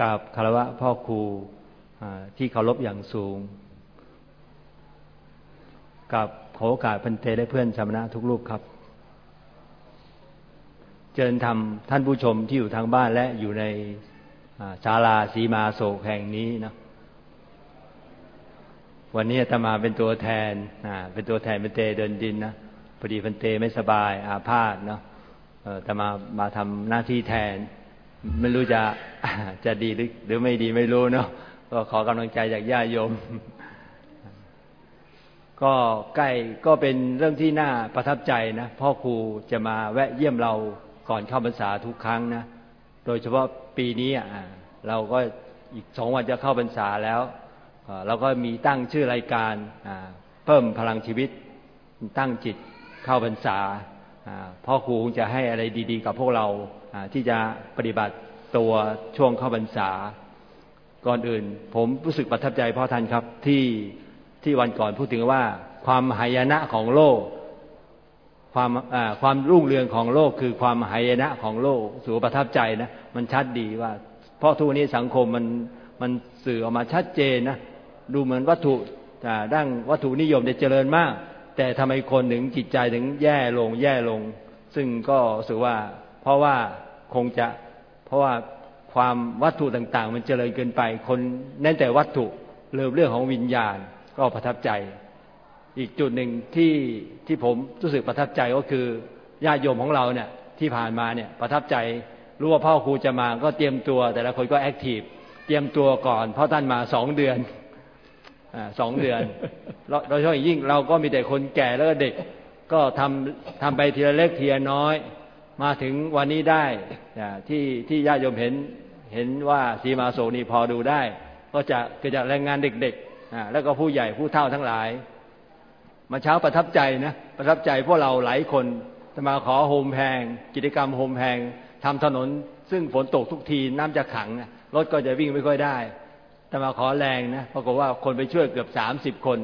กับคารวะพ่อครูที่เคารพอย่างสูงกับขอโอกาสพันเตและเพื่อนสมณะทุกลูกครับ เจริญธรรมท่านผู้ชมที่อยู่ทางบ้านและอยู่ในศาลาสีมาโศกแห่งนี้นะวันนี้จะมาเป็นตัวแทนเป็นตัวแทนเป็นเตเดินดินนะพอดีพันเตไม่สบายอาพาธเนาะตมามาทำหน้าที่แทน ไม่รู้จะจะดีหรือหรือไม่ดีไม่รู้เนาะก็ขอกำลังใจจากญาติโยม ก็ใกล้ก็เป็นเรื่องที่น่าประทับใจนะพ่อครูจะมาแวะเยี่ยมเราก่อนเข้าพรรษาทุกครั้งนะโดยเฉพาะปีนี้อะเราก็อีกสองวันจะเข้าพรรษาแล้วเราก็มีตั้งชื่อรายการเพิ่มพลังชีวิต ตั้งจิตเข้าพรรษาพ่อครูจะให้อะไรดี ๆ กับพวกเรา ที่จะปฏิบัติตัวช่วงเข้าพรรษา ก่อนอื่น ผมรู้สึกประทับใจพ่อท่านครับที่ที่วันก่อนพูดถึงว่า ความหายนะของโลก ความความรุ่งเรืองของโลกคือความหายนะของโลกสูประทับใจนะมันชัดดีว่า เพราะทุกวันนี้สังคมมันมันสื่อออกมาชัดเจนนะดูเหมือนวัตถุด้านวัตถุนิยมจะเจริญมาก แต่ทำไมคนถึงจิตใจถึงแย่ลงแย่ลง ซึ่งก็สื่อว่า เพราะว่า คงจะ เพราะว่าความวัตถุต่าง ๆ มันเจริญเกินไป คนแน่นแต่วัตถุเรื่องเรื่องของวิญญาณก็ประทับใจ อีกจุดหนึ่งที่ที่ผมรู้สึกประทับใจก็คือญาติโยมของเราเนี่ยที่ผ่านมาเนี่ยประทับใจรู้ว่าพ่อครูจะมาก็เตรียมตัว แต่ละคนก็แอคทีฟเตรียมตัวก่อนเพราะท่านมาสองเดือนสองเดือนโดยเฉพาะยิ่งเราก็มีแต่คนแก่แล้วก็เด็กก็ทำทำไปทีละเล็กทีละน้อย มาถึงวันนี้ได้ที่ที่ญาติโยมเห็นเห็นว่าสีมาโศนี่พอดูได้ ก็จะกิดจากแรงงานเด็กๆแล้วก็ผู้ใหญ่ผู้เฒ่าทั้งหลาย มาเช้าประทับใจนะประทับใจพวกเราหลายคนจะมาขอโฮมแพง กิจกรรมโฮมแพงทำถนน ซึ่งฝนตกทุกทีน้ำจะขังรถก็จะวิ่งไม่ค่อยได้แต่มาขอแรงนะปรากฏว่าคนไปช่วยเกือบสามสิบคน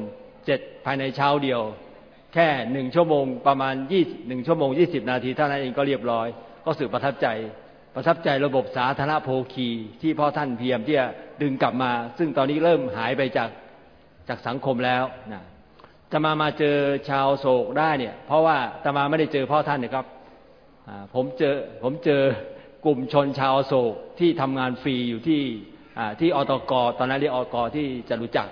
เจ็ดภายในเช้าเดียว แค่หนึ่งชั่วโมงประมาณยี่หนึ่งชั่วโมงยี่สิบนาทีเท่านั้นเองก็เรียบร้อย ก็สื่อประทับใจ ประทับใจระบบสาธารณโภคีที่พ่อท่านเพียมที่จะดึงกลับมา ซึ่งตอนนี้เริ่มหายไปจากจากสังคมแล้วนะจะมามาเจอชาวโศกได้เนี่ย เพราะว่าจะมาไม่ได้เจอพ่อท่านนะครับผมเจอผมเจอกลุ่มชนชาวโศกที่ทำงานฟรีอยู่ที่ที่อตกตอนนั้นเรียกอกที่จะรู้จัก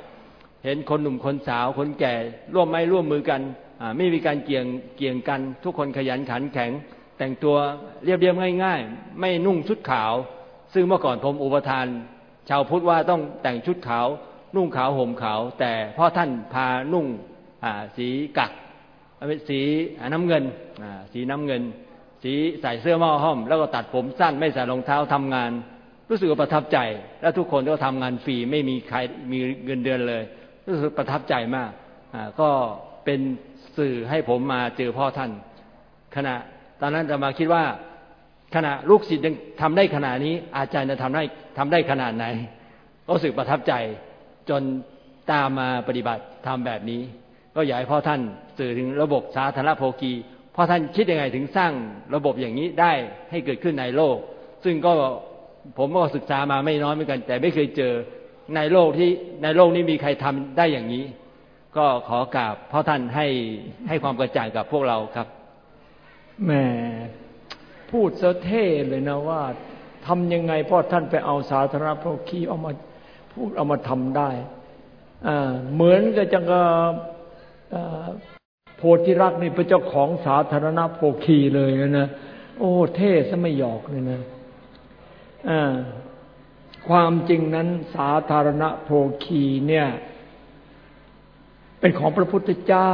เห็นคนหนุ่มคนสาวคนแก่ร่วมไม้ร่วมมือกัน ไม่มีการเกี่ยงเกี่ยงกัน ทุกคนขยันขันแข็ง แต่งตัวเรียบเรียบง่ายๆ ไม่นุ่งชุดขาว ซึ่งเมื่อก่อนผมอุปทาน ชาวพุทธว่าต้องแต่งชุดขาว นุ่งขาวห่มขาว แต่พ่อท่านพานุ่งสีกักสีน้ำเงินสีน้ำเงิน สีใส่เสื้อหม้อห้อม แล้วก็ตัดผมสั้นไม่ใส่รองเท้าทำงาน รู้สึกประทับใจ และทุกคนก็ทำงานฟรีไม่มีใครมีเงินเดือนเลย รู้สึกประทับใจมากก็เป็น สื่อให้ผมมาเจอพ่อท่าน ขณะ ตอนนั้นจะมาคิดว่า ขณะลูกศิษย์ยังทำได้ขนาดนี้ อาจารย์จะทำได้ทำได้ขนาดไหนก็รู้สึกประทับใจจนตามมาปฏิบัติทำแบบนี้ ก็อยากให้พ่อท่านสื่อถึงระบบสาธารณโภคีพ่อท่านคิดยังไงถึงสร้างระบบอย่างนี้ได้ให้เกิดขึ้นในโลก ซึ่งก็ผมก็ศึกษามาไม่น้อยเหมือนกัน แต่ไม่เคยเจอในโลกที่ในโลกนี้มีใครทำได้อย่างนี้ ก็ขอกราบพ่อท่านให้ให้ความกระจ่างกับพวกเราครับแม่พูดเสเท่เลยนะว่าทำยังไงพ่อท่านไปเอาสาธารณโภคีเอามาพูดเอามาทำได้เหมือนกับจังกโพธิรักนี่เป็นเจ้าของสาธารณโภคีเลยนะโอ้เท่ซะไม่หยอกเลยนะความจริงนั้นสาธารณโภคีเนี่ย เป็นของพระพุทธเจ้า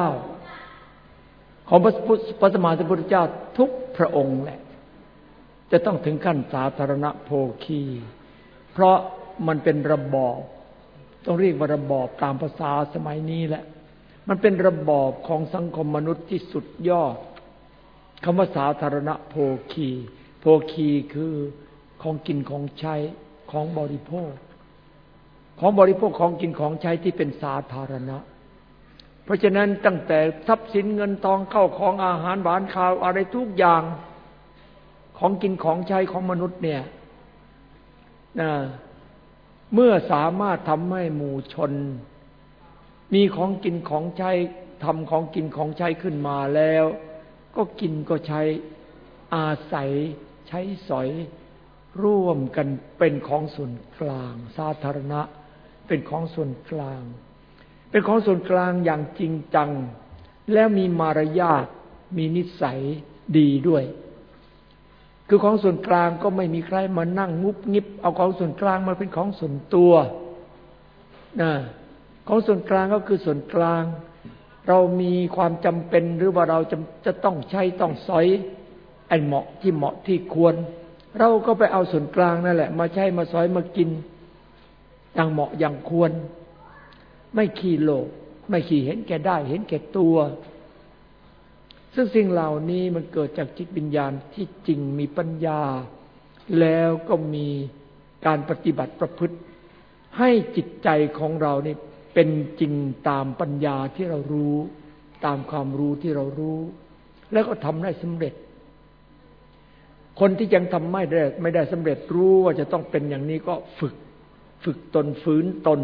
ของพระพระสมมาสัมพุทธเจ้าทุกพระองค์แหละ จะต้องถึงขั้นสาธารณโภคี เพราะมันเป็นระบอบ ต้องเรียกว่าระบอบตามภาษาสมัยนี้แหละ มันเป็นระบอบของสังคมมนุษย์ที่สุดยอดคำว่าสาธารณโภคี โภคีคือของกินของใช้ของบริโภค ของบริโภคของกินของใช้ที่เป็นสาธารณะ เพราะฉะนั้นตั้งแต่ทรัพย์สินเงินทองเข้าของอาหารหวานข้าวอะไรทุกอย่างของกินของใช้ของมนุษย์เนี่ยนะเมื่อสามารถทำให้หมู่ชน มีของกินของใช้ทำของกินของใช้ขึ้นมาแล้ว ก็กินก็ใช้อาศัยใช้สอยร่วมกันเป็นของส่วนกลาง สาธารณะ เป็นของส่วนกลาง เป็นของส่วนกลางอย่างจริงจัง แล้วมีมารยาทมีนิสัยดีด้วย คือของส่วนกลางก็ไม่มีใครมานั่งงุบงิบ เอาของส่วนกลางมาเป็นของส่วนตัวนะของส่วนกลางก็คือส่วนกลาง เรามีความจำเป็นหรือว่าเราจะจะต้องใช้ต้องสอยไอ้เหมาะที่เหมาะที่ควร เราก็ไปเอาส่วนกลางนั่นแหละ มาใช้มาสอยมากินอย่างเหมาะอย่างควร ไม่ขี้โลภไม่ขี้เห็นแก่ได้ เห็นแก่ตัว ซึ่งสิ่งเหล่านี้มันเกิดจากจิตวิญญาณที่จริงมีปัญญา แล้วก็มีการปฏิบัติประพฤติ ให้จิตใจของเรานี่เป็นจริงตามปัญญาที่เรารู้ ตามความรู้ที่เรารู้ แล้วก็ทำได้สำเร็จ คนที่ยังทำไม่ได้ ไม่ได้สำเร็จรู้ว่าจะต้องเป็นอย่างนี้ก็ฝึก ฝึกตนฝืนตน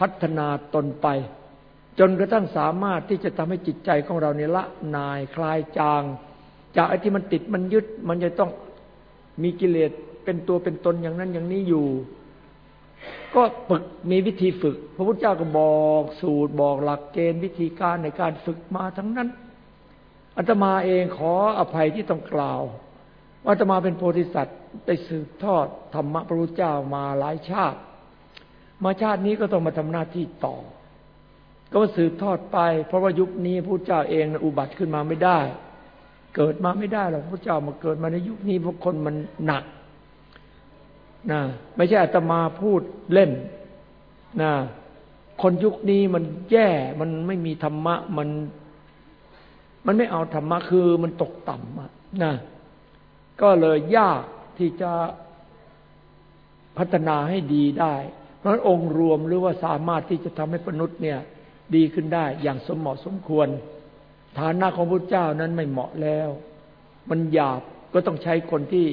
พัฒนาตนไป จนกระทั่งสามารถที่จะทำให้จิตใจของเราเนี่ยละนายคลายจาง จากไอ้ที่มันติดมันยึด มันจะต้องมีกิเลสเป็นตัวเป็นตนอย่างนั้นอย่างนี้อยู่ ก็ฝึกมีวิธีฝึก พระพุทธเจ้าก็บอกสูตรบอกหลักเกณฑ์วิธีการในการฝึกมาทั้งนั้นอาตมาเองขออภัยที่ต้องกล่าวว่าอาตมาเป็นโพธิสัตว์ไปสืบทอดธรรมะพระพุทธเจ้ามาหลายชาติ มาชาตินี้ก็ต้องมาทำหน้าที่ต่อ ก็สืบทอดไป เพราะว่ายุคนี้พระเจ้าเองนะอุบัติขึ้นมาไม่ได้ เกิดมาไม่ได้หรอกพระเจ้ามาเกิดมาในยุคนี้เพราะคนมันหนักนะไม่ใช่อาตมาพูดเล่นนะคนยุคนี้มันแย่ มันไม่มีธรรมะ มัน มันไม่เอาธรรมะ คือมันตกต่ำอะนะ ก็เลยยากที่จะพัฒนาให้ดีได้ ราะองค์รวมหรือว่าสามารถที่จะทำให้มนุษย์เนี่ยดีขึ้นได้อย่างสมเหมาะสมควร ฐานะของพระเจ้านั้นไม่เหมาะแล้ว มันหยาบก็ต้องใช้คนที่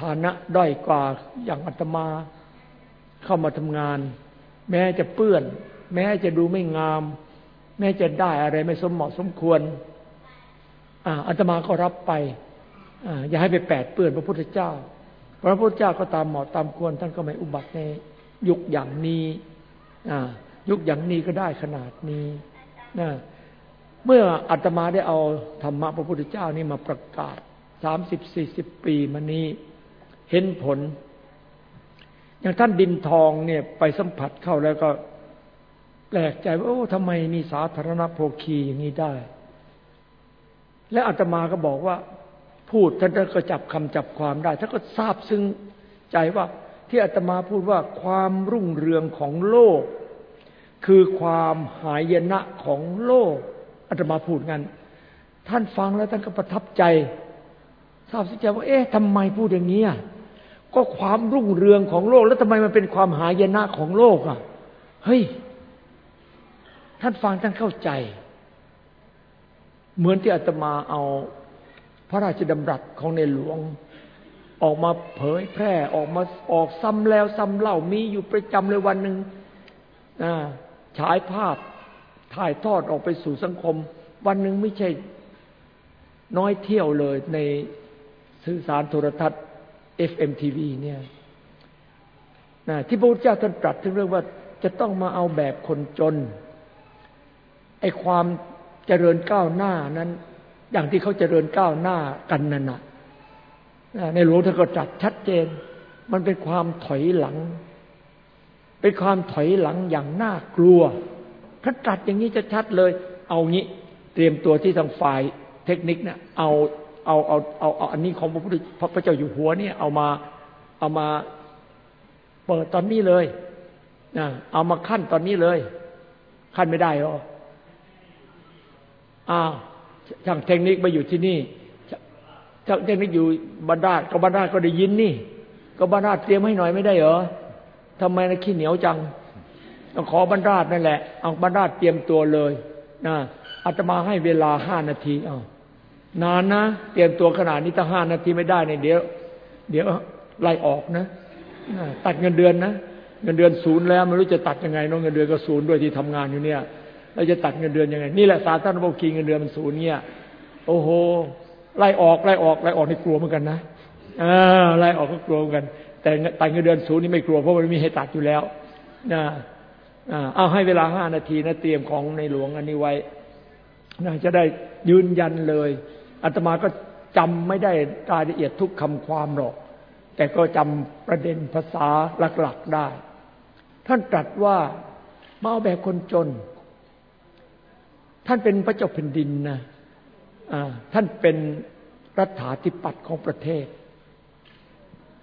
ฐานะด้อยกว่าอย่างอาตมา เข้ามาทำงาน แม้จะเปื้อน แม้จะดูไม่งาม แม้จะได้อะไรไม่สมเหมาะสมควรอ่าอาตมาก็รับไปอย่าให้ไปแปดเปื้อนพระพุทธเจ้าพระพุทธเจ้าก็ตามเหมาะตามควรท่านก็ไม่อุบัติใน ยุคอย่างนี้ยุคอย่างนี้ก็ได้ขนาดนี้นะเมื่ออาตมาได้เอาธรรมะพระพุทธเจ้านี่มาประกาศสามสิบสี่สิบปีมานี้เห็นผล อย่างท่านดินทองเนี่ยไปสัมผัสเข้าแล้วก็แปลกใจว่าโอ้ทำไมมีสาธารณโภคีอย่างนี้ได้ และอาตมาก็บอกว่า พูดท่านก็จับคำจับความได้ท่านก็ทราบซึ้งใจว่า ที่อาตมาพูดว่าความรุ่งเรืองของโลก คือความหายนะของโลกอาตมาพูดงั้น ท่านฟังแล้วท่านก็ประทับใจทราบซึ้งใจว่า เอ๊ะทำไมพูดอย่างนี้ก็ความรุ่งเรืองของโลก แล้วทำไมมันเป็นความหายนะของโลกอะเฮ้ยท่านฟังท่านเข้าใจ เหมือนที่อาตมาเอาพระราชดำรัสของในหลวง ออกมาเผยแพร่ออกมาออกซ้ำแล้วซ้ำเล่ามีอยู่ประจำเลยวันหนึ่งฉายภาพถ่ายทอดออกไปสู่สังคม วันหนึ่งไม่ใช่น้อยเที่ยวเลยในสื่อสารโทรทัศน์ FMTV เนี่ยนะที่พระพุทธเจ้าท่านตรัสถึงเรื่องว่าจะต้องมาเอาแบบคนจนไอ้ความเจริญก้าวหน้านั้น อย่างที่เขาเจริญก้าวหน้ากันนั่นนะ ในหลวงท่านก็จัดชัดเจน มันเป็นความถอยหลัง เป็นความถอยหลังอย่างน่ากลัวท่านตรัสอย่างนี้จะชัดเลย เอางี้ เตรียมตัวที่ทางฝ่ายเทคนิคเนะเอาเอาเอาเอาเอาอันนี้ของพระพุทธพระเจ้าอยู่หัวเนี่ย เอามาเอามาเปิดตอนนี้เลยนะเอามาขั้นตอนนี้เลย ขั้นไม่ได้หรออ้าวช่างเทคนิคมาอยู่ที่นี่ ช่าเทคนิคอยู่บรรดาก็บรรดาก็ได้ยินนี่ ก็บรรดาเตรียมให้หน่อยไม่ได้เหรอทำไมนะขี้เหนียวจังต้องขอบรรดานั่นแหละ เอาบรรดาเตรียมตัวเลยนะอาตมาให้เวลาห้านาทีเอานานนะ เตรียมตัวขนาดนี้ถ้าห้านาทีไม่ได้เนี่ยเดี๋ยว เดี๋ยวไล่ออกนะตัดเงินเดือนนะเงินเดือนศูนย์แล้วไม่รู้จะตัดยังไงเนาะเงินเดือนก็ศูนย์ด้วยที่ทำงานอยู่เนี่ยเราจะตัดเงินเดือนยังไง นี่แหละสาธารณบุคคลเงินเดือนมันศูนย์เนี่ย โอ้โห ไล่ออกไล่ออกไล่ออกนี่กลัวเหมือนกันนะอ่าไล่ออกก็กลัวเหมือนกัน แต่ตัดเงินเดือนศูนย์นี่ไม่กลัวเพราะมันมีให้ตัดอยู่แล้วนะเอาให้เวลาห้านาทีนะเตรียมของในหลวงอันนี้ไว้นะจะได้ยืนยันเลยอาตมาก็จำไม่ได้รายละเอียดทุกคำความหรอก แต่ก็จำประเด็นภาษาหลักๆได้ ท่านตรัสว่ามาเอาแบบคนจน ท่านเป็นพระเจ้าแผ่นดินนะ ท่านเป็นรัฐาธิปัตย์ของประเทศ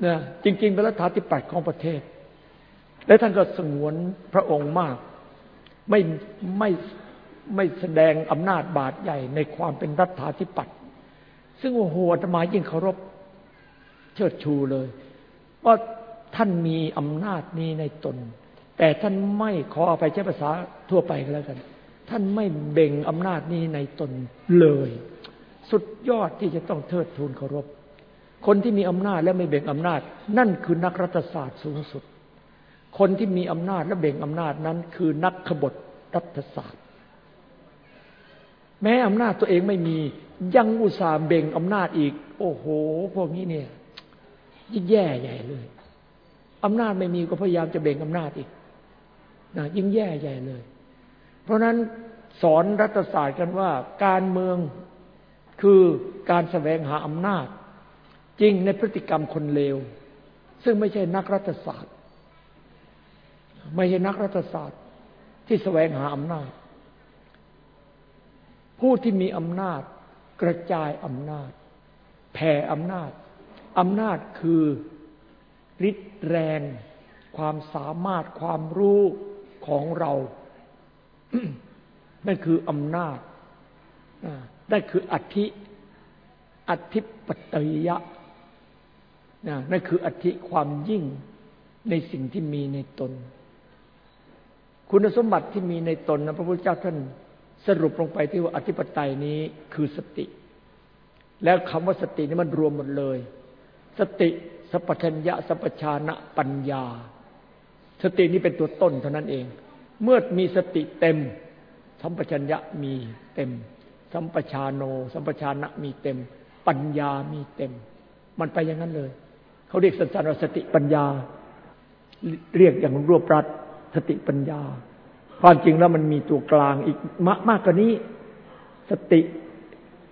นะจริง ๆ เป็นรัฐาธิปัตย์ของประเทศ และท่านก็สงวนพระองค์มาก ไม่ไม่ไม่แสดงอำนาจบาดใหญ่ในความเป็นรัฐาธิปัตย์ซึ่งโอ้โหอาตมายิ่งเคารพเชิดชูเลยว่าท่านมีอำนาจนี้ในตน แต่ท่านไม่ขอเอาไปใช้ภาษาทั่วไปก็แล้วกัน ท่านไม่เบ่งอำนาจนี้ในตนเลย สุดยอดที่จะต้องเทิดทูนเคารพ คนที่มีอำนาจและไม่เบ่งอำนาจ นั่นคือนักรัฐศาสตร์สูงสุด คนที่มีอำนาจและเบ่งอำนาจนั้นคือนักขบฏรัฐศาสตร์ แม้อำนาจตัวเองไม่มียังอุตส่าห์เบ่งอำนาจอีก โอ้โห พวกนี้เนี่ยยิ่งแย่ใหญ่เลยอำนาจไม่มีก็พยายามจะเบ่งอำนาจอีกนะยิ่งแย่ใหญ่เลย เพราะนั้นสอนรัฐศาสตร์กันว่าการเมือง คือการแสวงหาอำนาจ จริงในพฤติกรรมคนเลว ซึ่งไม่ใช่นักรัฐศาสตร์ ไม่ใช่นักรัฐศาสตร์ที่แสวงหาอำนาจ ผู้ที่มีอำนาจกระจายอำนาจ แผ่อำนาจอำนาจคือฤทธิ์แรง ความสามารถความรู้ของเรา นั่นคืออำนาจ นั่นคืออธิอธิปไตยะนั่นคืออธิความยิ่งในสิ่งที่มีในตน คุณสมบัติที่มีในตนนะพระพุทธเจ้าท่านสรุปลงไปที่ว่าอธิปไตยนี้คือสติ แล้วคำว่าสตินี่มันรวมหมดเลย สติสัพพัญญะสัพชานะปัญญา สตินี้เป็นตัวต้นเท่านั้นเอง เมื่อมีสติเต็มสัมปชัญญะมีเต็ม สัมปชาโน สัมปชานะมีเต็ม ปัญญามีเต็ม มันไปอย่างนั้นเลย เขาเรียกสันๆว่าสติปัญญา เรียกอย่างรวบรัดสติปัญญา ความจริงแล้วมันมีตัวกลางอีกมากมากกว่านี้ สติ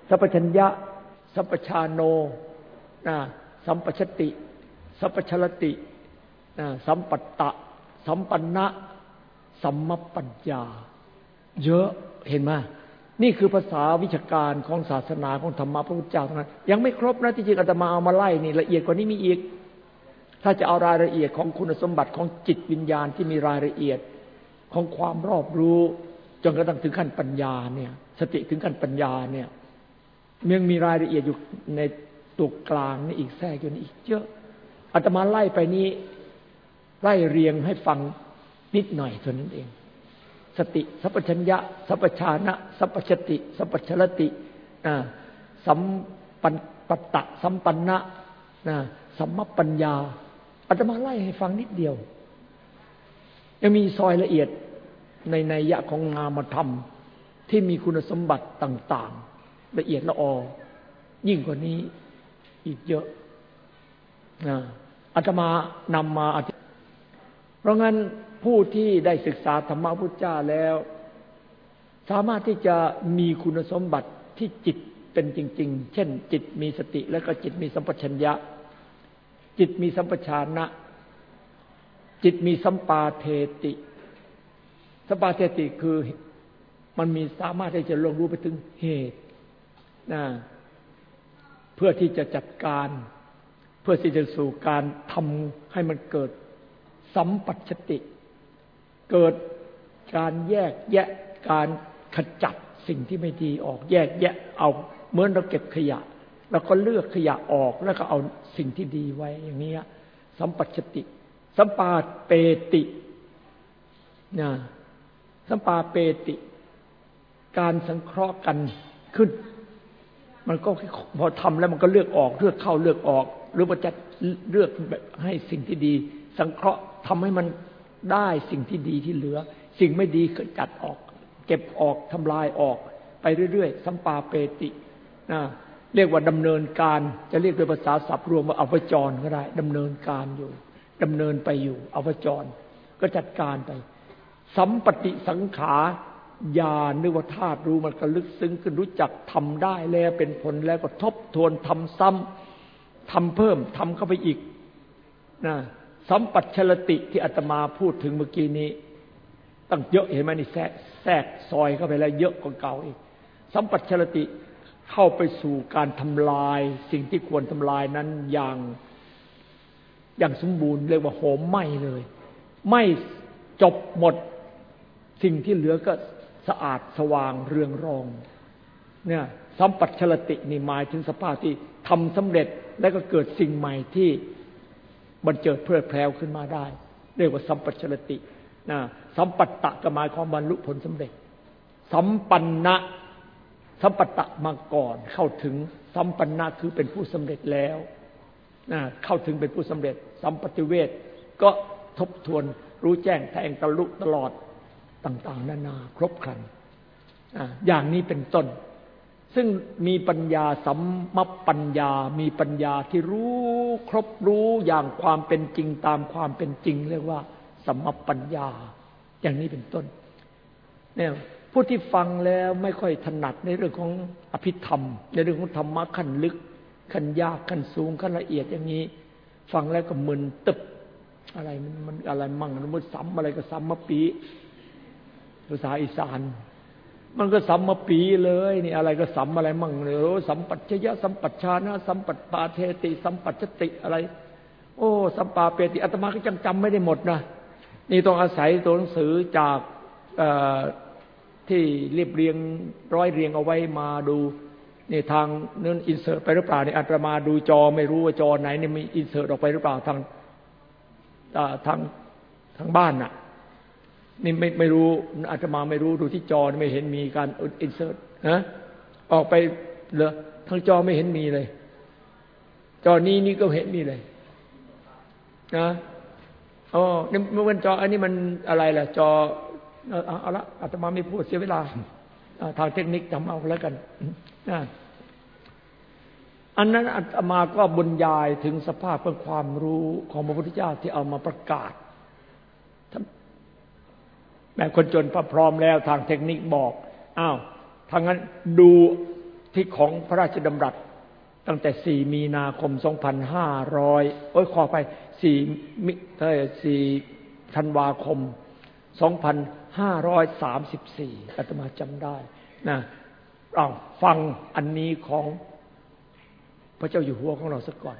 สัพพัญญะ สัพชาโนนะสัมปชติ สัพชลตินะสัมปัตตะ สัมปันนะ สัมมปัญญา เยอะเห็นไหม นี่คือภาษาวิชาการของศาสนาของธรรมะพระพุทธเจ้าทั้งนั้นยังไม่ครบนะที่จริงอาตมาเอามาไล่นี่ละเอียดกว่านี้มีอีก ถ้าจะเอารายละเอียดของคุณสมบัติของจิตวิญญาณที่มีรายละเอียดของความรอบรู้ จนกระทั่งถึงขั้นปัญญาเนี่ย สติถึงขั้นปัญญาเนี่ยยังมีรายละเอียดอยู่ในตัวกลางนี่อีกแทรกอยู่นี่อีกเยอะอาตมาไล่ไปนี้ไล่เรียงให้ฟังนิดหน่อยเท่านั้นเอง สติ สัพชัญญะ สัพชานะ สัพชติ สัพชลติสัมปันปตะสัมปันนะสัมมปัญญาอาตมาไล่ให้ฟังนิดเดียว ยังมีซอยละเอียดในในยะของงามธรรม ที่มีคุณสมบัติต่าง ๆ ละเอียดละออ ยิ่งกว่านี้อีกเยอะอาตมานำมาอธิเพราะงั้น ผู้ที่ได้ศึกษาธรรมะพุทธเจ้าแล้ว สามารถที่จะมีคุณสมบัติที่จิตเป็นจริง ๆ เช่น จิตมีสติแล้วก็จิตมีสัมปชัญญะ จิตมีสัมปชานะ จิตมีสัมปาเทติ สัมปาเทติคือมันมีสามารถที่จะลงรู้ไปถึงเหตุนะเพื่อที่จะจัดการ เพื่อที่จะสู่การทำให้มันเกิดสัมปัชติ เกิดการแยกแยะการขจัดสิ่งที่ไม่ดีออกแยกแยะเอาเหมือนเราเก็บขยะ แล้วก็เลือกขยะออกแล้วก็เอาสิ่งที่ดีไว้อย่างนี้สัมปัชติ สัมปาเปตินะสัมปาเปติ การสังเคราะห์กันขึ้น มันก็พอทำแล้วมันก็เลือกออกเลือกเข้าเลือกออก หรือว่าจะเลือกให้สิ่งที่ดี สังเคราะห์ทำให้มัน ได้สิ่งที่ดีที่เหลือ สิ่งไม่ดีก็จัดออก เก็บออกทำลายออก ไปเรื่อยๆสัมปาเปตินะเรียกว่าดำเนินการจะเรียกโดยภาษาศัพท์รวมว่าอวจรก็ได้ดำเนินการอยู่ดำเนินไปอยู่อวจร ก็จัดการไป สัมปติสังขายานึกว่าธาตุรู้มันก็ลึกซึ้งขึ้นรู้จักทำได้แล้วเป็นผลแล้วก็ทบทวนทำซ้ำทำเพิ่มทำเข้าไปอีกนะ สัมปัชลติที่อาตมาพูดถึงเมื่อกี้นี้ตั้งเยอะเห็นไหมนี่แทรกแทรกซอยเข้าไปแล้วเยอะกว่าเก่าอีก สัมปัชลติเข้าไปสู่การทำลาย สิ่งที่ควรทำลายนั้นอย่างอย่างสมบูรณ์เรียกว่าโหมไหมเลย ไม่จบหมดสิ่งที่เหลือก็สะอาดสว่างเรืองรอง เนี่ย สัมปัชลตินี่หมายถึงสภาพที่ทำสำเร็จแล้วก็เกิดสิ่งใหม่ที่ บันเจิดเพลิดเพลวขึ้นมาได้ เรียกว่าสัมปัชลตินะสัมปัตตะก็หมายความบรรลุผลสำเร็จ สัมปันนะสัมปัตตะมาก่อนเข้าถึงสัมปันนะคือเป็นผู้สำเร็จแล้วนะเข้าถึงเป็นผู้สำเร็จ สัมปติเวทก็ทบทวนรู้แจ้งแทงตะลุตลอดต่าง ๆ นานาครบครันอย่างนี้เป็นต้น ซึ่งมีปัญญาสัมมปัญญา มีปัญญาที่รู้ครบรู้อย่างความเป็นจริงตามความเป็นจริง เรียกว่า สัมมปัญญา อย่างนี้เป็นต้น เนี่ยผู้ที่ฟังแล้วไม่ค่อยถนัดในเรื่องของอภิธรรม ในเรื่องของธรรมะขั้นลึกขั้นยากขั้นสูงขั้นละเอียดอย่างนี้ ฟังแล้วก็มึนตึบอะไรมันอะไรมั่งมันซ้ำอะไรก็ซ้ำมาปีภาษาอีสาน มันก็สัมมาปีเลยนี่อะไรก็สัมอะไรมั่งเลยสัมปัจยะสัมปัชานะ สัมปัตปาเทติ สัมปัจติอะไร โอ้ สัมปาเปติอาตมาก็จังจำไม่ได้หมดนะนี่ต้องอาศัยตัวหนังสือจากที่เรียบเรียงร้อยเรียงเอาไว้มาดูนี่ทางนั่นอินเสิร์ตไปหรือเปล่านี่อาตมาดูจอไม่รู้ว่าจอไหนนี่มีอินเสิร์ตออกไปหรือเปล่าทางทางทางบ้านน่ะ นี่ไม่ไม่รู้อาตมาไม่รู้ดูที่จอไม่เห็นมีการอินเสิร์ตนะออกไปเหรอทางจอไม่เห็นมีเลย จอนี้นี่ก็เห็นมีเลยนะอ๋อนี่เมื่อวันจอ อันนี้มันอะไรล่ะ จอเอาละอาตมาไม่พูดเสียเวลาทางเทคนิคจำเอาแล้วกันนะอันนั้นอาตมาก็บรรยายถึงสภาพของความรู้ของพระพุทธเจ้าที่เอามาประกาศ แม้คนจนพร้อมแล้วทางเทคนิคบอกอ้าวทางนั้นดูที่ของพระราชดำรัสตั้งแต่ 4 มีนาคม 2,500 โอ้ยขอไป4มิเท่า4ธันวาคม 2,534อาตมาจำได้นะเอาฟังอันนี้ของพระเจ้าอยู่หัวของเราสักก่อน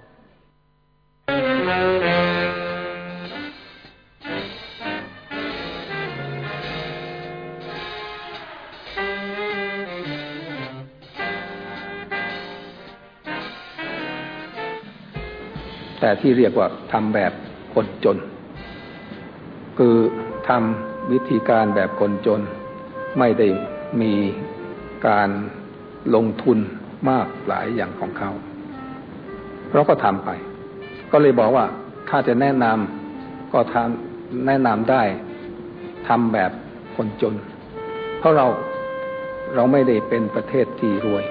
แต่ที่เรียกว่าทำแบบคนจน คือทำวิธีการแบบคนจน ไม่ได้มีการลงทุนมากหลายอย่างของเขา เราก็ทำไป ก็เลยบอกว่าถ้าจะแนะนำก็ทำแนะนำได้ทำแบบคนจน เพราะเราเราไม่ได้เป็นประเทศที่รวย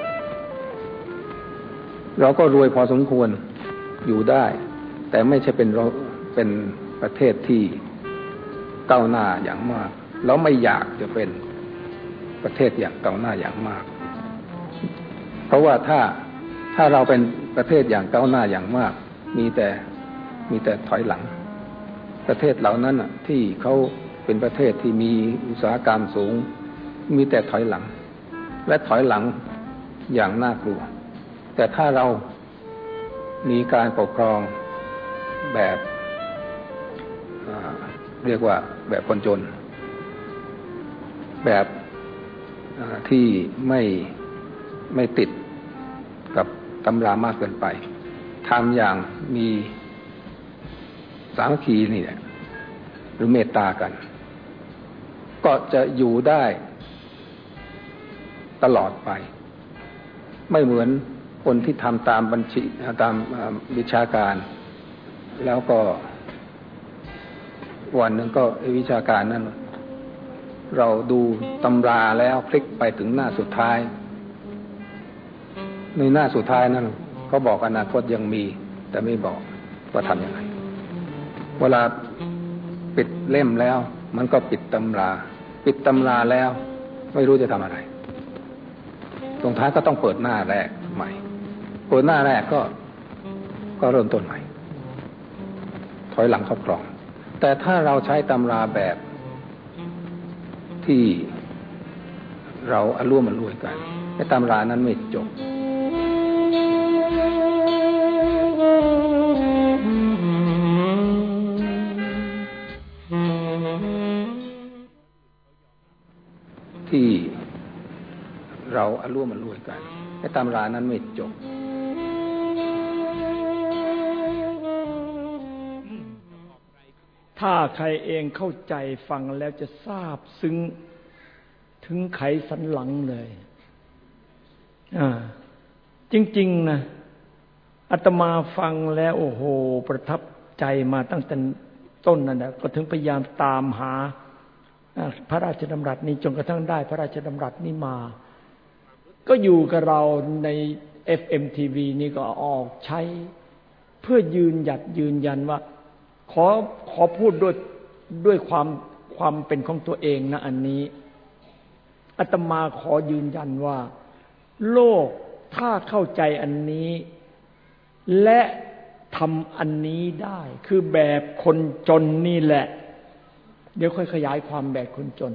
เราก็รวยพอสมควร อยู่ได้ แต่ไม่ใช่เป็นเราเป็นประเทศที่ก้าวหน้าอย่างมาก แล้วไม่อยากจะเป็นประเทศอย่างก้าวหน้าอย่างมาก เพราะว่าถ้าถ้าเราเป็นประเทศอย่างก้าวหน้าอย่างมาก มีแต่มีแต่ถอยหลัง ประเทศเหล่านั้นที่เขาเป็นประเทศที่มีอุตสาหกรรมสูง มีแต่ถอยหลัง และถอยหลังอย่างน่ากลัว แต่ถ้าเรา มีการปกครองแบบเรียกว่าแบบคนจน แบบที่ไม่ไม่ติดกับตำรามากเกินไปทำอย่างมีสามัคคีนี่แหละหรือเมตตากัน ก็จะอยู่ได้ตลอดไป ไม่เหมือน คนที่ทำตามบัญชีตามวิชาการ แล้วก็ วันหนึ่งก็วิชาการนั้น เราดูตำราแล้วพลิกไปถึงหน้าสุดท้าย ในหน้าสุดท้ายนั้นเขาบอกอนาคตยังมี แต่ไม่บอกว่าทำยังไง เวลาปิดเล่มแล้ว มันก็ปิดตำรา ปิดตำราแล้ว ไม่รู้จะทำอะไร ตรงท้ายก็ต้องเปิดหน้าแรกใหม่ เปิดหน้าแรกก็ ก็เริ่มต้นใหม่ ถอยหลังเข้ากรอง แต่ถ้าเราใช้ตำราแบบที่เราอารวมมันรวยกันไอ้ตำรานั้นไม่จบที่เราอารวมมันรวยกันไอ้ตำรานั้นไม่จบ ถ้าใครเองเข้าใจฟังแล้วจะทราบซึ้งถึงไขสันหลังเลย อ่า จริง ๆ นะอาตมาฟังแล้ว โอ้โห ประทับใจมาตั้งแต่ต้นนั่นแหละก็ถึงพยายามตามหาพระราชดำรัสนี้จนกระทั่งได้ พระราชดำรัสนี้มา ก็อยู่กับเราใน FMTV นี่ก็ออกใช้ เพื่อยืนหยัดยืนยันว่า ขอขอพูดด้วยด้วยความความเป็นของตัวเองนะอันนี้อาตมาขอยืนยันว่า โลกถ้าเข้าใจอันนี้ และทำอันนี้ได้ คือแบบคนจนนี่แหละ เดี๋ยวค่อยขยายความแบบคนจน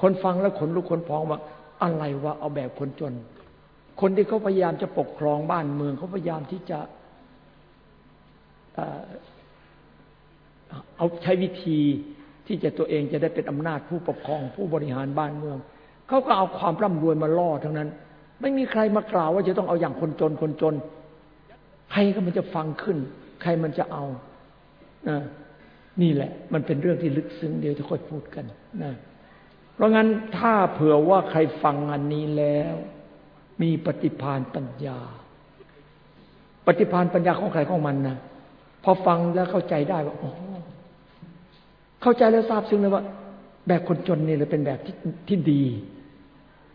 คนฟังแล้วขนลุกขนพองว่า อะไรวะเอาแบบคนจน คนที่เขาพยายามจะปกครองบ้านเมืองเขาพยายามที่จะ เอาใช้วิธีที่จะตัวเองจะได้เป็นอำนาจผู้ปกครองผู้บริหารบ้านเมือง เขาก็เอาความร่ำรวยมาล่อทั้งนั้น ไม่มีใครมากล่าวว่าจะต้องเอาอย่างคนจนคนจน ใครก็มันจะฟังขึ้น ใครมันจะเอานะนี่แหละ มันเป็นเรื่องที่ลึกซึ้งเดี๋ยวจะค่อยพูดกันนะเพราะงั้นถ้าเผื่อว่าใครฟังอันนี้แล้ว มีปฏิพานปัญญา ปฏิพานปัญญาของใครของมันนะพอฟังแล้วเข้าใจได้ว่าโอ้ เข้าใจแล้วทราบซึ้งเลยว่า แบบคนจนนี่เลยเป็นแบบที่ที่ดี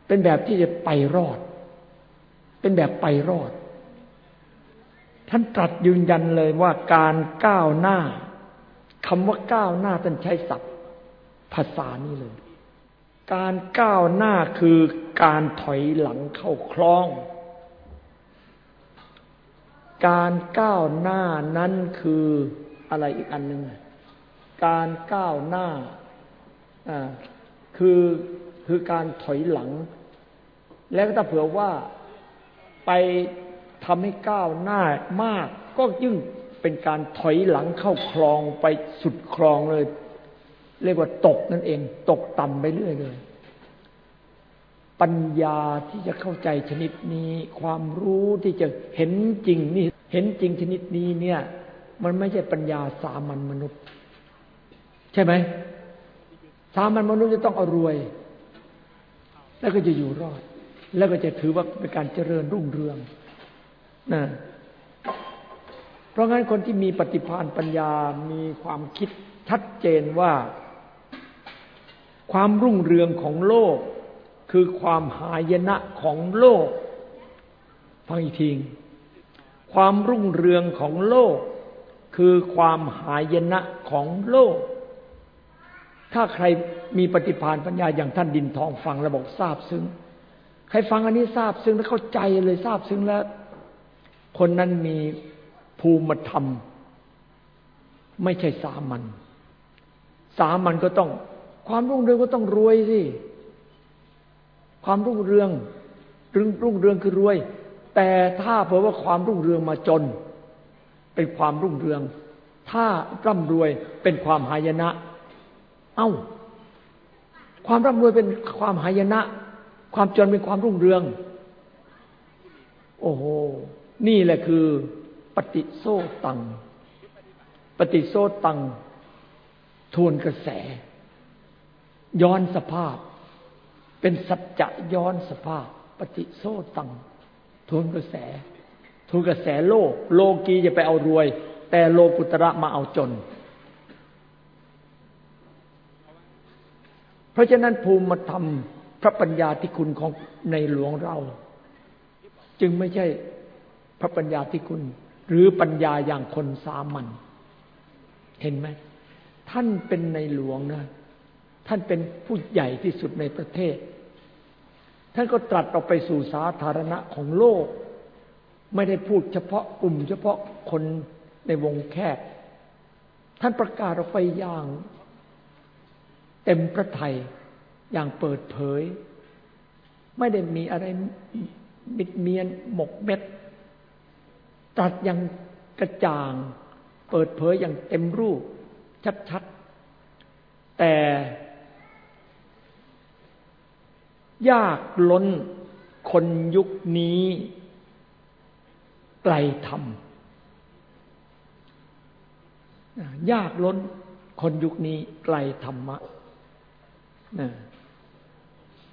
เป็นแบบที่จะไปรอด เป็นแบบไปรอด ท่านตรัสยืนยันเลยว่าการก้าวหน้าคำว่าก้าวหน้าท่านใช้ศัพท์ภาษานี้เลย การก้าวหน้าคือการถอยหลังเข้าคลอง การก้าวหน้านั้นคืออะไรอีกอันหนึ่ง การก้าวหน้าคือคือการถอยหลัง แล้วถ้าเผื่อว่าไปทำให้ก้าวหน้ามากก็ยิ่งเป็นการถอยหลังเข้าคลองไปสุดคลองเลย เรียกว่าตกนั่นเอง ตกต่ำไปเรื่อยเลย ปัญญาที่จะเข้าใจชนิดนี้ ความรู้ที่จะเห็นจริงนี่เห็นจริงชนิดนี้เนี่ย มันไม่ใช่ปัญญาสามัญมนุษย์ ช่ไหมสามัญมนุษย์จะต้องเอารวย แล้วก็จะอยู่รอด แล้วก็จะถือว่าเป็นการเจริญรุ่งเรืองนะเพราะงั้นคนที่มีปฏิภาณปัญญา มีความคิดชัดเจนว่า ความรุ่งเรืองของโลก คือความหายนะของโลก ฟังอีกทีความรุ่งเรืองของโลก คือความหายนะของโลก ถ้าใครมีปฏิภาณปัญญาอย่างท่านดินทองฟังแล้วบอกทราบซึ้ง ใครฟังอันนี้ทราบซึ้งแล้วเข้าใจเลยทราบซึ้งแล้ว คนนั้นมีภูมิธรรม ไม่ใช่สามัญสามัญก็ต้อง ความรุ่งเรืองก็ต้องรวยสิ ความรุ่งเรืองรุ่งรุ่งเรืองคือรวย แต่ถ้าเผื่อว่าความรุ่งเรืองมาจน เป็นความรุ่งเรือง ถ้าร่ำรวยเป็นความหายนะ เอา้า ความร่ำรวยเป็นความหายนะ ความจนเป็นความรุ่งเรือง โอ้โห นี่แหละคือ ปฏิโซตัง ปฏิโซตัง ทวนกระแส ย้อนสภาพ เป็นสัจจะย้อนสภาพ ปฏิโซตัง ทวนกระแสทวนกระแสโลก โลกีจะไปเอารวย แต่โลกุตระมาเอาจน เพราะฉะนั้นภูมิธรรมพระปัญญาที่คุณของในหลวงเรา จึงไม่ใช่พระปัญญาที่คุณ หรือปัญญาอย่างคนสามัญเห็นไหมท่านเป็นในหลวงนะ ท่านเป็นผู้ใหญ่ที่สุดในประเทศ ท่านก็ตรัสออกไปสู่สาธารณะของโลก ไม่ได้พูดเฉพาะกลุ่มเฉพาะคนในวงแคบ ท่านประกาศออกไปอย่าง เต็มพระทัยอย่างเปิดเผย ไม่ได้มีอะไรมิดเมียนหมกเม็ดตรัสอย่างกระจ่าง เปิดเผยอย่างเต็มรูป ชัดๆ แต่ยากล้นคนยุคนี้ไกลธรรมยากล้นคนยุคนี้ไกลธรรมะ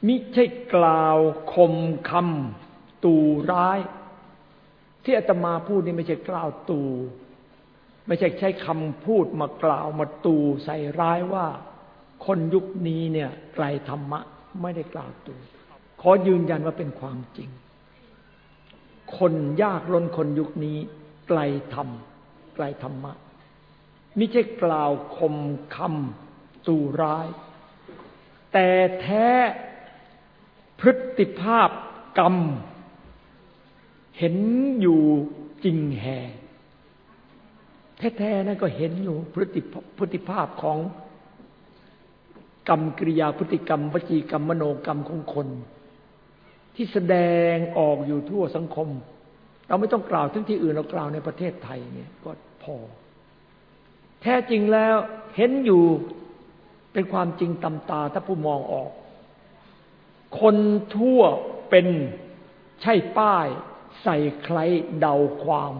มิใช่กล่าวคมคำตูร้าย ที่อาตมาพูดนี่ไม่ใช่กล่าวตู ไม่ใช่ใช้คำพูดมากล่าวมาตูใส่ร้ายว่า คนยุคนี้เนี่ยไกลธรรมะไม่ได้กล่าวตู ขอยืนยันว่าเป็นความจริง คนยากล้นคนยุคนี้ ไกลธรรมไกลธรรมะ ไมิใช่กล่าวคมคำตูร้าย แต่แท้พฤติภาพกรรม เห็นอยู่จริงแห่แท้ๆนั่นก็เห็นอยู่พฤติพฤติภาพของกรรมกิริยาพฤติกรรมวจีกรรมมโนกรรมของคน ที่แสดงออกอยู่ทั่วสังคม เราไม่ต้องกล่าวถึงที่อื่นเรากล่าวในประเทศไทยเนี่ยก็พอ แท้จริงแล้วเห็นอยู่ เป็นความจริงตำตาถ้าผู้มองออก คนทั่วเป็นใช่ป้าย ใส่ใครเดาความ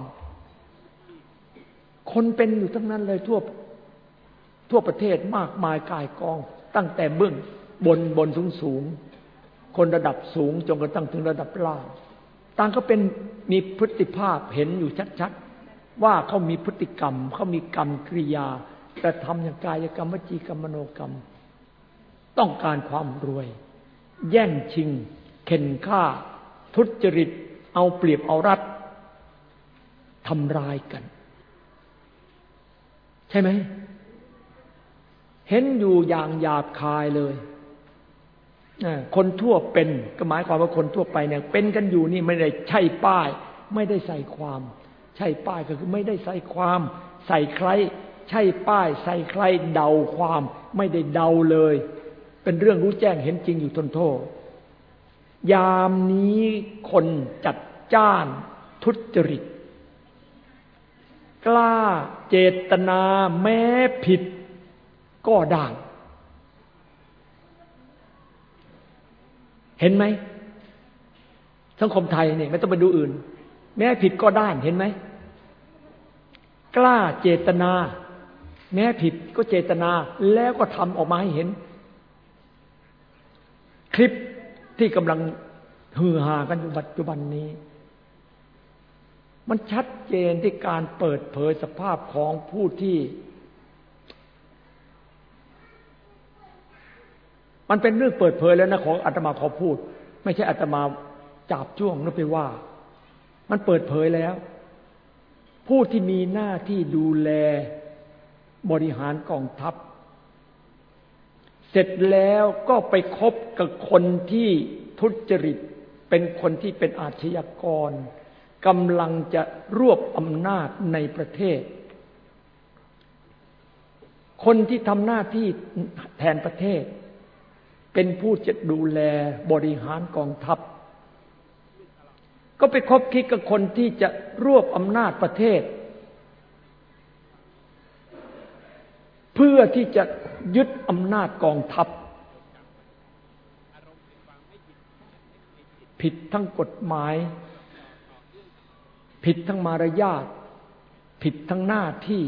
คนเป็นอยู่ทั้งนั้นเลยทั่วทั่วประเทศมากมายกายกอง ตั้งแต่เบื้องบนบนสูงสูง คนระดับสูงจนกระทั่งถึงระดับล่างต่างก็เป็นมีพฤติภาพเห็นอยู่ชัดๆว่าเขามีพฤติกรรมเขามีกรรมกริยา กระทำอย่างกายกรรมวจีกรรมมโนกรรม ต้องการความรวย แย่งชิง เข็นฆ่า ทุจริต เอาเปรียบเอารัดทำร้ายกัน ใช่ไหม เห็นอยู่อย่างหยาบคายเลยคนทั่วเป็นก็หมายความว่าคนทั่วไปเนี่ย เป็นกันอยู่นี่ไม่ได้ใช่ป้าย ไม่ได้ใส่ความ ใช่ป้ายก็คือไม่ได้ใส่ความ ใส่ใคร ใช่ป้ายใส่ใครเดาความไม่ได้เดาเลย เป็นเรื่องรู้แจ้งเห็นจริงอยู่ทนโทษ ยามนี้คนจัดจ้านทุจริต กล้าเจตนาแม้ผิดก็ได้ เห็นไหมสังคมไทยเนี่ยไม่ต้องไปดูอื่น แม้ผิดก็ด้านเห็นไหมกล้าเจตนา แม้ผิดก็เจตนาแล้วก็ทำออกมาให้เห็น คลิปที่กำลังฮือฮากันอยู่ปัจจุบันนี้ มันชัดเจนที่การเปิดเผยสภาพของผู้ที่ มันเป็นเรื่องเปิดเผยแล้วนะของอาตมาขอพูด ไม่ใช่อาตมาจับจ้วงนึกไปว่า มันเปิดเผยแล้ว ผู้ที่มีหน้าที่ดูแล บริหารกองทัพ เสร็จแล้วก็ไปคบกับคนที่ทุจริต เป็นคนที่เป็นอาชญากรกำลังจะรวบอำนาจในประเทศ คนที่ทำหน้าที่แทนประเทศ เป็นผู้จะดูแลบริหารกองทัพ ก็ไปคบคิดกับคนที่จะรวบอำนาจประเทศ เพื่อที่จะยึดอำนาจกองทัพ ผิดทั้งกฎหมาย ผิดทั้งมารยาทผิดทั้งหน้าที่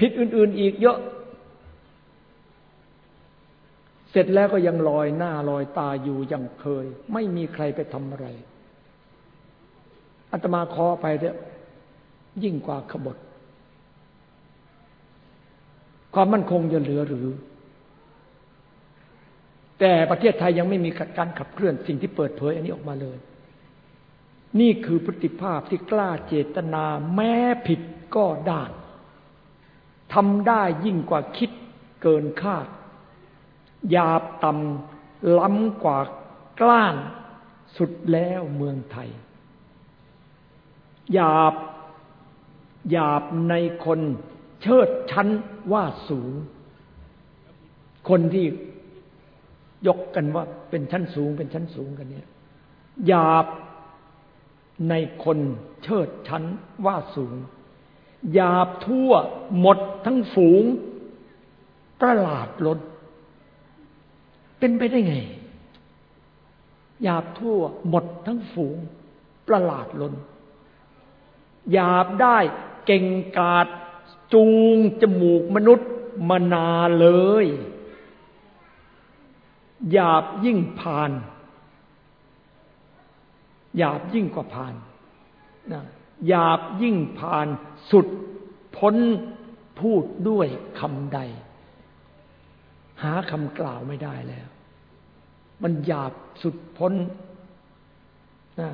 ผิดอื่น ๆอีกเยอะ เสร็จแล้วก็ยังลอยหน้าลอยตาอยู่อย่างเคย ไม่มีใครไปทำอะไรอาตมาขอไปเถอะยิ่งกว่าขบฏ ความมั่นคงจะเหลือหรือ แต่ประเทศไทยยังไม่มีการขับเคลื่อนสิ่งที่เปิดเผยอันนี้ออกมาเลย นี่คือพฤติภาพที่กล้าเจตนาแม้ผิดก็ได้ทำได้ยิ่งกว่าคิดเกินคาดหยาบต่ำล้ำกว่ากล้านสุดแล้วเมืองไทยหยาบหยาบในคนเชิดชั้น ว่าสูง คนที่ยกกันว่าเป็นชั้นสูง เป็นชั้นสูงกันเนี่ยหยาบในคนเชิดชั้นว่าสูงหยาบทั่วหมดทั้งฝูง ประหลาดล้นเป็นไปได้ไงหยาบทั่วหมดทั้งฝูง ประหลาดล้นหยาบได้เก่งกาด จูงจมูกมนุษย์มานาเลยหยาบยิ่งผ่านหยาบยิ่งกว่าผ่านนะหยาบยิ่งผ่านสุดพ้นพูดด้วยคำใด หาคำกล่าวไม่ได้แล้ว มันหยาบสุดพ้นนะ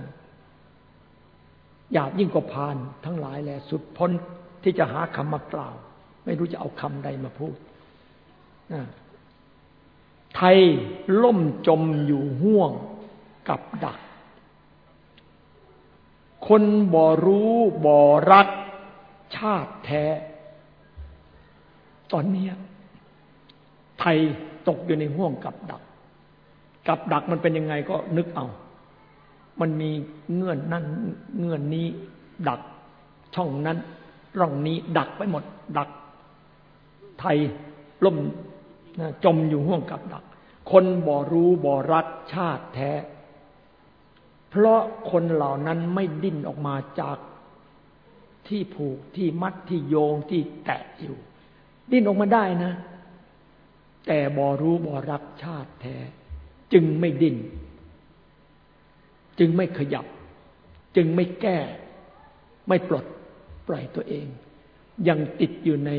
หยาบยิ่งกว่าพานทั้งหลายแหละสุดพ้น ที่จะหาคำมากล่าว ไม่รู้จะเอาคำใดมาพูดไทยล่มจมอยู่ห่วงกับดัก คนบ่รู้บ่รักชาติแท้ ตอนนี้ไทยตกอยู่ในห่วงกับดัก กับดักมันเป็นยังไงก็นึกเอา มันมีเงื่อนนั่นเงื่อนนี้ ดักช่องนั้น ร่องนี้ดักไปหมด ดัก ไทยล่มจมอยู่ห่วงกับดัก คนบ่รู้บ่รักชาติแท้ เพราะคนเหล่านั้นไม่ดิ้นออกมาจากที่ผูกที่มัดที่โยงที่แตะอยู่ ดิ้นออกมาได้นะ แต่บ่รู้บ่รักชาติแท้ จึงไม่ดิ้นจึงไม่ขยับ จึงไม่แก้ ไม่ปลด ปล่อยตัวเอง ยังติดอยู่ใน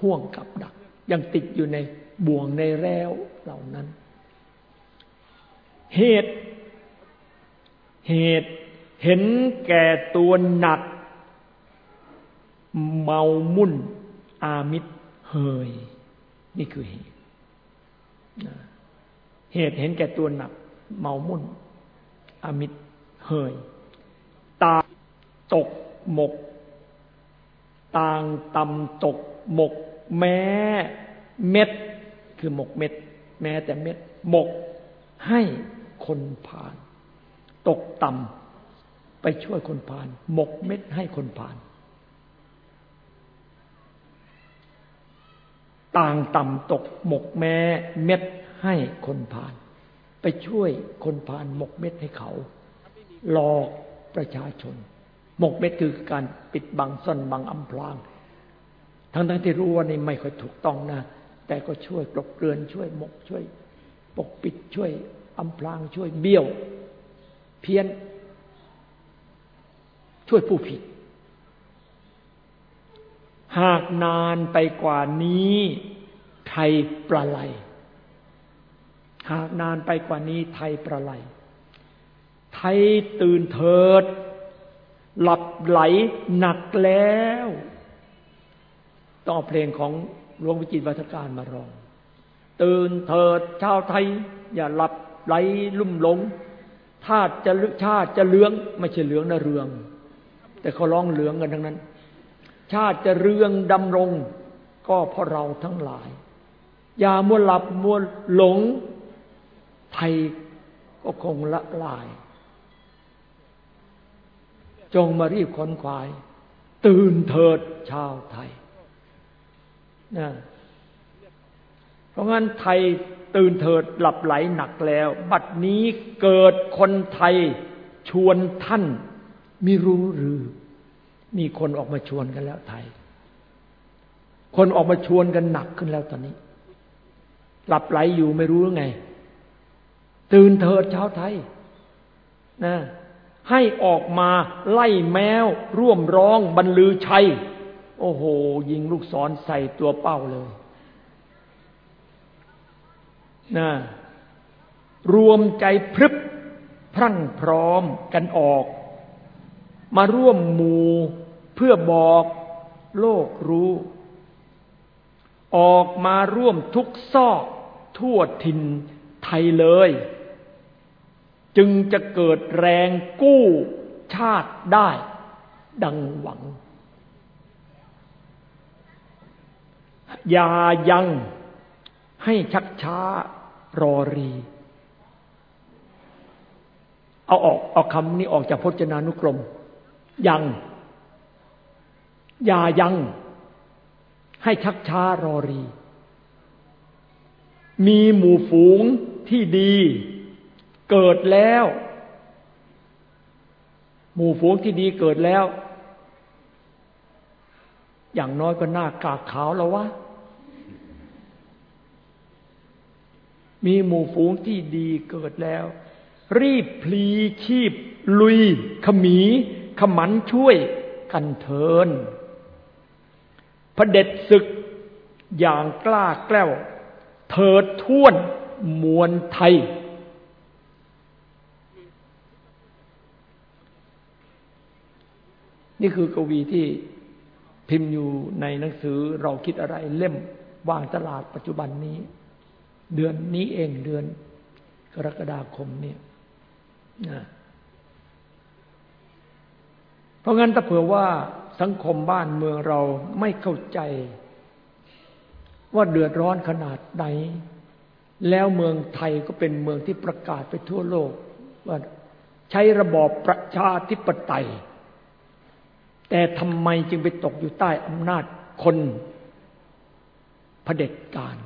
ห่วงกับดัก ยังติดอยู่ในบ่วงในแร้วเหล่านั้น เหตุ เหตุเห็นแก่ตัวหนัก เมามุ่น อามิตรเฮย นี่คือเหตุเหตุเห็นแก่ตัวหนัก เมามุ่น อามิตรเฮยตา ตกหมก ต่างตำตกหมก แม้เม็ด คือหมกเม็ด แม้แต่เม็ดหมกให้คนผ่าน ตกต่ำไปช่วยคนผ่าน หมกเม็ดให้คนผ่าน ต่างต่ำตกหมกแม้เม็ดให้คนผ่าน ไปช่วยคนผ่านหมกเม็ดให้เขา หลอกประชาชน หมกเม็ดคือการปิดบังซ่อนบังอำพราง ทั้งทั้งที่รู้ว่านี่ไม่ค่อยถูกต้องนะ แต่ก็ช่วยปลกเกลือนช่วยหมกช่วย ปกปิดช่วยอำพรางช่วยเบี้ยว เพี้ยน ช่วยผู้ผิด หากนานไปกว่านี้ไทยประไลหากนานไปกว่านี้ไทยประไลไทยตื่นเถิด หลับไหลหนักแล้ว ต้องเอาเพลงของหลวงวิจิตรวัฒการมาร้อง ตื่นเถิดชาวไทย อย่าหลับไหลลุ่มหลงชาติจะชาติจะเลืองไม่ใช่เหลืองนะเรือง แต่เขาร้องเหลืองกันทั้งนั้น ชาติจะเรืองดำรง ก็เพราะเราทั้งหลาย อย่ามัวหลับมัวหลงไทยก็คงละลาย จงมารีบค้นควาย ตื่นเถิดชาวไทยนะเพราะงั้นไทยตื่นเถิดหลับไหลหนักแล้ว บัดนี้เกิดคนไทยชวนท่านมีรู้หรือ มีคนออกมาชวนกันแล้วไทย คนออกมาชวนกันหนักขึ้นแล้วตอนนี้ หลับไหลอยู่ไม่รู้ไง ตื่นเถิดชาวไทยนะ ให้ออกมาไล่แมว ร่วมร้องบรรลือชัย โอ้โห ยิงลูกศรใส่ตัวเป้าเลยนะรวมใจพรึบพรั่งพร้อมกันออก มาร่วมหมู่เพื่อบอกโลกรู้ ออกมาร่วมทุกซอกทั่วทินไทยเลย จึงจะเกิดแรงกู้ชาติได้ ดังหวัง อย่ายังให้ชักช้ารอรี เอาออกเอาคำนี้ออกจากพจนานุกรม ยัง อย่ายัง ให้ชักช้ารอรี มีหมู่ฝูงที่ดี เกิดแล้ว หมู่ฝูงที่ดีเกิดแล้ว อย่างน้อยก็หน้ากากขาวแล้ววะมีหมู่ฝูงที่ดีเกิดแล้ว รีบพลีชีพ ลุย ขมีขมันช่วยกันเทินพระเด็จศึกอย่างกล้าแกล้ว เถิดท่วนมวลไทย นี่คือกวีที่พิมพ์อยู่ในหนังสือเราคิดอะไรเล่มวางตลาดปัจจุบันนี้ เดือนนี้เองเดือนกรกฎาคมเนี่ยนะเพราะงั้นถ้าเผื่อว่าสังคมบ้านเมืองเราไม่เข้าใจ ว่าเดือดร้อนขนาดไหน แล้วเมืองไทยก็เป็นเมืองที่ประกาศไปทั่วโลก ว่าใช้ระบอบประชาธิปไตย แต่ทำไมจึงไปตกอยู่ใต้อำนาจคนเผด็จการ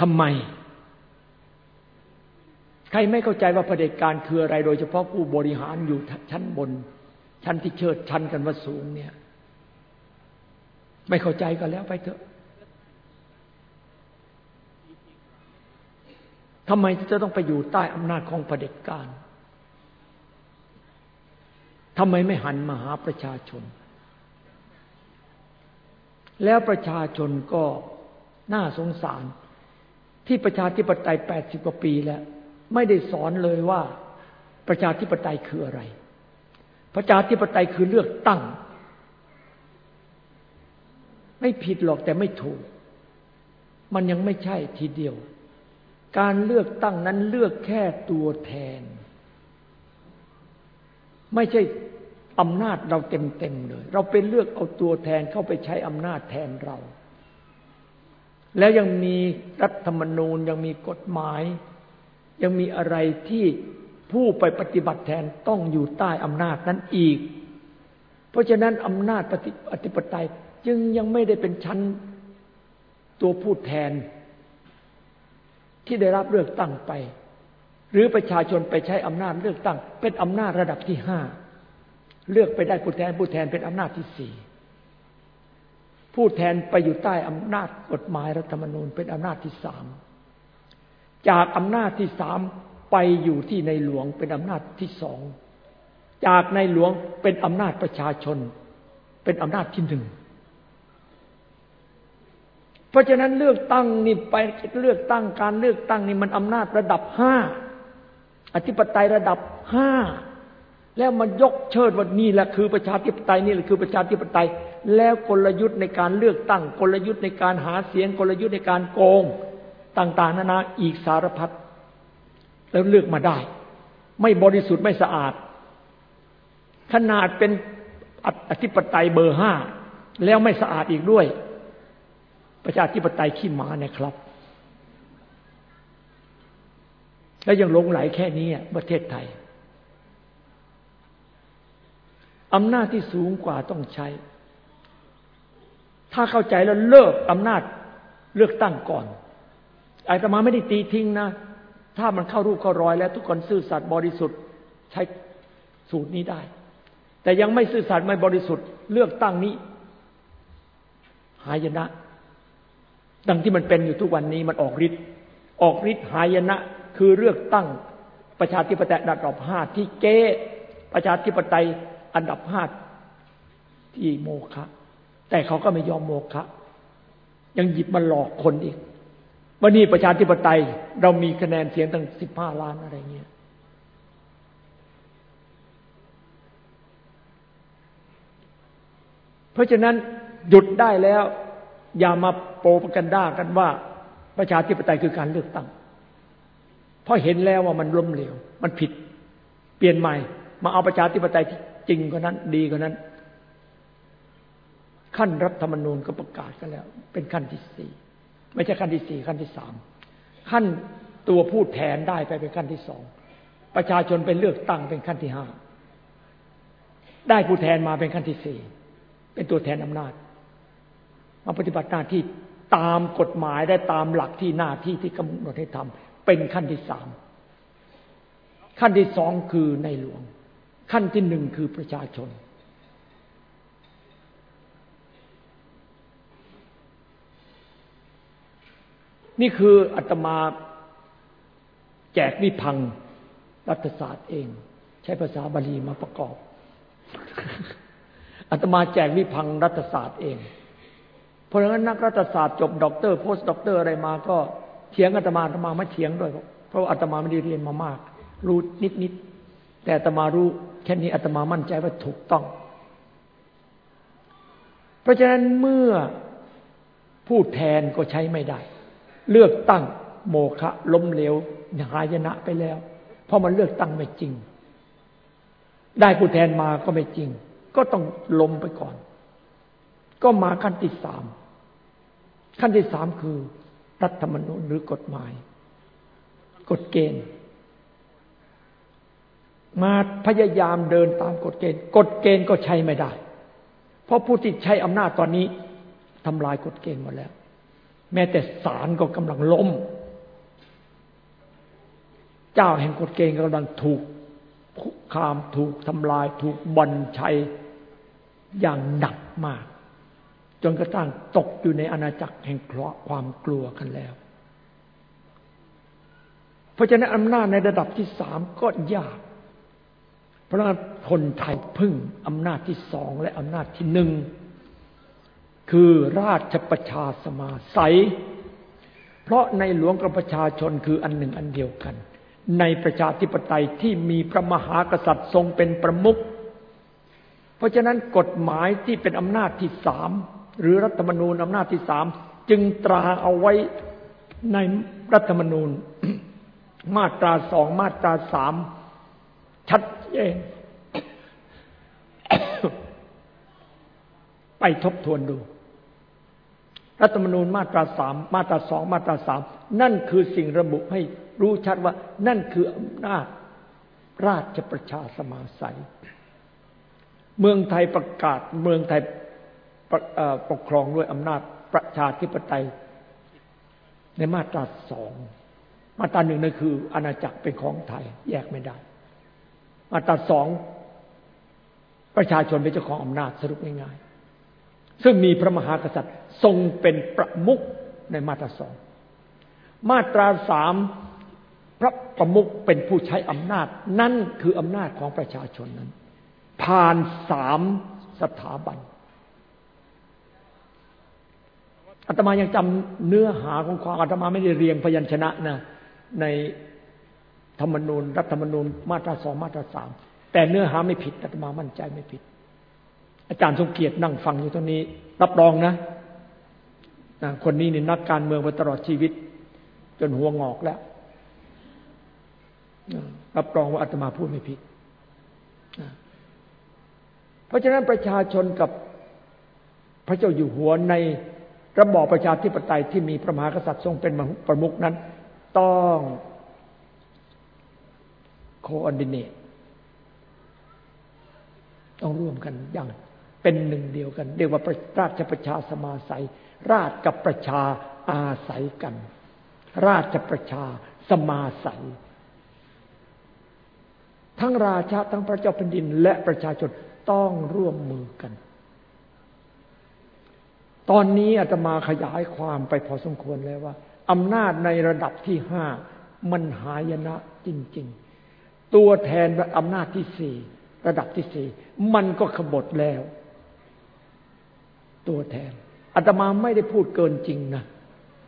ทำไม ใครไม่เข้าใจว่าเผด็จการคืออะไร โดยเฉพาะผู้บริหารอยู่ชั้นบน ชั้นที่เชิดชั้นกันว่าสูงเนี่ย ไม่เข้าใจก็แล้วไปเถอะทำไมจะต้องไปอยู่ใต้อำนาจของเผด็จการ ทำไมไม่หันมาหาประชาชน แล้วประชาชนก็น่าสงสาร ที่ประชาธิปไตยแปดสิบกว่าปีแล้ว ไม่ได้สอนเลยว่าประชาธิปไตยคืออะไร ประชาธิปไตยคือเลือกตั้ง ไม่ผิดหรอกแต่ไม่ถูก มันยังไม่ใช่ทีเดียว การเลือกตั้งนั้นเลือกแค่ตัวแทน ไม่ใช่อำนาจเราเต็มๆเลย เราเป็นเลือกเอาตัวแทนเข้าไปใช้อำนาจแทนเรา แล้วยังมีรัฐธรรมนูญยังมีกฎหมาย ยังมีอะไรที่ผู้ไปปฏิบัติแทนต้องอยู่ใต้อำนาจนั้นอีก เพราะฉะนั้นอำนาจปฏิปฏิปไตยจึงยังไม่ได้เป็นชั้นตัวผู้แทน ที่ได้รับเลือกตั้งไป หรือประชาชนไปใช้อำนาจเลือกตั้ง เป็นอำนาจระดับที่ห้าเลือกไปได้ผู้แทนผู้แทนเป็นอำนาจที่สี่ผู้แทนไปอยู่ใต้อำนาจกฎหมายรัฐธรรมนูญเป็นอำนาจที่สามจากอำนาจที่สามไปอยู่ที่ในหลวงเป็นอำนาจที่สองจากในหลวงเป็นอำนาจประชาชน เป็นอำนาจที่หนึ่งเพราะฉะนั้นเลือกตั้งนี่ไปเลือกตั้งการเลือกตั้งนี่มันอำนาจระดับห้า อธิปไตยระดับห้าแล้วมันยกเชิดว่านี่แหละคือประชาธิปไตยนี่แหละคือประชาธิปไตย แล้วกลยุทธ์ในการเลือกตั้งกลยุทธ์ในการหาเสียงกลยุทธ์ในการโกงต่าง ๆนานาอีกสารพัดแล้วเลือกมาได้ ไม่บริสุทธิ์ไม่สะอาด ขนาดเป็นอธิปไตยเบอร์ห้าแล้วไม่สะอาดอีกด้วย ประชาธิปไตยขี้หมาเนี่ยครับ แล้วยังหลงไหลแค่นี้ประเทศไทยอำนาจที่สูงกว่าต้องใช้ ถ้าเข้าใจแล้วเลิกอำนาจเลือกตั้งก่อนอาตมาไม่ได้ตีทิ้งนะ ถ้ามันเข้ารูปเข้ารอยแล้ว ทุกคนซื่อสัตย์บริสุทธิ์ใช้สูตรนี้ได้ แต่ยังไม่ซื่อสัตย์ไม่บริสุทธิ์เลือกตั้งนี้ หายนะ ดังที่มันเป็นอยู่ทุกวันนี้มันออกฤทธิ์ออกฤทธิ์หายนะ คือเลือกตั้งประชาธิปไตยระดับห้าที่เก้ประชาธิปไตยอันดับห้าที่โมฆะแต่เขาก็ไม่ยอมโมฆะยังหยิบมาหลอกคนอีกวันนี้ประชาธิปไตยเรามีคะแนนเสียงตั้งสิบห้าล้านอะไรเงี้ยเพราะฉะนั้นหยุดได้แล้ว อย่ามาโปรปกันด้ากันว่า ประชาธิปไตยคือการเลือกตั้ง เพราะเห็นแล้วว่ามันล้มเหลว มันผิด เปลี่ยนใหม่ มาเอาประชาธิปไตยที่จริงกว่านั้น ดีกว่านั้น ขั้นรัฐธรรมนูญก็ประกาศกันแล้ว เป็นขั้นที่สี่ไม่ใช่ขั้นที่สี่ขั้นที่สามขั้นตัวพูดแทนได้ไปเป็นขั้นที่สองประชาชนเป็นเลือกตั้งเป็นขั้นที่ห้าได้ผู้แทนมาเป็นขั้นที่สี่เป็นตัวแทนอำนาจ มาปฏิบัติหน้าที่ตามกฎหมายได้ตามหลักที่หน้าที่ที่กำหนดให้ทำ เป็นขั้นที่สามขั้นที่สองคือในหลวง ขั้นที่หนึ่งคือประชาชน นี่คืออาตมาแจกวิภังค์รัฐศาสตร์เอง ใช้ภาษาบาลีมาประกอบอาตมาแจกวิภังค์รัฐศาสตร์เอง เพราะฉะนั้นนักรัฐศาสตร์จบด็อกเตอร์ post doctor อะไรมาก็ เถียงอาตมาอาตมาไม่เถียงด้วย เพราะอาตมาไม่ได้เรียนมามาก รู้นิดนิดแต่อาตมารู้แค่นี้อาตมามั่นใจว่าถูกต้อง เพราะฉะนั้นเมื่อผู้แทนก็ใช้ไม่ได้ เลือกตั้งโมฆะล้มเหลวหายนะไปแล้ว เพราะมันเลือกตั้งไม่จริง ได้ผู้แทนมาก็ไม่จริง ก็ต้องล้มไปก่อน ก็มาขั้นที่สามขั้นที่สามคือ รัฐธรรมนูญหรือกฎหมาย กฎเกณฑ์ มาพยายามเดินตามกฎเกณฑ์ กฎเกณฑ์ก็ใช้ไม่ได้ เพราะผู้ที่ใช้อำนาจตอนนี้ทำลายกฎเกณฑ์หมดแล้ว แม้แต่ศาลก็กำลังล้ม เจ้าแห่งกฎเกณฑ์กำลังถูกคุกคามถูกทำลาย ถูกบันชัยอย่างหนักมาก จนกระทั่งตกอยู่ในอาณาจักรแห่งเคราะห์ความกลัวกันแล้ว เพราะฉะนั้นอำนาจในระดับที่สามก็ยาก เพราะนั้นคนไทยพึ่งอำนาจที่สองและอำนาจที่หนึ่งคือราชประชาสมาสัย เพราะในหลวงกับประชาชนคืออันหนึ่งอันเดียวกัน ในประชาธิปไตยที่มีพระมหากษัตริย์ทรงเป็นประมุข เพราะฉะนั้นกฎหมายที่เป็นอำนาจที่สาม หรือรัฐธรรมนูญอำนาจที่สามจึงตราเอาไว้ในรัฐธรรมนูญ มาตราสองมาตราสามชัดเจนไปทบทวนดู รัฐธรรมนูญมาตราสามมาตราสองมาตราสามนั่นคือสิ่งระบุให้รู้ชัดว่า นั่นคืออำนาจราชประชาสมาสัย เมืองไทยประกาศเมืองไทย ปกครองด้วยอำนาจประชาธิปไตย ในมาตราสองมาตราหนึ่งนั่นคืออาณาจักรเป็นของไทย แยกไม่ได้ มาตราสองประชาชนเป็นเจ้าของอำนาจสรุปง่ายๆซึ่งมีพระมหากษัตริย์ทรงเป็นประมุขในมาตราสองมาตราสามพระประมุขเป็นผู้ใช้อำนาจ นั่นคืออำนาจของประชาชนนั้น ผ่านสามสถาบัน อาตมายังจำเนื้อหาของความอาตมาไม่ได้เรียงพยัญชนะนะในธรรมนูญรัฐธรรมนูญมาตราสองมาตราสามแต่เนื้อหาไม่ผิดอาตมามั่นใจไม่ผิด อาจารย์ทรงเกียรตินั่งฟังอยู่ตรงนี้ รับรองนะนะคนนี้นี่นักการเมืองมาตลอดชีวิต จนหัวงอกแล้วรับรองว่าอาตมาพูดไม่ผิด เพราะฉะนั้นประชาชนกับพระเจ้าอยู่หัวใน ระบอบประชาธิปไตยที่มีพระมหากษัตริย์ทรงเป็นประมุขนั้น ต้องโคออนดิเนตต้องร่วมกันอย่างเป็นหนึ่งเดียวกัน เรียกว่าราชประชาสมาสัย ราชกับประชาอาศัยกัน ราชประชาสมาสัย ทั้งราชาทั้งพระเจ้าแผ่นดินและประชาชนต้องร่วมมือกัน ตอนนี้อาตมาขยายความไปพอสมควรแล้วว่าอำนาจในระดับที่ห้ามันหายนะจริง ๆ ตัวแทนอำนาจที่สี่ระดับที่สี่มันก็ขบฏแล้ว ตัวแทนอาตมาไม่ได้พูดเกินจริงนะ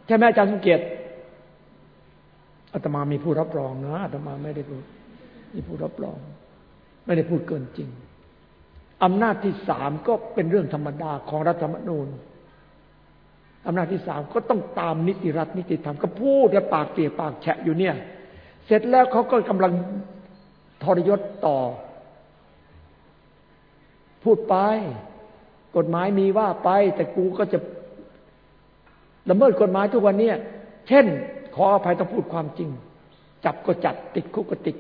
ใช่ไหมอาจารย์สุเกียรติอาตมามีผู้รับรองนะอาตมาไม่ได้พูดมีผู้รับรอง ไม่ได้พูดเกินจริงอำนาจที่สามก็เป็นเรื่องธรรมดาของรัฐธรรมนูญ อำนาจที่สามก็ต้องตามนิติรัฐนิติธรรมก็พูดและปากเปียกปากแฉะอยู่เนี่ย เสร็จแล้วเขาก็กำลังทรยศต่อ พูดไป กฎหมายมีว่าไป แต่กูก็จะละเมิดกฎหมายทุกวันเนี้เช่น ขออภัยต้องพูดความจริง จับก็จับติดคุกก็ติด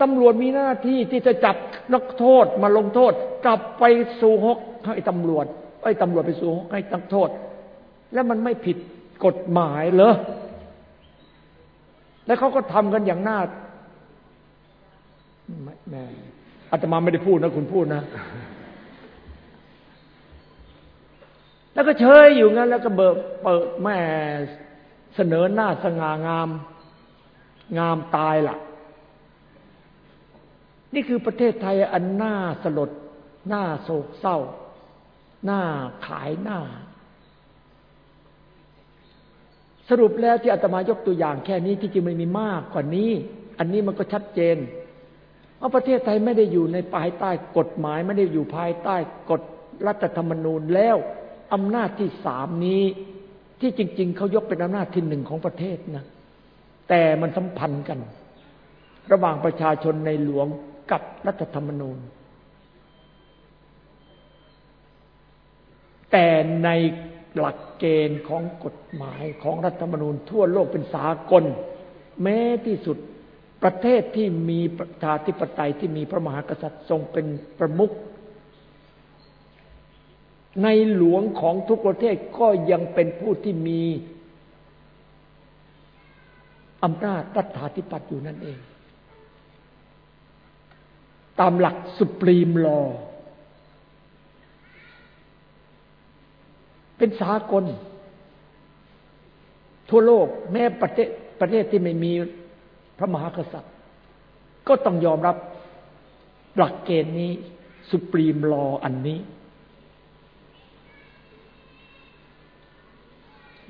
ตำรวจมีหน้าที่ที่จะจับนักโทษมาลงโทษ กลับไปสู่หกให้ตำรวจ ไอ้ตำรวจไปสู่ให้ตั้งโทษ แล้วมันไม่ผิดกฎหมายเหรอ แล้วเขาก็ทำกันอย่างน่าแม่อาตมาไม่ได้พูดนะ คุณพูดนะ แล้วก็เชยอยู่งั้น แล้วก็เบิกเปิดแม่เสนอหน้าสง่างาม งามตายละ่ะ นี่คือประเทศไทยอันน่าสลด น่าโศกเศร้า หน่าขายหน้า สรุปแล้วที่อาตมายกตัวอย่างแค่นี้ที่จริงมันมีมากกว่านี้ อันนี้มันก็ชัดเจนว่าประเทศไทยไม่ได้อยู่ในภายใต้กฎหมาย ไม่ได้อยู่ภายใต้กฎรัฐธรรมนูญแล้วอำนาจที่สามนี้ที่จริง ๆเขายกเป็นอำนาจที่หนึ่งของประเทศนะแต่มันสัมพันธ์กัน ระหว่างประชาชนในหลวงกับรัฐธรรมนูญ แต่ในหลักเกณฑ์ของกฎหมายของรัฐธรรมนูญทั่วโลกเป็นสากล แม้ที่สุดประเทศที่มีประชาธิปไตยที่มีพระมหากษัตริย์ทรงเป็นประมุขในหลวงของทุกประเทศก็ยังเป็นผู้ที่มีอำนาจรัฐาธิปัตย์อยู่นั่นเอง ตามหลักสุปรีมลอ เป็นสากล ทั่วโลกแม้ประเทศประเทศที่ไม่มีพระมหากษัตริย์ ก็ต้องยอมรับหลักเกณฑ์นี้สุปรีมลออันนี้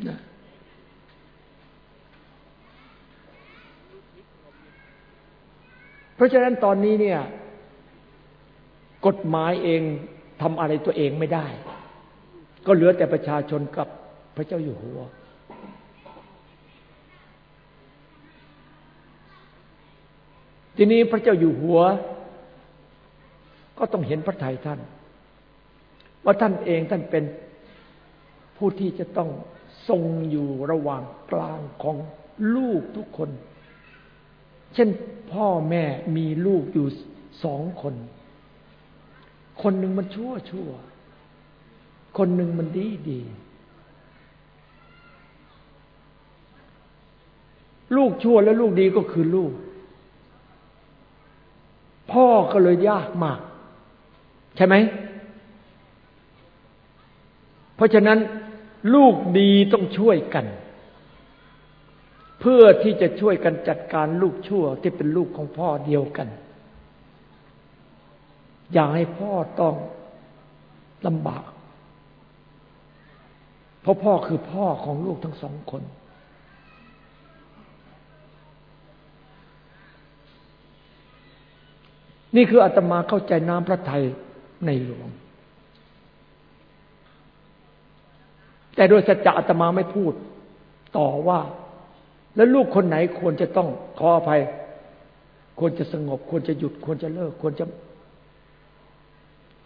นะเพราะฉะนั้นตอนนี้เนี่ย กฎหมายเองทำอะไรตัวเองไม่ได้ ก็เหลือแต่ประชาชนกับพระเจ้าอยู่หัว ทีนี้พระเจ้าอยู่หัว ก็ต้องเห็นพระทัยท่าน ว่าท่านเองท่านเป็นผู้ที่จะต้องทรงอยู่ระหว่างกลางของลูกทุกคน เช่นพ่อแม่มีลูกอยู่สองคน คนหนึ่งมันชั่วชั่ว คนหนึ่งมันดีดี ลูกชั่วและลูกดีก็คือลูก พ่อก็เลยยากมาก ใช่ไหม เพราะฉะนั้น ลูกดีต้องช่วยกัน เพื่อที่จะช่วยกันจัดการลูกชั่วที่เป็นลูกของพ่อเดียวกัน อย่าให้พ่อต้องลำบาก เพราะพ่อคือพ่อของลูกทั้งสองคน นี่คืออาตมาเข้าใจน้ำพระทัยในหลวง แต่โดยสัจจะอาตมาไม่พูด ต่อว่า แล้วลูกคนไหนควรจะต้องขออภัย ควรจะสงบ ควรจะหยุด ควรจะเลิก ควรจะ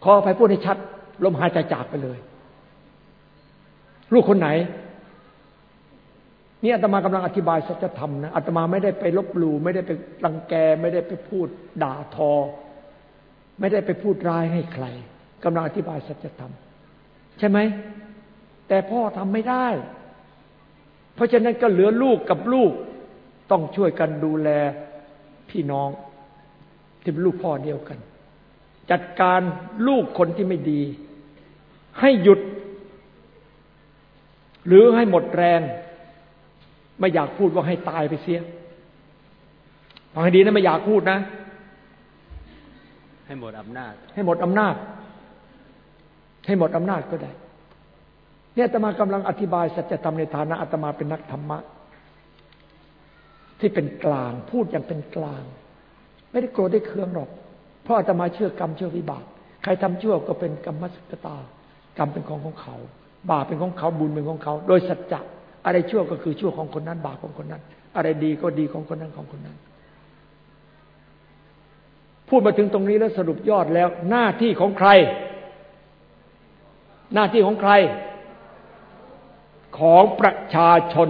ขอไปพูดให้ชัด ลมหายใจจากไปเลย ลูกคนไหน นี่อาตมากำลังอธิบายสัจธรรมนะอาตมาไม่ได้ไปลบหลู่ไม่ได้ไปรังแก ไม่ได้ไปพูดด่าทอ ไม่ได้ไปพูดร้ายให้ใครกำลังอธิบายสัจธรรม ใช่ไหมแต่พ่อทำไม่ได้ เพราะฉะนั้นก็เหลือลูกกับลูกต้องช่วยกันดูแลพี่น้องที่เป็นลูกพ่อเดียวกัน จัดการลูกคนที่ไม่ดี ให้หยุด หรือให้หมดแรง ไม่อยากพูดว่าให้ตายไปเสียฟังให้ดีนะไม่อยากพูดนะ ให้หมดอำนาจ ให้หมดอำนาจ ให้หมดอำนาจก็ได้ เนี่ยอาตมากำลังอธิบายสัจธรรมในฐานะอาตมาเป็นนักธรรมะ ที่เป็นกลางพูดอย่างเป็นกลาง ไม่ได้โกรธได้เคืองหรอก เพราะอาตมาเชื่อกรรมเชื่อวิบาก ใครทำชั่วก็เป็นกรรมสกตากรรมเป็นของของเขา บาปเป็นของเขาบุญเป็นของเขา โดยสัจจะอะไรชั่วก็คือชั่วของคนนั้น บาปของคนนั้น อะไรดีก็ดีของคนนั้นของคนนั้น พูดมาถึงตรงนี้แล้วสรุปยอดแล้ว หน้าที่ของใคร หน้าที่ของใคร ของประชาชน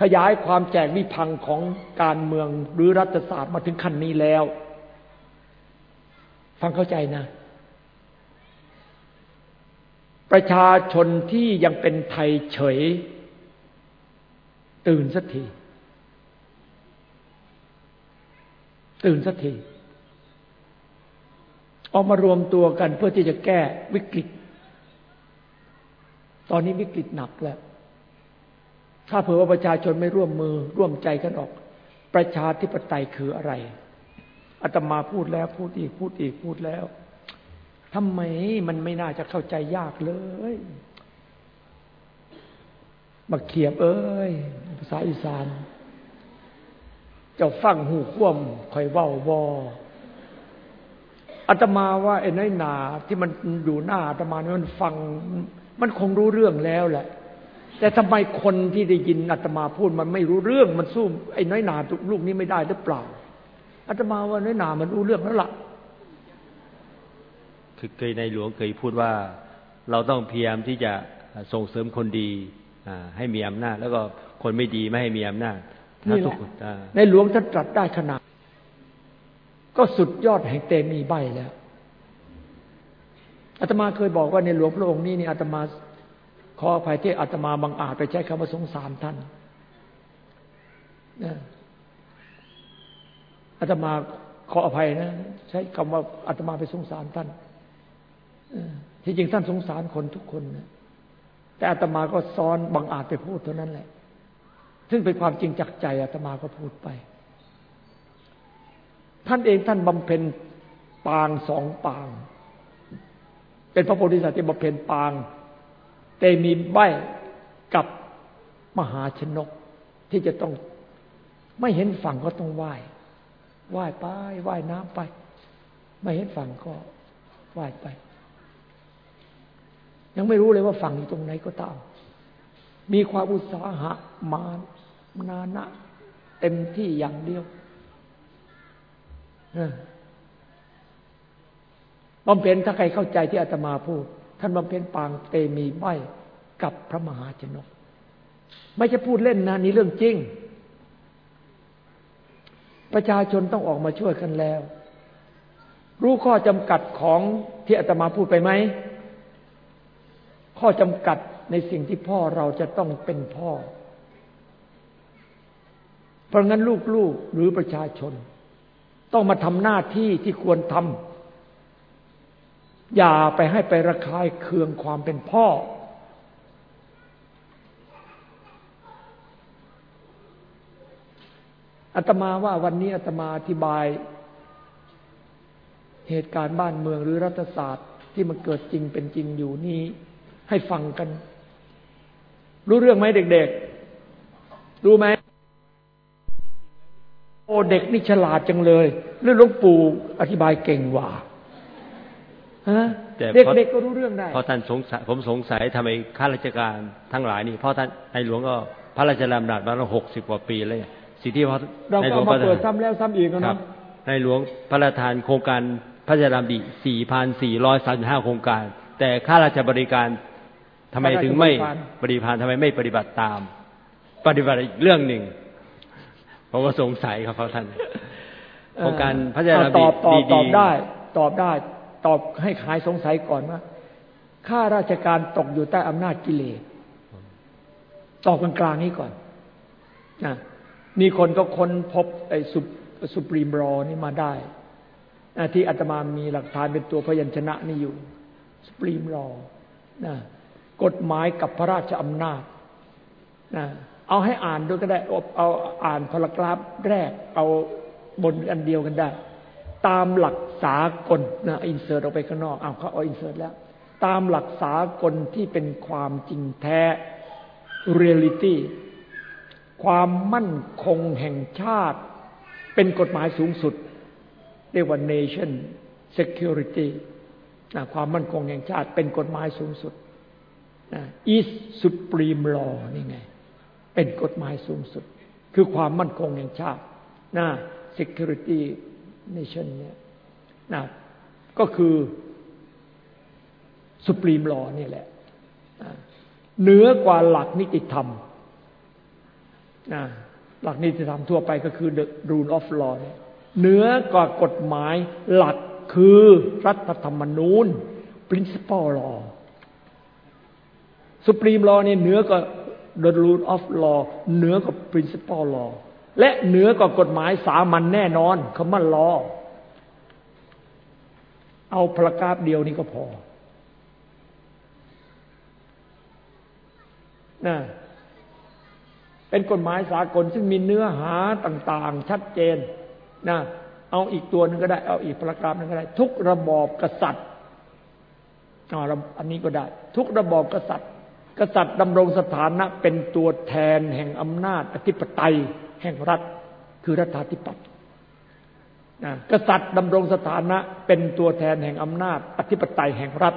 ขยายความแจกวิพังของการเมืองหรือรัฐศาสตร์มาถึงขั้นนี้แล้ว ฟังเข้าใจนะ ประชาชนที่ยังเป็นไทยเฉย ตื่นสักที ตื่นสักที ออกมารวมตัวกันเพื่อที่จะแก้วิกฤต ตอนนี้วิกฤตหนักแล้ว ถ้าเผื่อว่าประชาชนไม่ร่วมมือร่วมใจกันออก ประชาธิปไตยคืออะไรอาตมาพูดแล้วพูดอีกพูดอีกพูดแล้ว ทำไมมันไม่น่าจะเข้าใจยากเลยมาเขียบเอ้ย ภาษาอีสาน เจ้าฟังหูคว่ำคอยเว้าบออาตมาว่าไอ้น้อยหนาที่มันอยู่หน้าอาตมานี่มันฟัง มันคงรู้เรื่องแล้วแหละ แต่ทำไมคนที่ได้ยินอาตมาพูดมันไม่รู้เรื่องมันสู้ไอ้น้อยหนาลูกนี้ไม่ได้หรือเปล่าอาตมาว่าน้อยหนามันรู้เรื่องแล้วล่ะ คือเคยในหลวงเคยพูดว่าเราต้องพยายามที่จะส่งเสริมคนดีให้มีอำนาจ แล้วก็คนไม่ดีไม่ให้มีอำนาจนี่แหละในหลวงท่านตรัสได้ขนาด ก็สุดยอดแห่งเตมีใบแล้วอาตมาเคยบอกว่าในหลวงพระองค์นี้นี่อาตมาขออภัยที่อาตมาบังอาจไปใช้คำว่าสงสารท่านอาตมาขออภัยนะ ใช้คำว่าอาตมาไปสงสารท่าน ที่จริงท่านสงสารคนทุกคนนะแต่อาตมาก็ซ้อนบังอาจไปพูดเท่านั้นแหละ ซึ่งเป็นความจริงจากใจอาตมาก็พูดไป ท่านเองท่านบำเพ็ญปางสองปาง เป็นพระโพธิสัตว์ที่บำเพ็ญปางแต่มีใบกับมหาชนกที่จะต้องไม่เห็นฝั่งก็ต้องไหว้ไหว้ไปไหว้น้ำไป ไม่เห็นฝั่งก็ไหว้ไป ยังไม่รู้เลยว่าฝั่งอยู่ตรงไหนก็ตาม มีความอุตสาหะมานานะเต็มที่อย่างเดียวบำเพ็ญถ้าใครเข้าใจที่อาตมาพูด ท่านบำเพ็ญปางเตมีใบกับพระมหาชนก ไม่จะพูดเล่นนะนี่เรื่องจริง ประชาชนต้องออกมาช่วยกันแล้ว รู้ข้อจำกัดของที่อาตมาพูดไปไหม ข้อจำกัดในสิ่งที่พ่อเราจะต้องเป็นพ่อ เพราะงั้นลูกๆหรือประชาชน ต้องมาทำหน้าที่ที่ควรทำอย่าไปให้ไประคายเคืองความเป็นพ่อ อาตมาว่าวันนี้อาตมาอธิบาย เหตุการณ์บ้านเมืองหรือรัฐศาสตร์ที่มันเกิดจริงเป็นจริงอยู่นี้ ให้ฟังกัน รู้เรื่องไหมเด็กๆ รู้ไหมโอ้เด็กนี่ฉลาดจังเลยเรื่องหลวงปู่อธิบายเก่งกว่าฮะเด็กๆก็รู้เรื่องได้เพราะท่านสงสัยผมสงสัยทำไมข้าราชการทั้งหลายนี่เพราะท่านในหลวงก็พระราชดำรัสมาแล้วหกสิบกว่าปีเลยสิ่งที่พอในหลวงมาเปิดซ้ำแล้วซ้ำอีกนะในหลวงพระราชทานโครงการพระราชดำริสี่พันสี่ร้อยสามสิบห้าโครงการ แต่ข้าราชบริการ ทำไมถึงไม่ปฏิบัติทำไมไม่ปฏิบัติตาม ปฏิบัติอีกเรื่องหนึ่งผมก็สงสัยครับพระท่านโครงการพระเจ้าตอบตอบตอบได้ ตอบได้ ตอบให้ขายสงสัยก่อนว่าข้าราชการตกอยู่ใต้อำนาจกิเลสตอบกลางๆนี้ก่อนนะมีคนก็ค้นพบไอ้สุสุปรีมรอนี่มาได้ที่อาตมามีหลักฐานเป็นตัวพยัญชนะนี่อยู่ สุปรีมรอนะ กฎหมายกับพระราชอำนาจนะเอาให้อ่านด้วยก็ได้ เอาอ่านพารากราฟแรก เอาบนอันเดียวกันได้ ตามหลักสากลนะอินเสิร์ตออกไปข้างนอกเอาเขาเอาอินเสิร์ตแล้ว ตามหลักสากลที่เป็นความจริงแท้ reality ความมั่นคงแห่งชาติ เป็นกฎหมายสูงสุด เรียกว่า nation security นะความมั่นคงแห่งชาติเป็นกฎหมายสูงสุด is supreme law นี่ไง เป็นกฎหมายสูงสุด คือความมั่นคงแห่งชาตินะ security nation เนี่ยนะก็คือ supreme law นี่แหละเหนือกว่าหลักนิติธรรมนะหลักนิติธรรมทั่วไปก็คือ the rule of law เนี่ยเหนือกว่ากฎหมายหลักคือรัฐธรรมนูญ principle law supreme law นี่เหนือกว่า the rule of law เหนือกว่า principle law และเหนือกว่ากฎหมายสามัญแน่นอนคำว่า law เอาพระกราบเดียวนี่ก็พอนะเป็นกฎหมายสากลซึ่งมีเนื้อหาต่าง ๆ ชัดเจนนะเอาอีกตัวนึงก็ได้ เอาอีกประการนึงก็ได้ ทุกระบอบกษัตริย์อันนี้ก็ได้ ทุกระบอบกษัตริย์ กษัตริย์ดำรงสถานะเป็นตัวแทนแห่งอำนาจอธิปไตยแห่งรัฐคือรัฐาธิปัตย์นะกษัตริย์ดำรงสถานะเป็นตัวแทนแห่งอำนาจอธิปไตยแห่งรัฐ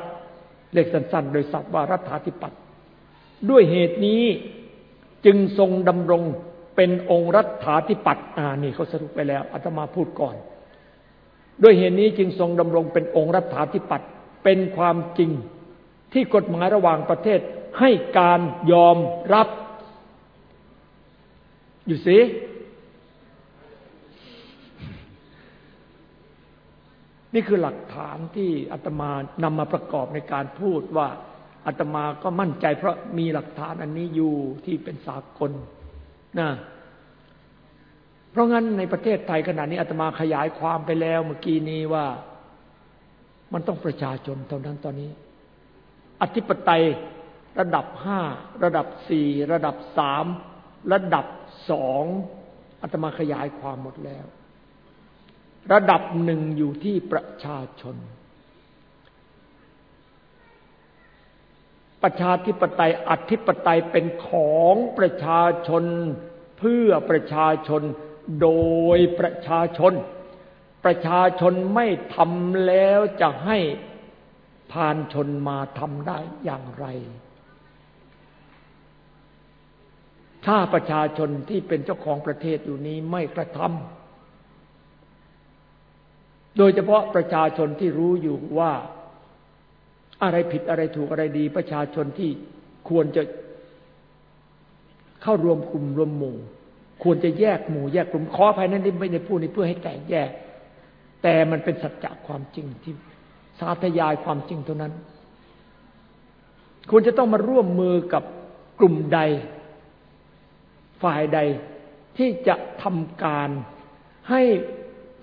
เรียกสั้นๆ โดยศัพท์ว่ารัฐาธิปัตย์ด้วยเหตุนี้จึงทรงดำรงเป็นองค์รัฐาธิปัตย์อ่านี่เขาสรุปไปแล้วอาตมาพูดก่อน ด้วยเหตุนี้จึงทรงดำรงเป็นองค์รัฐาธิปัตย์เป็นความจริงที่กฎหมายระหว่างประเทศ ให้การยอมรับ อยู่สิ นี่คือหลักฐานที่อาตมานำมาประกอบในการพูดว่าอาตมาก็มั่นใจเพราะมีหลักฐานอันนี้อยู่ที่เป็นสากลนะเพราะงั้นในประเทศไทยขณะนี้อาตมาขยายความไปแล้วเมื่อกี้นี้ว่ามันต้องประชาชนเท่านั้นตอนนี้ อธิปไตย ระดับห้าระดับสี่ระดับสามระดับสองอาตมาขยายความหมดแล้ว ระดับหนึ่งอยู่ที่ประชาชน ประชาธิปไตยอธิปไตยเป็นของประชาชน เพื่อประชาชนโดยประชาชน ประชาชนไม่ทำแล้วจะให้พานชนมาทำได้อย่างไร ถ้าประชาชนที่เป็นเจ้าของประเทศอยู่นี้ไม่กระทำโดยเฉพาะประชาชนที่รู้อยู่ว่าอะไรผิดอะไรถูกอะไรดี ประชาชนที่ควรจะเข้ารวมกลุ่มรวมหมู่ ควรจะแยกหมู่แยกกลุ่มขอภายนั้นที่ไม่ได้พูดในเพื่อให้แตกแยก แต่มันเป็นสัจจะความจริงที่สาธยายความจริงเท่านั้น ควรจะต้องมาร่วมมือกับกลุ่มใด ฝ่ายใดที่จะทำการให้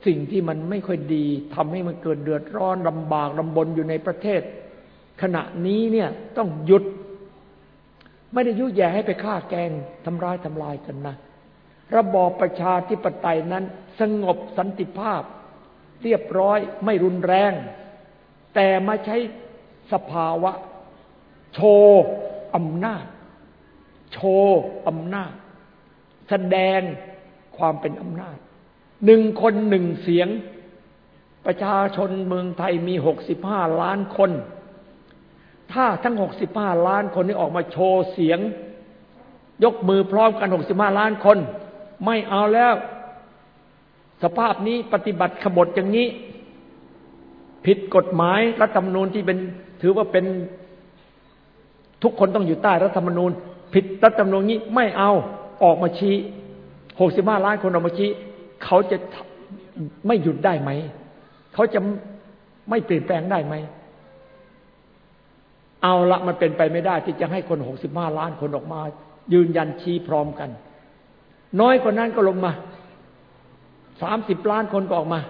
สิ่งที่มันไม่ค่อยดีทำให้มันเกิดเดือดร้อนลำบากลำบนอยู่ในประเทศ ขณะนี้เนี่ยต้องหยุด ไม่ได้ยุแย่ให้ไปฆ่าแกงทำร้ายทำลายกันนะระบอบประชาธิปไตยนั้นสงบสันติภาพ เรียบร้อยไม่รุนแรง แต่มาใช้สภาวะ โชว์อำนาจ โชว์อำนาจ แสดงความเป็นอำนาจหนึ่งคนหนึ่งเสียง ประชาชนเมืองไทยมีหกสิบห้าล้านคน ถ้าทั้งหกสิบห้าล้านคนนี้ออกมาโชว์เสียง ยกมือพร้อมกันหกสิบห้าล้านคน ไม่เอาแล้ว สภาพนี้ปฏิบัติขบฏอย่างนี้ ผิดกฎหมายรัฐธรรมนูญที่เป็นถือว่าเป็นทุกคนต้องอยู่ใต้รัฐธรรมนูญ ผิดรัฐธรรมนูญนี้ไม่เอา ออกมาชี้หกสิบห้าล้านคนออกมาชี้เขาจะไม่หยุดได้ไหม เขาจะไม่เปลี่ยนแปลงได้ไหม เอาละมันเป็นไปไม่ได้ ที่จะให้คนหกสิบห้าล้านคนออกมา ยืนยันชี้พร้อมกัน น้อยกว่านั้นก็ลงมาสามสิบล้านคนก็ออกมา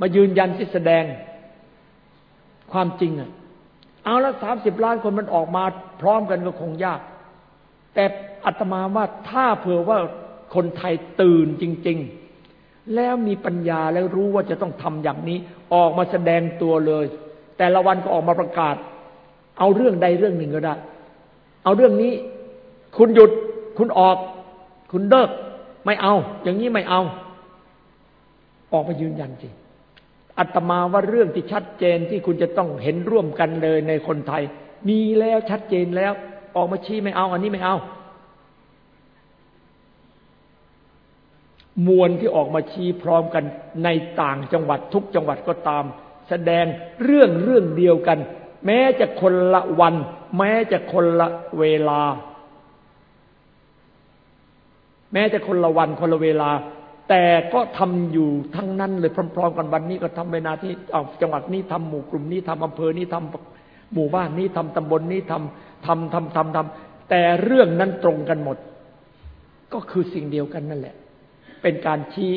มายืนยันที่แสดงความจริงอะ เอาละสามสิบล้านคนมันออกมาพร้อมกันก็คงยาก แต่อัตมาว่าถ้าเผื่อว่าคนไทยตื่นจริง ๆ แล้วมีปัญญาแล้วรู้ว่าจะต้องทำอย่างนี้ ออกมาแสดงตัวเลย แต่ละวันก็ออกมาประกาศ เอาเรื่องใดเรื่องหนึ่งก็ได้ เอาเรื่องนี้ คุณหยุดคุณออก คุณเลิก ไม่เอา อย่างนี้ไม่เอา ออกมายืนยันสิอัตมาว่าเรื่องที่ชัดเจนที่คุณจะต้องเห็นร่วมกันเลยในคนไทย มีแล้วชัดเจนแล้ว ออกมาชี้ไม่เอา อันนี้ไม่เอา มวลที่ออกมาชี้พร้อมกันในต่างจังหวัดทุกจังหวัดก็ตาม แสดงเรื่องเรื่องเดียวกัน แม้จะคนละวัน แม้จะคนละเวลา แม้จะคนละวันคนละเวลาแต่ก็ทำอยู่ทั้งนั้นเลยพร้อมๆกันวันนี้ก็ทำเวลาที่จังหวัดนี้ทำหมู่กลุ่มนี้ทำอำเภอนี้ทำหมู่บ้านนี้ทำตำบลนนี้ทำ ทำทำทำทำแต่เรื่องนั้นตรงกันหมด ก็คือสิ่งเดียวกันนั่นแหละ เป็นการชี้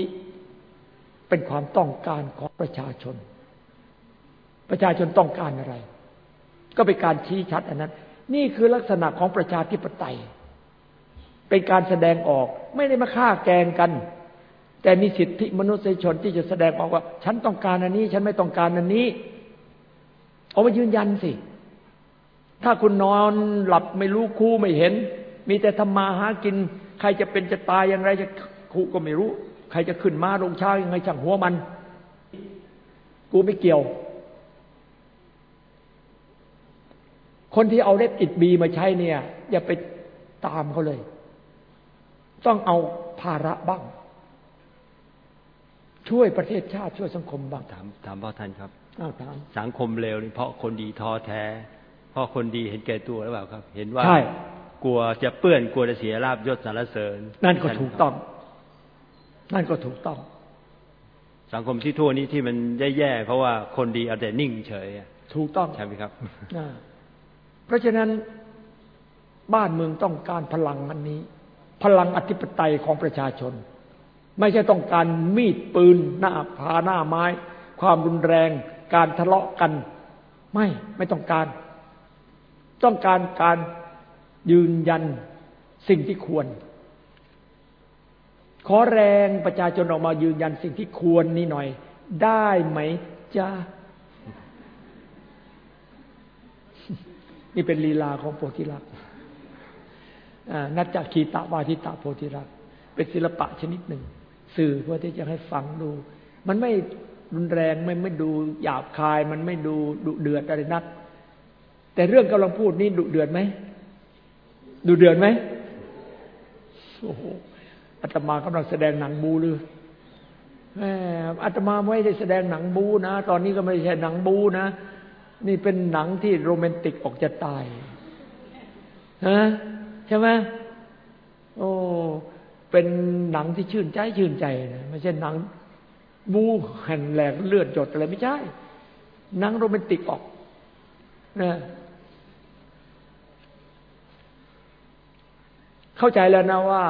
เป็นความต้องการของประชาชน ประชาชนต้องการอะไร ก็เป็นการชี้ชัดอันนั้น นี่คือลักษณะของประชาธิปไตย เป็นการแสดงออกไม่ได้มาฆ่าแกงกัน แต่มีสิทธิมนุษยชนที่จะแสดงออกว่า ฉันต้องการอันนี้ ฉันไม่ต้องการอันนี้ เอามายืนยันสิ ถ้าคุณนอนหลับไม่รู้คู่ไม่เห็น มีแต่ทำมาหากิน ใครจะเป็นจะตายอย่างไรจะครูก็ไม่รู้ ใครจะขึ้นมาลงช้ายังไงช่างหัวมัน กูไม่เกี่ยว คนที่เอาเล็บอิดบีมาใช้เนี่ย อย่าไปตามเขาเลย ต้องเอาภาระบ้าง ช่วยประเทศชาติช่วยสังคมบ้างถามถามพ่อท่านครับอ้าวถามสังคมเลวนี่เพราะคนดีท้อแท้เพราะคนดีเห็นแก่ตัวหรือเปล่าครับ เห็นว่าใกลัวจะเปื้อนกลัวจะเสียราบยศสารเสริญ นั่นก็ถูกต้อง นั่นก็ถูกต้อง สังคมที่ทั่วนี้ที่มันแย่ๆเพราะว่าคนดีเอาแต่นิ่งเฉยถูกต้องใช่ไหมครับเพราะฉะนั้นบ้านเมืองต้องการพลังอันนี้ พลังอธิปไตยของประชาชน ไม่ใช่ต้องการมีดปืนหน้าพาหน้าไม้ ความรุนแรง การทะเลาะกัน ไม่ไม่ต้องการ ต้องการการยืนยันสิ่งที่ควร ขอแรงประชาชนออกมายืนยันสิ่งที่ควรนี้หน่อย ได้ไหมจ้านี่เป็นลีลาของโพธิลักนัจจคีตาวาทิตาโพธิลักเป็นศิลปะชนิดหนึ่ง สื่อเพื่อที่จะให้ฟังดู มันไม่รุนแรงไม่ไม่ดูหยาบคาย มันไม่ดูดุเดือดอะไรนัก แต่เรื่องกำลังพูดนี่ดุเดือดไหมดุเดือดไหมโอ้โหอาตมากำลังแสดงหนังบูหรืออาตมาไม่ได้แสดงหนังบูนะ ตอนนี้ก็ไม่ใช่หนังบูนะ นี่เป็นหนังที่โรแมนติกออกจะตายฮะใช่ไหมโอ้เป็นหนังที่ชื่นใจชื่นใจนะไม่ใช่หนังบูแห่งแหลกเลือดจดอะไรไม่ใช่หนังโรแมนติกออกนะ เข้าใจแล้วนะว่า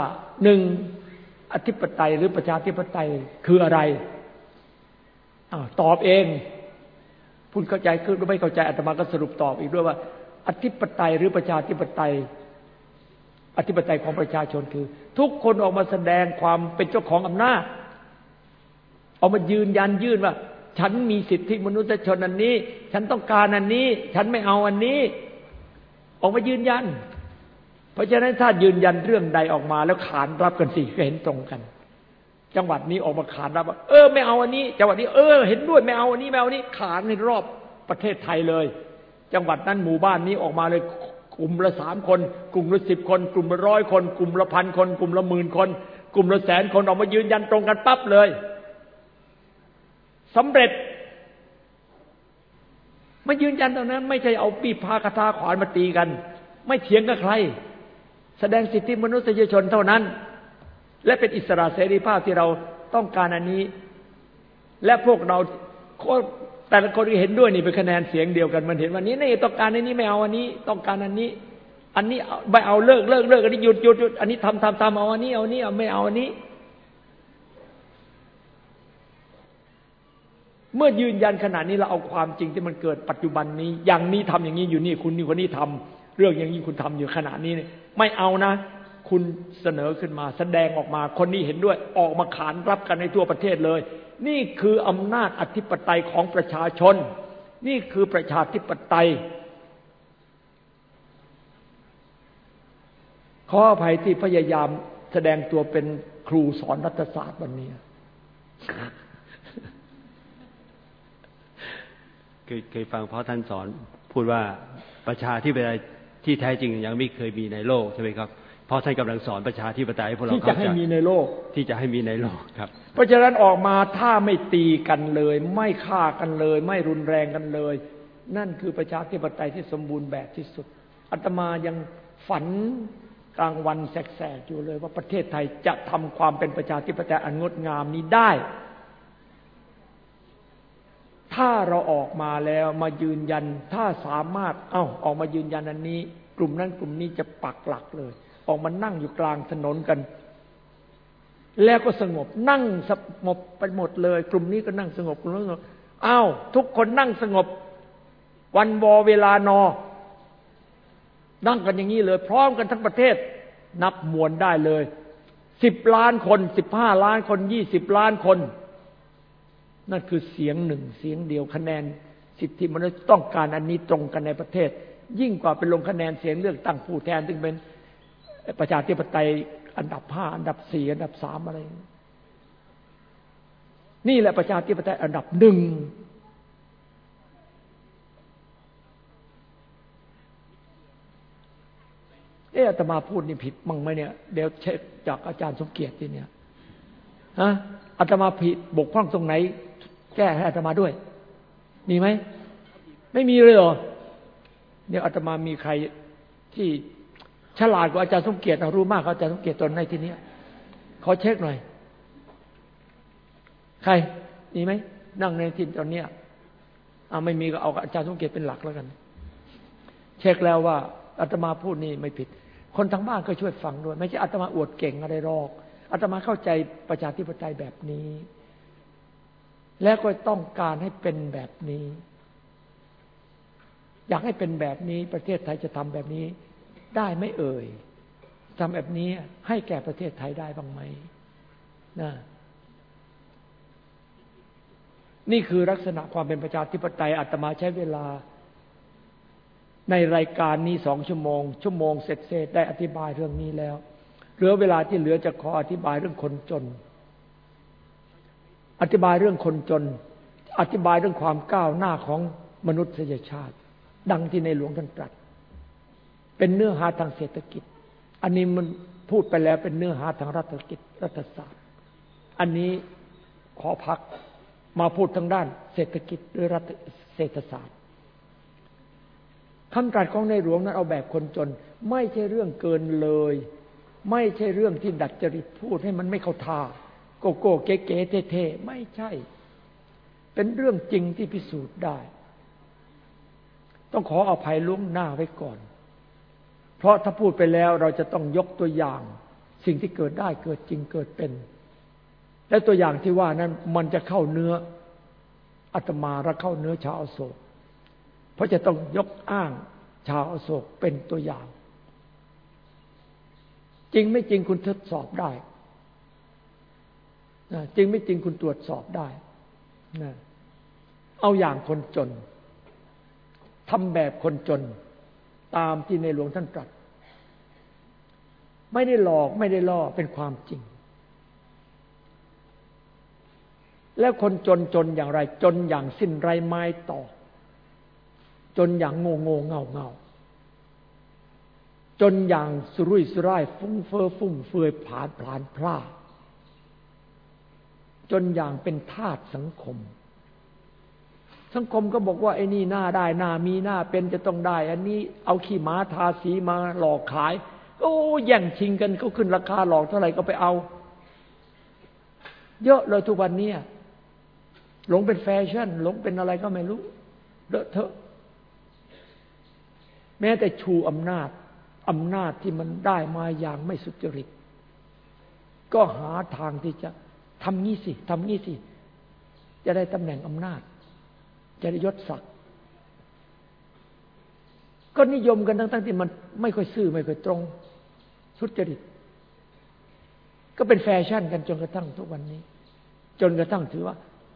หนึ่งอธิปไตยหรือประชาธิปไตยคืออะไรอตอบเองพูดเข้าใจคือไม่เข้าใจอาตมาก็สรุปตอบอีกด้วยว่า อธิปไตยหรือประชาธิปไตย อธิปไตยของประชาชนคือ ทุกคนออกมาแสดงความเป็นเจ้าของอำนาจออกมายืนยันยื่นว่า ฉันมีสิทธิมนุษยชนอันนี้ ฉันต้องการอันนี้ ฉันไม่เอาอันนี้ ออกมายืนยัน เพราะฉะนั้นถ้ายืนยันเรื่องใดออกมาแล้วขานรับกันสิเห็นตรงกัน จังหวัดนี้ออกมาขานรับว่าเออไม่เอาอันนี้ จังหวัดนี้เออเห็นด้วยไม่เอาอันนี้ไม่เอาอันนี้ขานในรอบประเทศไทยเลย จังหวัดนั้นหมู่บ้านนี้ออกมาเลยกลุ่มละสามคน กลุ่มละสิบคน กลุ่มละร้อยคน กลุ่มละพันคน กลุ่มละหมื่นคน กลุ่มละแสนคนออกมายืนยันตรงกันปั๊บเลยสำเร็จมายืนยันตรงนั้น ไม่ใช่เอาปีพากระทาขวานมาตีกัน ไม่เถียงกับใคร แสดงสิทธิมนุษยชนเท่านั้น และเป็นอิสระเสรีภาพที่เราต้องการอันนี้ และพวกเราแต่ละคนเห็นด้วยนี่เป็นคะแนนเสียงเดียวกันมันเห็นวันนี้นี่ต้องการอันนี้ไม่เอาอันนี้ ต้องการอันนี้ อันนี้ไม่เอาเลิกเลิกเลิกอันนี้หยุดหยุดหยุดอันนี้ทำทำทำเอาอันนี้เอาอันนี้เอาไม่เอาอันนี้ เมื่อยืนยันขนาดนี้เราเอาความจริงที่มันเกิดปัจจุบันนี้ อย่างนี้ทำอย่างนี้อยู่นี่คุณนี่คนนี้ทำเรื่องอย่างนี้คุณทำอยู่ขณะนี้เนี่ย ไม่เอานะ คุณเสนอขึ้นมา แสดงออกมา คนนี้เห็นด้วย ออกมาขานรับกันในทั่วประเทศเลย นี่คืออำนาจอธิปไตยของประชาชน นี่คือประชาธิปไตย ขออภัยที่พยายามแสดงตัวเป็นครูสอนรัฐศาสตร์วันนี้เคยเคยฟังพ่อท่านสอนพูดว่าประชาธิปไตย ที่แท้จริงยังไม่เคยมีในโลกใช่ไหมครับเพราะท่านกำลังสอนประชาธิปไตยให้พวกเราที่จะให้มีในโลกที่จะให้มีในโลกครับ เพราะฉะนั้นออกมาถ้าไม่ตีกันเลย ไม่ฆ่ากันเลย ไม่รุนแรงกันเลย นั่นคือประชาธิปไตยที่สมบูรณ์แบบที่สุดอาตมายังฝันกลางวันแสกๆอยู่เลยว่าประเทศไทยจะทำความเป็นประชาธิปไตยอันงดงามนี้ได้ ถ้าเราออกมาแล้วมายืนยัน ถ้าสามารถ เอา้าออกมายืนยันอันนี้ กลุ่มนั้นกลุ่มนี้จะปักหลักเลย ออกมานั่งอยู่กลางถนนกัน แล้วก็สงบ นั่งสงบไปหมดเลย กลุ่มนี้ก็นั่งสงบกลุ่มนั้นสงบอ้าวทุกคนนั่งสงบ วันวอเวลานอ นั่งกันอย่างนี้เลย พร้อมกันทั้งประเทศ นับมวลได้เลยสิบล้านคนสิบห้าล้านคนยี่สิบล้านคน นั่นคือเสียงหนึ่งเสียงเดียวคะแนนสิทธิมนุษย์ต้องการอันนี้ตรงกันในประเทศ ยิ่งกว่าเป็นลงคะแนนเสียงเลือกตั้งผู้แทนถึงเป็นประชาธิปไตยอันดับห้าอันดับสี่อันดับสามอะไร นี่แหละประชาธิปไตยอันดับหนึ่งเอออาตมาพูดนี่ผิดมั่งไหมเนี่ยเดี๋ยวเช็คจากอาจารย์สมเกียรติที่เนี่ยฮะอาตมาผิดบกพร่องตรงไหน แก้ให้อาตมาด้วย มีไหม ไม่มีเลยเหรอเดี๋ยวอาตมามีใครที่ฉลาดกว่าอาจารย์สมเกียรติรู้มากอาจารย์สมเกียรติตนในที่นี้ขอเช็คหน่อย ใครมีไหมนั่งในทีมตอนเนี้ยเอาไม่มีก็เอาอาจารย์สมเกียรติเป็นหลักแล้วกัน เช็คแล้วว่าอาตมาพูดนี่ไม่ผิด คนทางบ้านก็ช่วยฟังด้วย ไม่ใช่อาตมาอวดเก่งอะไรหรอกอาตมาเข้าใจประชาธิปไตยแบบนี้ แล้วก็ต้องการให้เป็นแบบนี้ อยากให้เป็นแบบนี้ประเทศไทยจะทำแบบนี้ ได้ไม่เอ่ยทำแบบนี้ให้แก่ประเทศไทยได้บ้างไหมนะนี่คือลักษณะความเป็นประชาธิปไตยอาตมาใช้เวลา ในรายการนี้สองชั่วโมง ชั่วโมงเสร็จเสร็จได้อธิบายเรื่องนี้แล้ว เหลือเวลาที่เหลือจะขออธิบายเรื่องคนจน อธิบายเรื่องคนจน อธิบายเรื่องความก้าวหน้าของมนุษยชาติ ดังที่ในหลวงท่านตรัส เป็นเนื้อหาทางเศรษฐกิจ อันนี้มันพูดไปแล้วเป็นเนื้อหาทางรัฐกิจรัฐศาสตร์ อันนี้ขอพักมาพูดทางด้านเศรษฐกิจหรือรัฐเศรษฐศาสตร์คำตรัสของในหลวงนั้นเอาแบบคนจน ไม่ใช่เรื่องเกินเลย ไม่ใช่เรื่องที่ดัดจริตพูดให้มันไม่เข้าท่า โกโก้เก๋ๆเท่ๆไม่ใช่ เป็นเรื่องจริงที่พิสูจน์ได้ ต้องขออภัยล่วงหน้าไว้ก่อน เพราะถ้าพูดไปแล้วเราจะต้องยกตัวอย่าง สิ่งที่เกิดได้เกิดจริงเกิดเป็น และตัวอย่างที่ว่านั้นมันจะเข้าเนื้ออาตมาและเข้าเนื้อชาวโศก เพราะจะต้องยกอ้างชาวอโศกเป็นตัวอย่าง จริงไม่จริงคุณทดสอบได้ จริงไม่จริงคุณตรวจสอบได้เอาอย่างคนจนทำแบบคนจน ตามที่ในหลวงท่านตรัส ไม่ได้หลอกไม่ได้ล่อเป็นความจริง แล้วคนจนจนอย่างไร จนอย่างสิ้นไรไม้ต่อ จนอย่างโง่โง่เงาเงาจนอย่างสุรุ่ยสุร่ายฟุ้งเฟอ้อฟุ่มเฟือยผานผานพลาด จนอย่างเป็นทาสสังคม สังคมก็บอกว่าไอ้นี่หน้าได้หน้ามีหน้าเป็นจะต้องได้ อันนี้เอาขี้ม้าทาสีมาหลอกขาย โอ้แย่งชิงกันเขาขึ้นราคาหลอกเท่าไหร่ก็ไปเอา เยอะเลยทุกวันนี้หลงเป็นแฟชั่น หลงเป็นอะไรก็ไม่รู้เลอะเทอะ แม้แต่ชูอำนาจอำนาจที่มันได้มาอย่างไม่สุจริต ก็หาทางที่จะ ทำงี้สิทำงี้สิ จะได้ตำแหน่งอำนาจ จะได้ยศศักดิ์ก็นิยมกันทั้งๆที่มันไม่ค่อยซื่อไม่ค่อยตรงสุจริต ก็เป็นแฟชั่นกันจนกระทั่งทุกวันนี้ จนกระทั่งถือว่า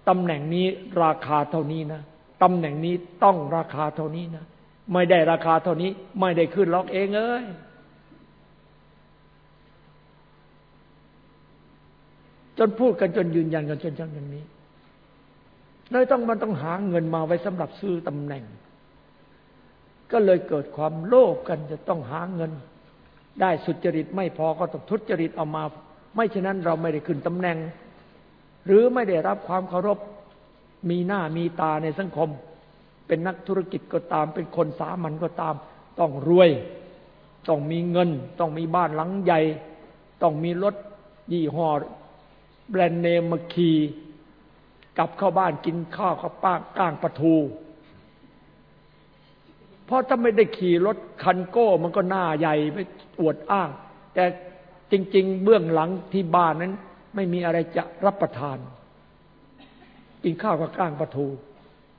ตำแหน่งนี้ราคาเท่านี้นะตำแหน่งนี้ต้องราคาเท่านี้นะไม่ได้ราคาเท่านี้ ไม่ได้ขึ้นล็อกเองเอ้ย จนพูดกันจนยืนยันกันจนอย่างนี้เลยต้องมันต้องหาเงินมาไว้สำหรับซื้อตำแหน่ง ก็เลยเกิดความโลภกันจะต้องหาเงิน ได้สุจริตไม่พอก็ต้องทุจริตเอามา ไม่ฉะนั้นเราไม่ได้ขึ้นตำแหน่ง หรือไม่ได้รับความเคารพมีหน้ามีตาในสังคม เป็นนักธุรกิจก็ตาม เป็นคนสามัญก็ตาม ต้องรวย ต้องมีเงิน ต้องมีบ้านหลังใหญ่ ต้องมีรถยี่ห้อ แบรนด์เนมมาขี่กลับเข้าบ้านกินข้าวข้าวป้างก้างปลาทูเพราะถ้าไม่ได้ขี่รถคันโก้มันก็หน้าใหญ่ไปอวดอ้าง แต่จริง ๆ เบื้องหลังที่บ้านนั้น ไม่มีอะไรจะรับประทาน กินข้าวกับก้างปลาทู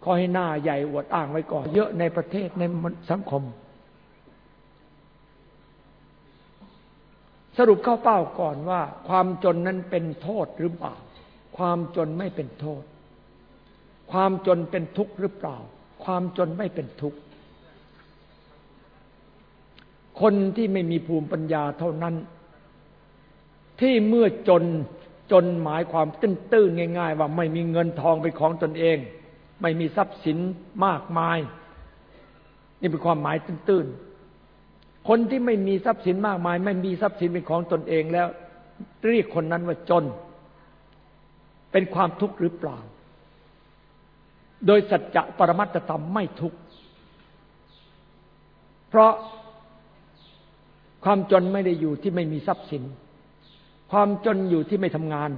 ขอให้หน้าใหญ่อวดอ้างไว้ก่อน เยอะในประเทศในสังคม สรุปเข้าเป้าก่อนว่า ความจนนั้นเป็นโทษหรือเปล่า ความจนไม่เป็นโทษ ความจนเป็นทุกข์หรือเปล่า ความจนไม่เป็นทุกข์ คนที่ไม่มีภูมิปัญญาเท่านั้น ที่เมื่อจนจนหมายความตื้นๆง่าย ๆ ว่าไม่มีเงินทองเป็นของตนเอง ไม่มีทรัพย์สินมากมาย นี่เป็นความหมายตื้นๆ คนที่ไม่มีทรัพย์สินมากมาย ไม่มีทรัพย์สินเป็นของตนเองแล้ว เรียกคนนั้นว่าจน เป็นความทุกข์หรือเปล่า โดยสัจจะปรมัตธรรมไม่ทุกข์เพราะความจนไม่ได้อยู่ที่ไม่มีทรัพย์สิน ความจนอยู่ที่ไม่ทำงาน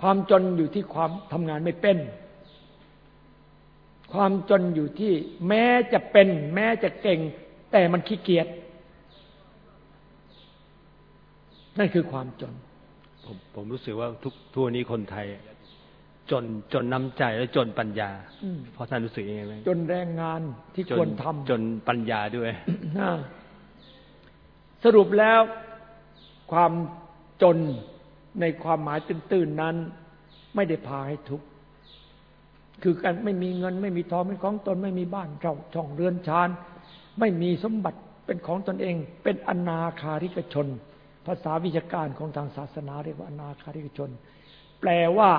ความจนอยู่ที่ความทำงานไม่เป็น ความจนอยู่ที่แม้จะเป็น แม้จะเก่ง แต่มันขี้เกียจนั่นคือความจน ผมผมรู้สึกว่าทุกทั่วนี้คนไทย จนจนน้ำใจและจนปัญญาเพราะท่านรู้สึกยังไงไหมจนแรงงานที่ควรทำจนปัญญาด้วยสรุปแล้วความจนในความหมายตื้นๆนั้น ไม่ได้พาให้ทุกข์คือการไม่มีเงิน ไม่มีทองเป็นของตนไม่มีบ้านเช่าช่องเรือนชาน ไม่มีสมบัติเป็นของตนเอง เป็นอนาคาริกชน ภาษาวิชาการของทางศาสนาเรียกว่าอนาคาริกชน แปลว่า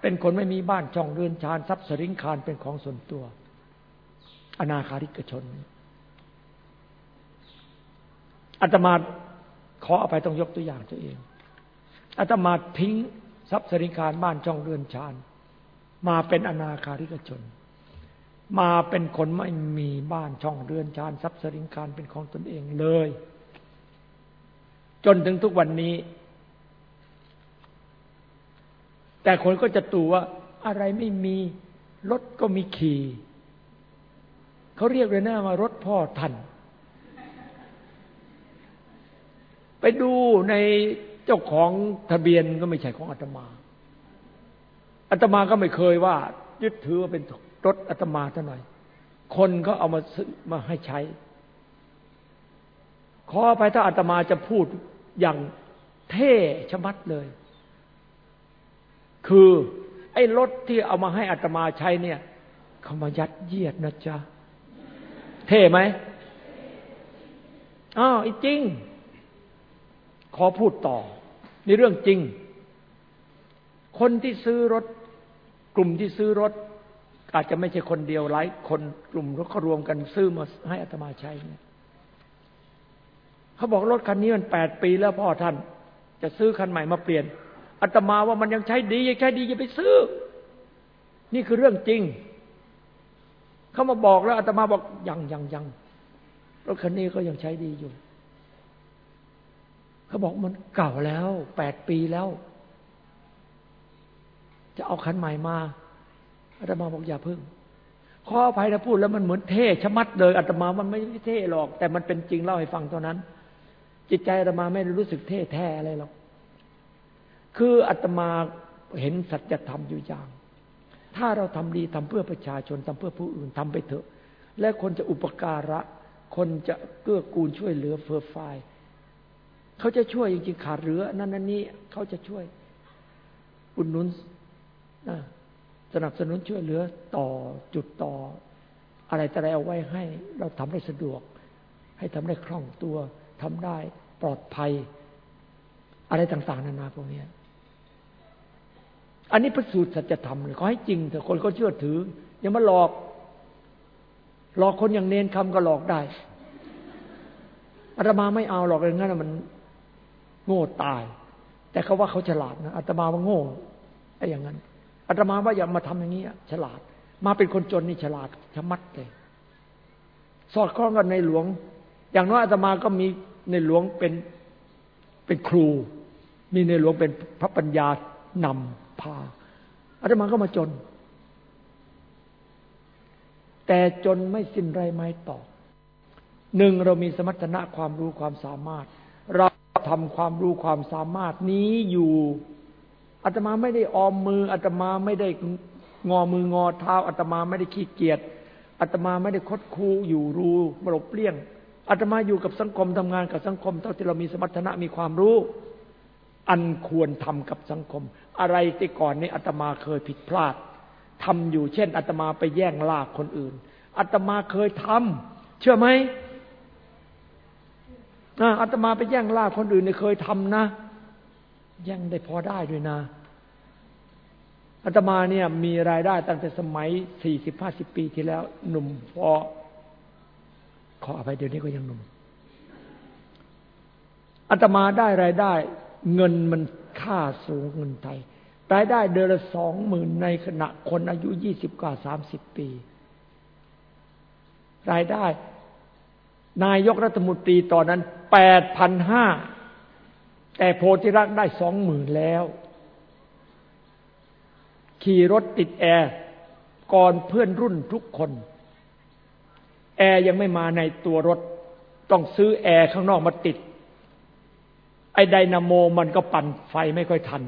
เป็นคนไม่มีบ้านช่องเรือนชานทรัพย์สริงคารเป็นของส่วนตัว อนาคาริกชนอาตมาขออภัยต้องยกตัวอย่างตัวเองอาตมาทิ้งทรัพย์สริงคารบ้านช่องเรือนชานมาเป็นอนาคาริกชน มาเป็นคนไม่มีบ้านช่องเรือนชานทรัพย์สริงคารเป็นของตนเองเลย จนถึงทุกวันนี้ แต่คนก็จะตูว่าอะไรไม่มีรถก็มีขี่เขาเรียกเลยนะว่ารถพ่อท่านไปดูในเจ้าของทะเบียนก็ไม่ใช่ของอาตมาอาตมาก็ไม่เคยว่า ยึดถือว่าเป็น รถอาตมาท่าหน่อย คนก็เอามามาให้ใช้ ขอไปถ้าอาตมาจะพูดอย่างเท่ชะมัดเลย คือไอ้รถที่เอามาให้อัตมาใช้เนี่ยเขามายัดเยียดนะจ๊ะ เท่ไหมอ้าวจริง ขอพูดต่อ ในเรื่องจริง คนที่ซื้อรถ กลุ่มที่ซื้อรถ อาจจะไม่ใช่คนเดียวหลายคนกลุ่มรถเขารวมกันซื้อมาให้อัตมาใช้เนี่ยเขาบอกรถคันนี้มันแปดปีแล้วพ่อท่าน จะซื้อคันใหม่มาเปลี่ยนอาตมาว่ามันยังใช้ดียังใช้ดีอย่าไปซื้อ นี่คือเรื่องจริง เขามาบอกแล้วอาตมาบอกยังยังยังรถคันนี้ก็ยังใช้ดีอยู่ เขาบอกมันเก่าแล้วแปดปีแล้ว จะเอาคันใหม่มา อาตมาบอกอย่าพึ่ง ขออภัยนะพูดแล้วมันเหมือนเท่ชะมัดเลยอาตมามันไม่เท่หรอก แต่มันเป็นจริงเล่าให้ฟังตอนนั้น จิตใจอาตมาไม่รู้สึกเท่แท้อะไรหรอกคืออาตมาเห็นสัจธรรมอยู่อย่าง ถ้าเราทำดีทำเพื่อประชาชนทำเพื่อผู้อื่นทำไปเถอะ และคนจะอุปการะ คนจะเกื้อกูลช่วยเหลือเฟื่อฟายเขาจะช่วยจริงๆขาดเหลือ นั่นนั่นนี้เขาจะช่วยอุดหนุน สนับสนุนช่วยเหลือต่อจุดต่อ อะไรแต่อะไรเอาไว้ให้เราทำได้สะดวก ให้ทำได้คล่องตัวทำได้ปลอดภัย อะไรต่าง ๆ นานาพวกนี้อันนี้ประสูตรสัจธรรมเลยขอให้จริงแต่คนเขาเชื่อถือ อย่ามาหลอก หลอกคนอย่างเนนคำก็หลอกได้อาตมาไม่เอาหรอกอย่างนั้นมันโง่ตาย แต่เขาว่าเขาฉลาดนะอาตมาว่าโง่ไอ้อย่างนั้น อาตมาว่าอย่ามาทำอย่างนี้ฉลาด มาเป็นคนจนนี่ฉลาดชะมัดเลยสอดคล้องกันในหลวง อย่างน้อยอาตมาก็มีในหลวงเป็นเป็นครู มีในหลวงเป็นพระปัญญานำพาอาตมาก็มาจน แต่จนไม่สิ้นไรไม้ต่อหนึ่งเรามีสมรรถนะความรู้ความสามารถ เราทำความรู้ความสามารถนี้อยู่ อาตมาไม่ได้ออมมืออาตมาไม่ได้งอมืองอเท้าอาตมาไม่ได้ขี้เกียจอาตมาไม่ได้คดคูอยู่รูบลบเลี่ยงอาตมาอยู่กับสังคมทำงานกับสังคม เท่าที่เรามีสมรรถนะมีความรู้ อันควรทำกับสังคม อะไรที่ก่อนนี้อาตมาเคยผิดพลาดทำอยู่เช่นอาตมาไปแย่งลากคนอื่นอาตมาเคยทำเชื่อไหมอาตมาไปแย่งลากคนอื่นเนี่ยเคยทำนะแย่งได้พอได้ด้วยนะ อาตมาเนี่ยมีรายได้ตั้งแต่สมัยสี่สิบห้าสิบปีที่แล้ว หนุ่มพอขออภัยเดี๋ยวนี้ก็ยังหนุ่มอาตมาได้รายได้ เงินมันค่าสูงเงินไทย รายได้เดือนละสองหมื่นในขณะคนอายุยี่สิบกว่าสามสิบปี รายได้ นายกรัฐมนตรีตอนนั้นแปดพันห้าแต่โพธิรักได้สองหมื่นแล้ว ขี่รถติดแอร์ก่อนเพื่อนรุ่นทุกคน แอร์ยังไม่มาในตัวรถ ต้องซื้อแอร์ข้างนอกมาติด ไอ้ไดนาโมมันก็ปั่นไฟไม่ค่อยทัน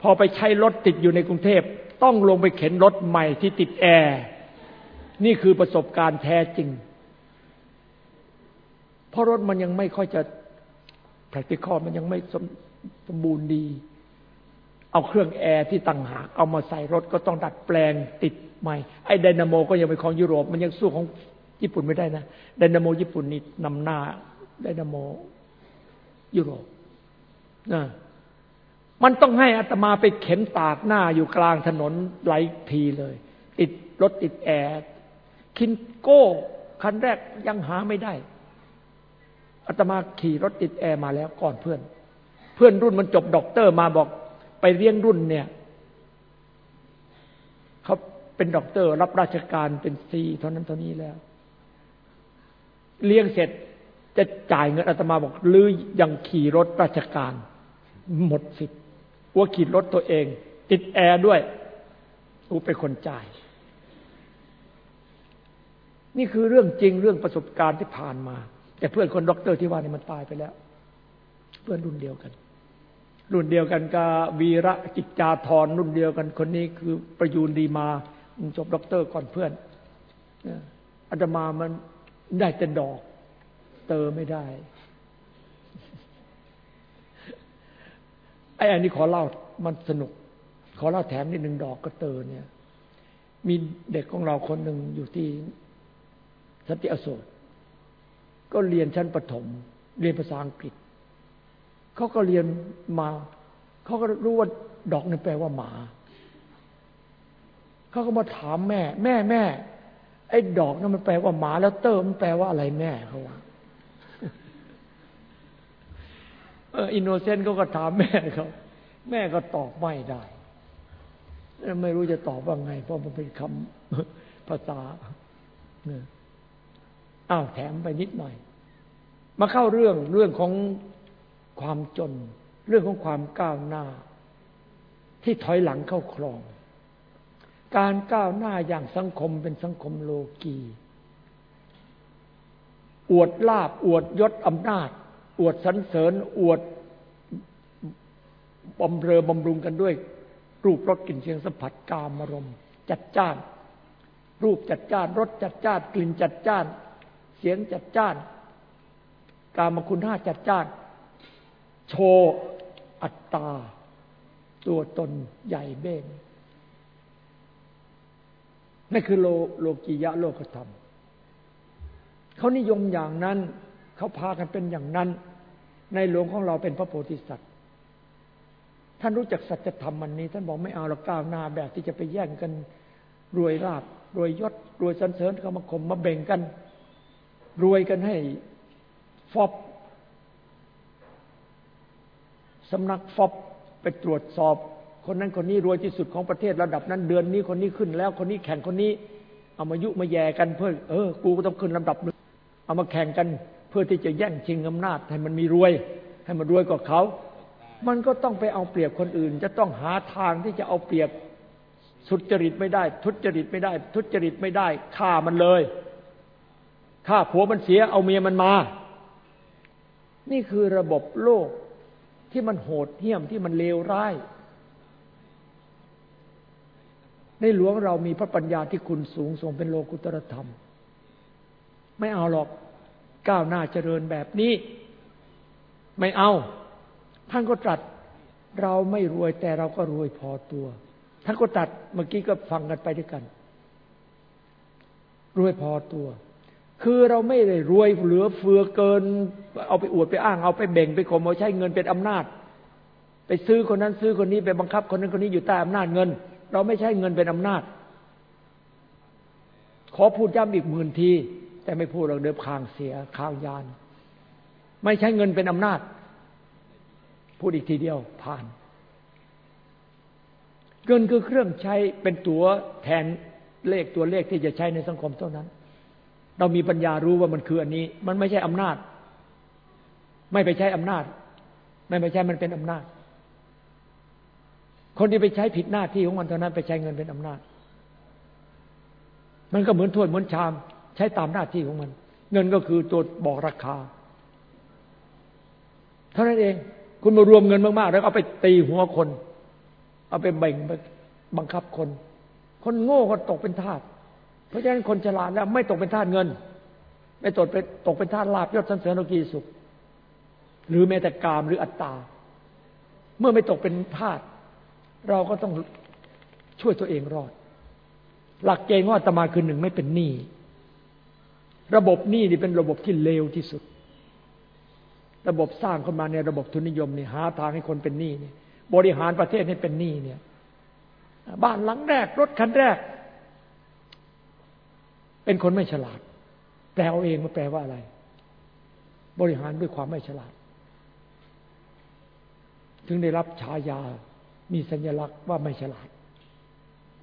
พอไปใช้รถติดอยู่ในกรุงเทพ ต้องลงไปเข็นรถใหม่ที่ติดแอร์ นี่คือประสบการณ์แท้จริง เพราะรถมันยังไม่ค่อยจะ practical มันยังไม่สมบูรณ์ดี เอาเครื่องแอร์ที่ตั้งหากเอามาใส่รถก็ต้องดัดแปลงติดใหม่ ไอ้ไดนาโมก็ยังเป็นของยุโรป มันยังสู้ของญี่ปุ่นไม่ได้นะไดนาโมญี่ปุ่นนี่นำหน้าไดนาโมยุโรปนะมันต้องให้อาตมาไปเข็นตากหน้าอยู่กลางถนนหลายทีเลย ติดรถติดแอร์คินโก้คันแรกยังหาไม่ได้อาตมาขี่รถติดแอร์มาแล้วก่อนเพื่อน เพื่อนรุ่นมันจบด็อกเตอร์มาบอก ไปเลี้ยงรุ่นเนี่ยเขาเป็นด็อกเตอร์ รับราชการเป็นซีเท่านั้นเท่านี้แล้ว เลี้ยงเสร็จจะจ่ายเงินอาตมาบอกลื้อยังขี่รถราชการ หมดสิทธิ์ว่าขี่รถตัวเอง ติดแอร์ด้วยอั๊วเป็นคนจ่าย นี่คือเรื่องจริงเรื่องประสบการณ์ที่ผ่านมา แต่เพื่อนคนด็อกเตอร์ที่ว่านี่มันตายไปแล้ว เพื่อนรุ่นเดียวกัน รุ่นเดียวกันกับวีระจิตจาธรรุ่นเดียวกันคนนี้คือประยูนดีมาจบด็อกเตอร์ก่อนเพื่อนอาตมามันได้แต่ดอก เตอไม่ได้ไอ้อันนี้ขอเล่ามันสนุก ขอเล่าแถมนิดหนึ่งดอกก็เตอเนี่ย มีเด็กของเราคนหนึ่งอยู่ที่สติอโศกก็เรียนชั้นประถม เรียนภาษาอังกฤษ เขาก็เรียนมาเขาก็รู้ว่าดอกนี่แปลว่าหมาเขาก็มาถามแม่ แม่แม่ไอ้ดอกนั่นมันแปลว่าหมาแล้วเตอร์มันแปลว่าอะไรแม่เขาว่าเออ innocent เขาก็ถามแม่เขาแม่ก็ตอบไม่ได้ ไม่รู้จะตอบว่าไง เพราะมันเป็นคำภาษาเนี่ยอ้าวแถมไปนิดหน่อย มาเข้าเรื่องเรื่องของ ความจน เรื่องของความก้าวหน้า ที่ถอยหลังเข้าคลอง การก้าวหน้าอย่างสังคมเป็นสังคมโลกี อวดลาบอวดยศอำนาจ อวดสรรเสริญ อวดบำเรอบำรุงกันด้วย รูปรสกลิ่นเสียงสัมผัสกามารมจัดจ้าน รูปจัดจ้านรสจัดจ้าน กลิ่นจัดจ้าน เสียงจัดจ้าน กามคุณห้าจัดจ้าน โชว์อัตตา ตัวตนใหญ่เบ้งนั่นคือโลโลกียะโลกธรรม เขานิยมอย่างนั้น เขาพากันเป็นอย่างนั้น ในหลวงของเราเป็นพระโพธิสัตว์ ท่านรู้จักสัจธรรมมันนี้ ท่านบอกไม่เอาเราก้าวหน้าแบบที่จะไปแย่งกันรวยราบรวยยศรวยสันเสริญเขามาข่มมาเบ่งกัน รวยกันให้ฟอบ สำนักฟอบไปตรวจสอบ คนนั้นคนนี้รวยที่สุดของประเทศระดับนั้นเดือนนี้คนนี้ขึ้นแล้ว คนนี้แข่งคนนี้ เอามายุมาแย่กันเพื่อเออกูก็ต้องขึ้นลำดับเอามาแข่งกันเพื่อที่จะแย่งชิงอำนาจให้มันมีรวย ให้มันรวยกว่าเขา มันก็ต้องไปเอาเปรียบคนอื่น จะต้องหาทางที่จะเอาเปรียบสุจริตไม่ได้ ทุจริตไม่ได้ ทุจริตไม่ได้ฆ่ามันเลยฆ่าผัวมันเสียเอาเมียมันมา นี่คือระบบโลก ที่มันโหดเหี้ยมที่มันเลวร้าย ในหลวงเรามีพระปัญญาที่คุณสูงทรงเป็นโลกุตรธรรม ไม่เอาหรอกก้าวหน้าเจริญแบบนี้ ไม่เอา ท่านก็ตรัสเราไม่รวยแต่เราก็รวยพอตัว ท่านก็ตัดเมื่อกี้ก็ฟังกันไปด้วยกัน รวยพอตัว คือเราไม่ได้รวยเหลือเฟือเกิน เอาไปอวดไปอ้างเอาไปเบ่งไปข่มเอาใช้เงินเป็นอำนาจ ไปซื้อคนนั้นซื้อคนนี้ไปบังคับคนนั้นคนนี้อยู่ใต้อำนาจเงิน เราไม่ใช่เงินเป็นอำนาจ ขอพูดย้ำอีกหมื่นที แต่ไม่พูดเราเดิมคางเสียคางยาน ไม่ใช่เงินเป็นอำนาจ พูดอีกทีเดียวผ่านเงินคือเครื่องใช้เป็นตัวแทนเลขตัวเลขที่จะใช้ในสังคมเท่านั้น เรามีปัญญารู้ว่ามันคืออันนี้ มันไม่ใช่อำนาจ ไม่ไปใช้อำนาจ ไม่ไปใช้มันเป็นอำนาจ คนที่ไปใช้ผิดหน้าที่ของมันเท่านั้นไปใช้เงินเป็นอำนาจ มันก็เหมือนถ้วยเหมือนชาม ใช้ตามหน้าที่ของมัน เงินก็คือตัวบอกราคา เท่านั้นเอง คุณมารวมเงินมากๆ แล้วเอาไปตีหัวคน เอาไปแบ่งไปบังคับคน คนโง่ก็ตกเป็นทาส ราะฉะนั้นคนฉลาดแล้วไม่ตกเป็นทาสเงิน ไม่ตกเป็นตกเป็นทาสลาบยศสันเสริญโลกีสุข หรือแม้แต่กามหรืออัตตา เมื่อไม่ตกเป็นทาสเราก็ต้องช่วยตัวเองรอด หลักเกณฑ์ว่าตมาคือหนึ่งไม่เป็นหนี้ระบบหนี้นี่เป็นระบบที่เลวที่สุด ระบบสร้างขึ้นมาในระบบทุนนิยมนี่หาทางให้คนเป็นหนี้นี่บริหารประเทศให้เป็นหนี้เนี่ย บ้านหลังแรก รถคันแรก เป็นคนไม่ฉลาด แปลเอาเองมาแปลว่าอะไร บริหารด้วยความไม่ฉลาด ถึงได้รับฉายา มีสัญลักษณ์ว่าไม่ฉลาด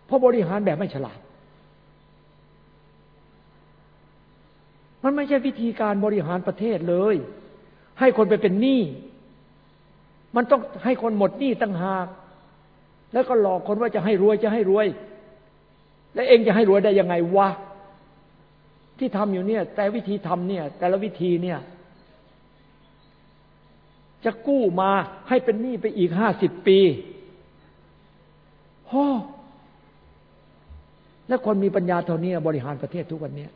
เพราะบริหารแบบไม่ฉลาด มันไม่ใช่วิธีการบริหารประเทศเลย ให้คนไปเป็นหนี้ มันต้องให้คนหมดหนี้ตั้งหาก แล้วก็หลอกคนว่าจะให้รวยจะให้รวย แล้วเองจะให้รวยได้ยังไงวะ ที่ทำอยู่เนี่ย แต่วิธีทำเนี่ย แต่ละวิธีเนี่ย จะกู้มาให้เป็นหนี้ไปอีกห้าสิบปีโอ้แล้วคนมีปัญญาเท่านี้บริหารประเทศทุกวันนี้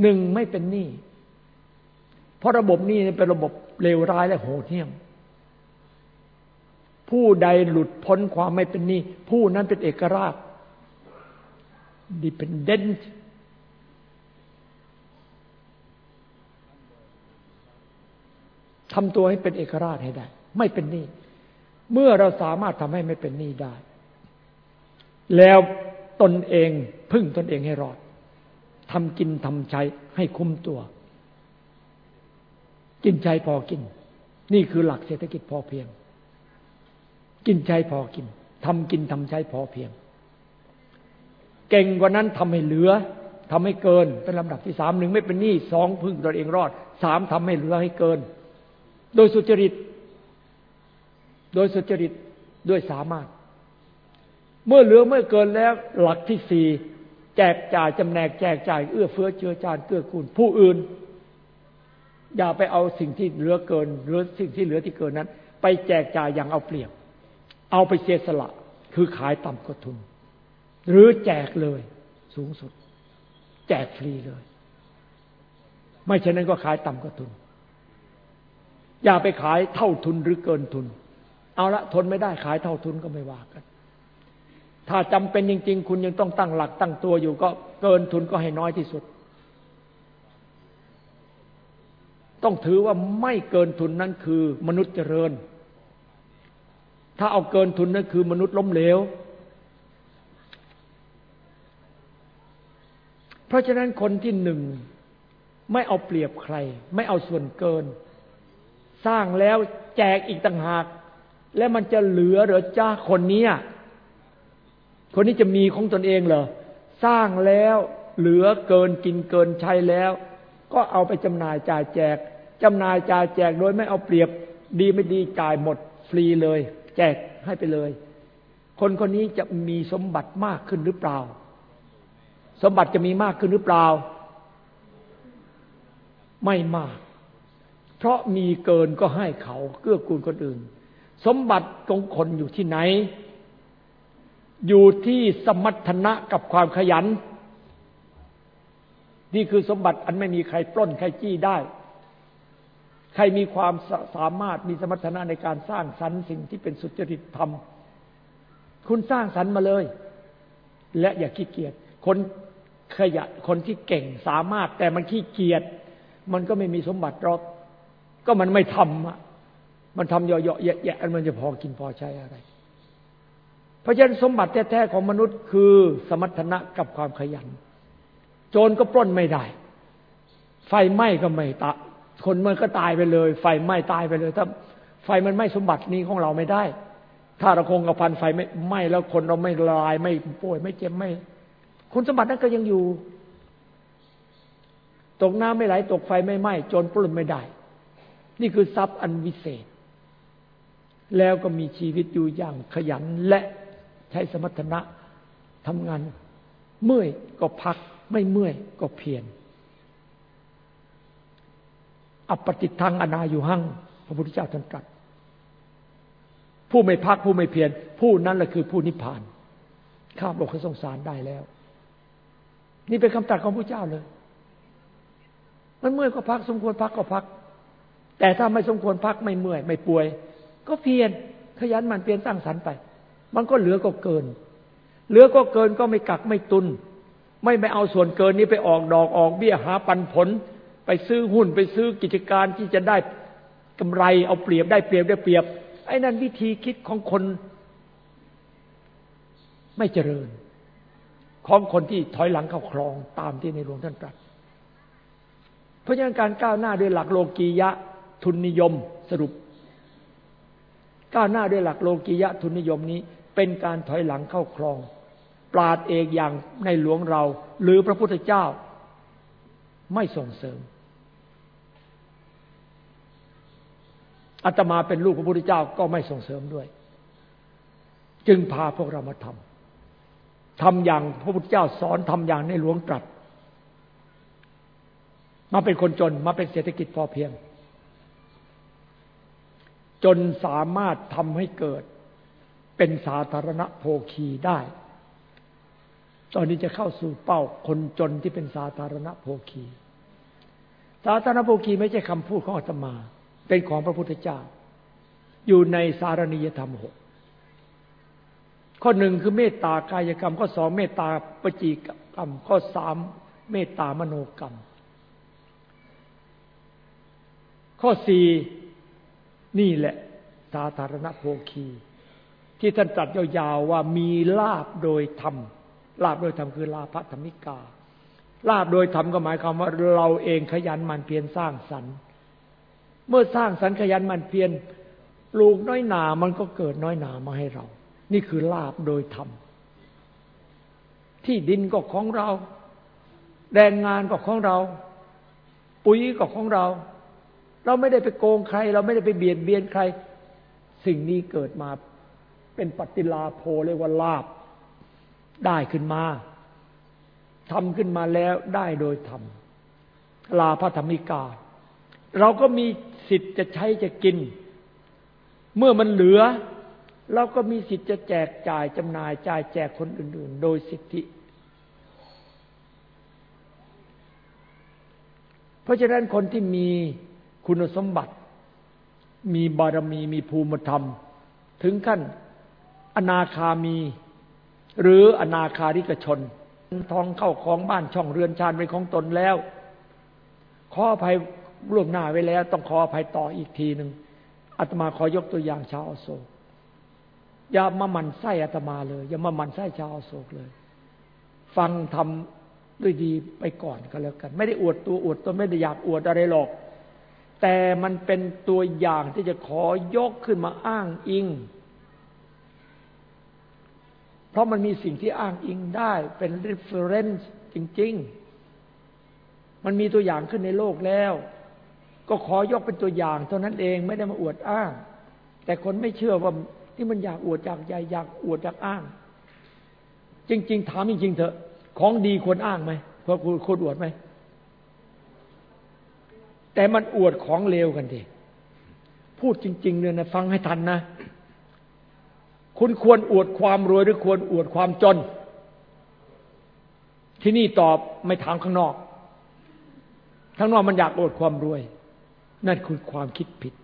หนึ่งไม่เป็นหนี้เพราะระบบหนี้เป็นระบบเลวร้ายและโหดเหี้ยม ผู้ใดหลุดพ้นความไม่เป็นหนี้ผู้นั้นเป็นเอกราช dependent ทำตัวให้เป็นเอกราชให้ได้ ไม่เป็นหนี้เมื่อเราสามารถทำให้ไม่เป็นหนี้ได้ แล้วตนเองพึ่งตนเองให้รอดทำกินทำใช้ให้คุ้มตัว กินใช้พอกิน นี่คือหลักเศรษฐกิจพอเพียง กินใช้พอกินทำกินทำใช้พอเพียง เก่งกว่านั้นทำให้เหลือทำให้เกิน เป็นลำดับที่สามหนึ่งไม่เป็นหนี้สองพึ่งตัวเองรอดสามทำให้เหลือให้เกิน โดยสุจริต โดยสุจริตด้วยสามารถ เมื่อเหลือเมื่อเกินแล้วหลักที่สี่แจกจ่ายจำแนกแจกจ่ายเอื้อเฟื้อเชื้อจานเกื้อกูลผู้อื่น อย่าไปเอาสิ่งที่เหลือเกินหรือสิ่งที่เหลือที่เกินนั้น ไปแจกจ่ายอย่างเอาเปรียบ เอาไปเสียสละ คือขายต่ำกว่าทุน หรือแจกเลย สูงสุด แจกฟรีเลย ไม่เช่นนั้นก็ขายต่ำกว่าทุน อย่าไปขายเท่าทุนหรือเกินทุน เอาละทนไม่ได้ขายเท่าทุนก็ไม่ว่ากัน ถ้าจำเป็นจริง ๆ คุณยังต้องตั้งหลักตั้งตัวอยู่ก็เกินทุนก็ให้น้อยที่สุด ต้องถือว่าไม่เกินทุนนั้นคือมนุษย์เจริญ ถ้าเอาเกินทุนนั้นคือมนุษย์ล้มเหลว เพราะฉะนั้นคนที่หนึ่งไม่เอาเปรียบใคร ไม่เอาส่วนเกิน สร้างแล้วแจกอีกต่างหาก และมันจะเหลือหรือจ้าคนนี้คนนี้จะมีของตนเองเหรอสร้างแล้วเหลือเกินกินเกินใช้แล้ว ก็เอาไปจำหน่ายจ่ายแจกจำหน่ายจ่ายแจกโดยไม่เอาเปรียบดีไม่ดีจ่ายหมดฟรีเลย แจกให้ไปเลย คนคนนี้จะมีสมบัติมากขึ้นหรือเปล่า สมบัติจะมีมากขึ้นหรือเปล่า ไม่มาก เพราะมีเกินก็ให้เขาเกื้อกูลคนอื่น สมบัติของคนอยู่ที่ไหน อยู่ที่สมรรถนะกับความขยัน นี่คือสมบัติอันไม่มีใครปล้นใครจี้ได้ ใครมีความสามารถมีสมรรถนะในการสร้างสรรค์สิ่งที่เป็นสุจริตธรรม คุณสร้างสรรค์มาเลย และอย่าขี้เกียจคน ขยะคนที่เก่งสามารถ แต่มันขี้เกียจมันก็ไม่มีสมบัติหรอกก็มันไม่ทำอะมันทำเยอะๆแยะๆมันจะพอกินพอใช้อะไร เพราะฉะนั้นสมบัติแท้ๆของมนุษย์คือสมรรถนะกับความขยัน โจรก็ปล้นไม่ได้ ไฟไหม้ก็ไม่ตะคนมันก็ตายไปเลย ไฟไหม้ตายไปเลย ถ้าไฟมันไหม้สมบัตินี้ของเราไม่ได้ ถ้าเราคงกับพันไฟไม่ไหม้แล้วคนเราไม่ลายไม่ป่วยไม่เจ็บไม่ คุณสมบัตินั้นก็ยังอยู่ ตกน้ำไม่ไหล ตกไฟไม่ไหม้จนปล้นไม่ได้ นี่คือทรัพย์อันวิเศษ แล้วก็มีชีวิตอยู่อย่างขยันและใช้สมรรถนะทำงาน เมื่อยก็พัก ไม่เมื่อยก็เพียรอปติทังอนาอยู่หั่งพระพุทธเจ้าท่านตรัสผู้ไม่พักผู้ไม่เพียรผู้นั้นแหละคือผู้นิพพาน ข้ามโลกสงสารได้แล้ว นี่เป็นคำตรัสของพระเจ้าเลย มันเมื่อยก็พัก สมควรพักก็พัก แต่ถ้าไม่สมควรพักไม่เมื่อย ไม่ป่วย ก็เพียรขยันมันเพียรสร้างสรรค์ไป มันก็เหลือก็เกิน เหลือก็เกินก็ไม่กักไม่ตุน ไม่ไปเอาส่วนเกินนี้ไปออกดอกออกเบี้ยหาปันผล ไปซื้อหุ้นไปซื้อกิจการที่จะได้กำไรเอาเปรียบได้เปรียบได้เปรียบ ไอ้นั่นวิธีคิดของคนไม่เจริญ ของคนที่ถอยหลังเข้าคลองตามที่ในหลวงท่านตรัส เพราะฉะนั้นการก้าวหน้าด้วยหลักโลกียะทุนนิยมสรุป ก้าวหน้าด้วยหลักโลกียะทุนนิยมนี้ เป็นการถอยหลังเข้าคลอง ปราดเอกอย่างในหลวงเรา หรือพระพุทธเจ้า ไม่ส่งเสริมอาตมาเป็นลูกพระพุทธเจ้าก็ไม่ส่งเสริมด้วย จึงพาพวกเรามาทำ ทำอย่างพระพุทธเจ้าสอนทำอย่างในหลวงตรัส มาเป็นคนจนมาเป็นเศรษฐกิจพอเพียง จนสามารถทำให้เกิดเป็นสาธารณโภคีได้ ตอนนี้จะเข้าสู่เป้าคนจนที่เป็นสาธารณโภคี สาธารณโภคีไม่ใช่คำพูดของอาตมา เป็นของพระพุทธเจ้า อยู่ในสารณียธรรมหก ข้อหนึ่งคือเมตตากายกรรม ข้อสองเมตตาปจีกรรม ข้อสามเมตตามโนกรรม ข้อสี่นี่แหละสาธารณโภคี ที่ท่านตรัสยาวๆว่ามีลาบโดยธรรมลาบโดยธรรมคือลาภธรรมิกา ลาบโดยธรรมก็หมายความว่าเราเองขยันมันเพียรสร้างสรรค์เมื่อสร้างสรรขยันมันเพียรปลูกน้อยหนามันก็เกิดน้อยหนามาให้เรา นี่คือลาบโดยธรรม ที่ดินก็ของเรา แรงงานก็ของเรา ปุ๋ยก็ของเรา เราไม่ได้ไปโกงใคร เราไม่ได้ไปเบียดเบียนใคร สิ่งนี้เกิดมาเป็นปฏิลาโภเรียกว่าลาบได้ขึ้นมาทำขึ้นมาแล้วได้โดยธรรมลาพระธรรมิกา เราก็มีสิทธิ์จะใช้จะกิน เมื่อมันเหลือ เราก็มีสิทธิ์จะแจกจ่ายจำหน่ายจ่ายแจกคนอื่น ๆ โดยสิทธิ เพราะฉะนั้นคนที่มีคุณสมบัติ มีบารมีมีภูมิธรรม ถึงขั้นอนาคามี หรืออนาคาริกชน ทองเข้าของบ้านช่องเรือนชานเป็นของตนแล้ว ขออภัยร่วมหน้าไว้แล้ว ต้องขออภัยต่ออีกทีหนึ่งอาตมาขอยกตัวอย่างชาวอโศก อย่ามาหมั่นไส้อาตมาเลย อย่ามาหมั่นไส้ชาวโศกเลย ฟังทำด้วยดีไปก่อนก็แล้วกัน ไม่ได้อวดตัวอวดตัวไม่ได้อยากอวดอะไรหรอก แต่มันเป็นตัวอย่างที่จะขอยกขึ้นมาอ้างอิง เพราะมันมีสิ่งที่อ้างอิงได้เป็น reference จริง ๆ มันมีตัวอย่างขึ้นในโลกแล้ว ก็ขอยกเป็นตัวอย่างเท่านั้นเองไม่ได้มาอวดอ้าง แต่คนไม่เชื่อว่า ที่มันอยากอวดอยากใหญ่อยากอวดอยากอ้าง จริง ๆ ถามจริงๆเถอะ ของดีควรอ้างไหมเพราะคุณควรอวดไหมแต่มันอวดของเลวกันทีพูดจริง ๆเนี่ยนะฟังให้ทันนะคุณควรอวดความรวยหรือควรอวดความจน ที่นี่ตอบไม่ถามข้างนอก ข้างนอกมันอยากอวดความรวย นั่นคือความคิดผิด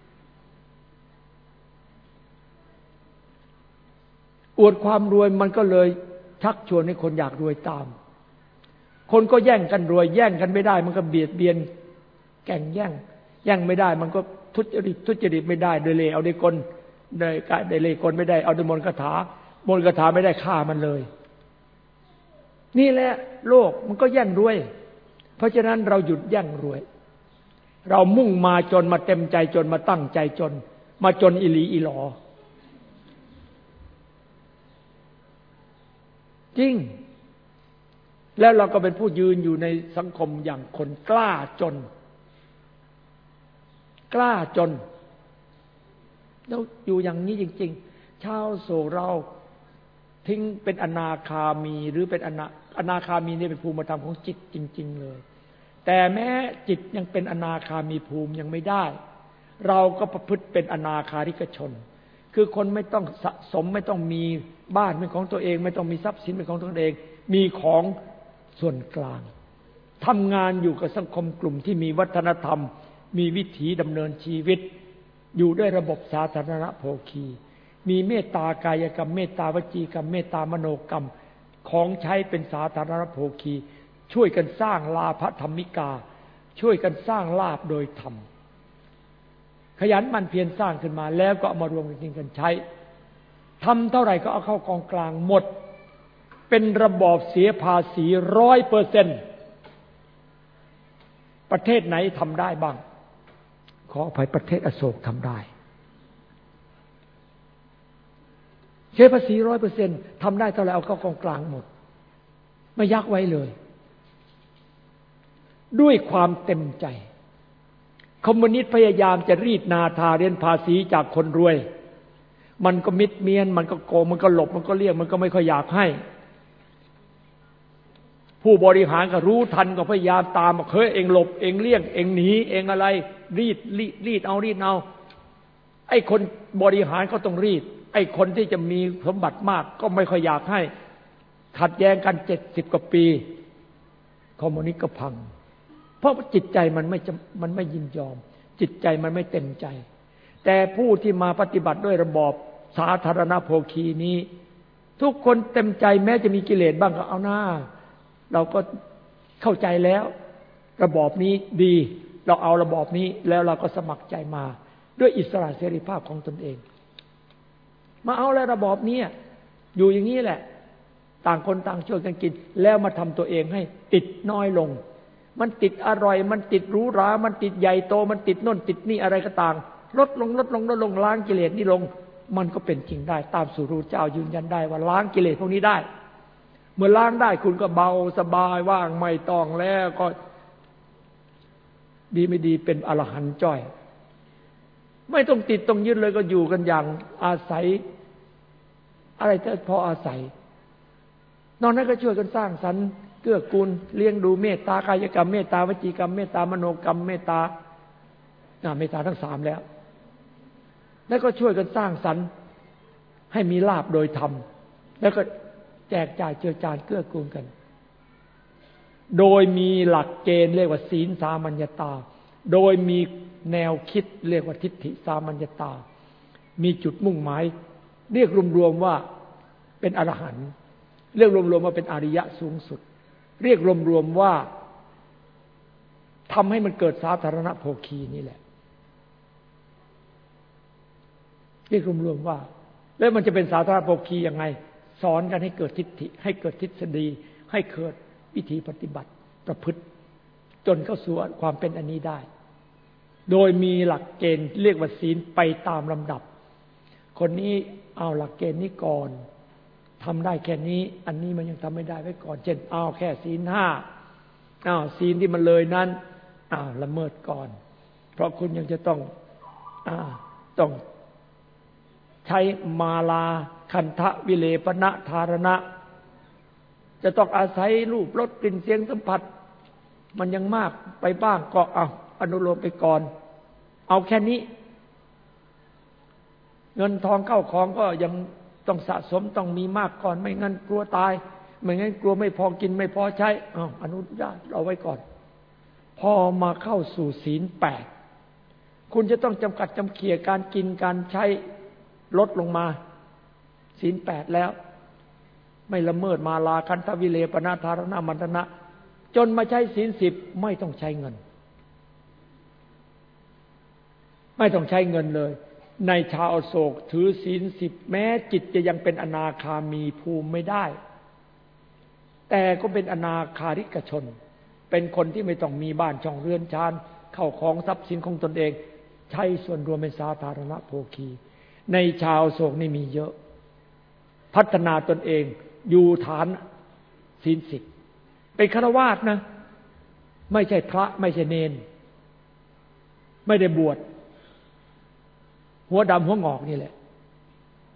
อวดความรวยมันก็เลยชักชวนให้คนอยากรวยตาม คนก็แย่งกันรวย แย่งกันไม่ได้ มันก็เบียดเบียน แก่งแย่ง แย่งไม่ได้ มันก็ทุจริตทุจริตไม่ได้โดยเลเอาได้กลได้กได้เลกลไม่ได้ เอาด้วยมนต์คาถามนต์คาถาไม่ได้ฆ่ามันเลย นี่แหละโลกมันก็แย่งรวย เพราะฉะนั้นเราหยุดแย่งรวย เรามุ่งมาจนมาเต็มใจจนมาตั้งใจจน มาจนอิลีอิหลอ จริง แล้วเราก็เป็นผู้ยืนอยู่ในสังคมอย่างคนกล้าจน กล้าจน แล้วอยู่อย่างนี้จริง ๆ ชาวโศเราทิ้งเป็นอนาคามีหรือเป็นอนาอนาคามีนี่เป็นภูมิธรรมของจิตจริง ๆ เลย แต่แม้จิตยังเป็นอนาคามีภูมิยังไม่ได้ เราก็ประพฤติเป็นอนาคาริกชน คือคนไม่ต้องสะสมไม่ต้องมีบ้านเป็นของตัวเอง ไม่ต้องมีทรัพย์สินเป็นของตัวเอง มีของส่วนกลางทำงานอยู่กับสังคมกลุ่มที่มีวัฒนธรรม มีวิถีดำเนินชีวิต อยู่ด้วยระบบสาธารณโภคี มีเมตตากายกรรม เมตตาวจีกรรม เมตตามโนกรรมของใช้เป็นสาธารณโภคี ช่วยกันสร้างลาภธรรมิกา ช่วยกันสร้างลาบโดยธรรม ขยันมันเพียรสร้างขึ้นมา แล้วก็เอามารวมกันกินกันใช้ทำเท่าไหร่ก็เอาเข้ากองกลางหมด เป็นระบอบเสียภาษีร้อยเปอร์เซนประเทศไหนทำได้บ้าง ขออภัยประเทศอโศกทำได้เสียภาษีร้อยเปอร์เซ็นทำได้เท่าไหร่เอาเข้ากองกลางหมด ไม่ยักไว้เลย ด้วยความเต็มใจ คอมมิวนิสต์พยายามจะรีดนาทาเรียนภาษีจากคนรวย มันก็มิดเม้ม มันก็โกงมันก็หลบมันก็เลี่ยงมันก็ไม่ค่อยอยากให้ ผู้บริหารก็รู้ทันก็พยายามตามเฮ้ยเองหลบเองเลี่ยง เองหนีเองอะไร รีดรีดรีดเอารีดเอาไอ้คนบริหารก็ต้องรีด ไอ้คนที่จะมีสมบัติมากก็ไม่ค่อยอยากให้ ขัดแย้งกันเจ็ดสิบกว่าปี คอมมิวนิสต์ก็พัง เพราะจิตใจมันไม่มันไม่ยินยอม จิตใจมันไม่เต็มใจ แต่ผู้ที่มาปฏิบัติด้วยระบอบสาธารณโภคีนี้ ทุกคนเต็มใจแม้จะมีกิเลสบ้างก็เอาหน้า เราก็เข้าใจแล้ว ระบอบนี้ดี เราเอาระบอบนี้แล้วเราก็สมัครใจมา ด้วยอิสระเสรีภาพของตนเอง มาเอาแล้วระบอบนี้อยู่อย่างนี้แหละ ต่างคนต่างช่วยกันกิน แล้วมาทำตัวเองให้ติดน้อยลง มันติดอร่อย มันติดรู้รา มันติดใหญ่โต มันติดน่นติดนี่อะไรก็ต่าง ลดลงลดลงลดลงล้างกิเลสนี่ลง มันก็เป็นจริงได้ ตามสุรูเจ้ายืนยันได้ว่าล้างกิเลสพวกนี้ได้ เมื่อล้างได้คุณก็เบาสบายว่างไม่ต้องแล้วก็ ดีไม่ดีเป็นอรหันต์จ้อย ไม่ต้องติดต้องยึดเลยก็อยู่กันอย่างอาศัย อะไรจะพออาศัย นอกนั้นก็ช่วยกันสร้างสรรค์ เกื้อกูลเลี้ยงดูเมตตากายกรรมเมตตาวจีกรรมเมตตามโนกรรมเมตตาเมตตาทั้งสามแล้ว แล้วก็ช่วยกันสร้างสรรค์ ให้มีลาบโดยธรรม แล้วก็แจกจ่ายเจือจานเกื้อกูลกัน โดยมีหลักเกณฑ์เรียกว่าศีลสามัญญาตา โดยมีแนวคิดเรียกว่าทิฏฐิสามัญญาตา มีจุดมุ่งหมาย เรียกรวมๆว่าเป็นอรหันต์เรียกรวมๆว่าเป็นอริยะสูงสุด เรียกรวมๆว่าทำให้มันเกิดสาธารณโภคีนี่แหละ เรียกรวมๆว่า แล้วมันจะเป็นสาธารณโภคียังไง สอนกันให้เกิดทิฏฐิ ให้เกิดทฤษฎี ให้เกิดวิธีปฏิบัติประพฤติ จนเข้าสู่ความเป็นอันนี้ได้ โดยมีหลักเกณฑ์เรียกว่าศีลไปตามลำดับ คนนี้เอาหลักเกณฑ์นี้ก่อน ทำได้แค่นี้ อันนี้มันยังทำไม่ได้ไว้ก่อนเช่นเอาแค่ศีลห้าอ้าวศีลที่มันเลยนั้นอ้าวละเมิดก่อน เพราะคุณยังจะต้องอ่าต้องใช้มาลาคันทะวิเลปณะธารณะ จะต้องอาศัยรูปรสกลิ่นเสียงสัมผัส มันยังมากไปบ้างก็เอาอนุโลมไปก่อน เอาแค่นี้ เงินทองเข้าของก็ยัง ต้องสะสมต้องมีมากก่อน ไม่งั้นกลัวตาย ไม่งั้นกลัวไม่พอกินไม่พอใช้อาอนุญาตเอาไว้ก่อน พอมาเข้าสู่ศีลแปดคุณจะต้องจำกัดจำเขี่ยการกินการใช้ลดลงมา ศีลแปดแล้ว ไม่ละเมิดมาลาคันทวิเลปนาธารณมันตนะ จนมาใช้ศีลสิบไม่ต้องใช้เงิน ไม่ต้องใช้เงินเลย ในชาวโศกถือศีลสิบแม้จิตจะยังเป็นอนาคามีภูมิไม่ได้ แต่ก็เป็นอนาคาริกชน เป็นคนที่ไม่ต้องมีบ้านช่องเรือนชานเข้าของทรัพย์สินของตนเอง ใช้ส่วนรวมเป็นสาธารณโภคี ในชาวโศกนี่มีเยอะ พัฒนาตนเองอยู่ฐานศีลสิบเป็นฆราวาสนะ ไม่ใช่พระไม่ใช่เนน ไม่ได้บวช หัวดำหัวงอกนี่แหละ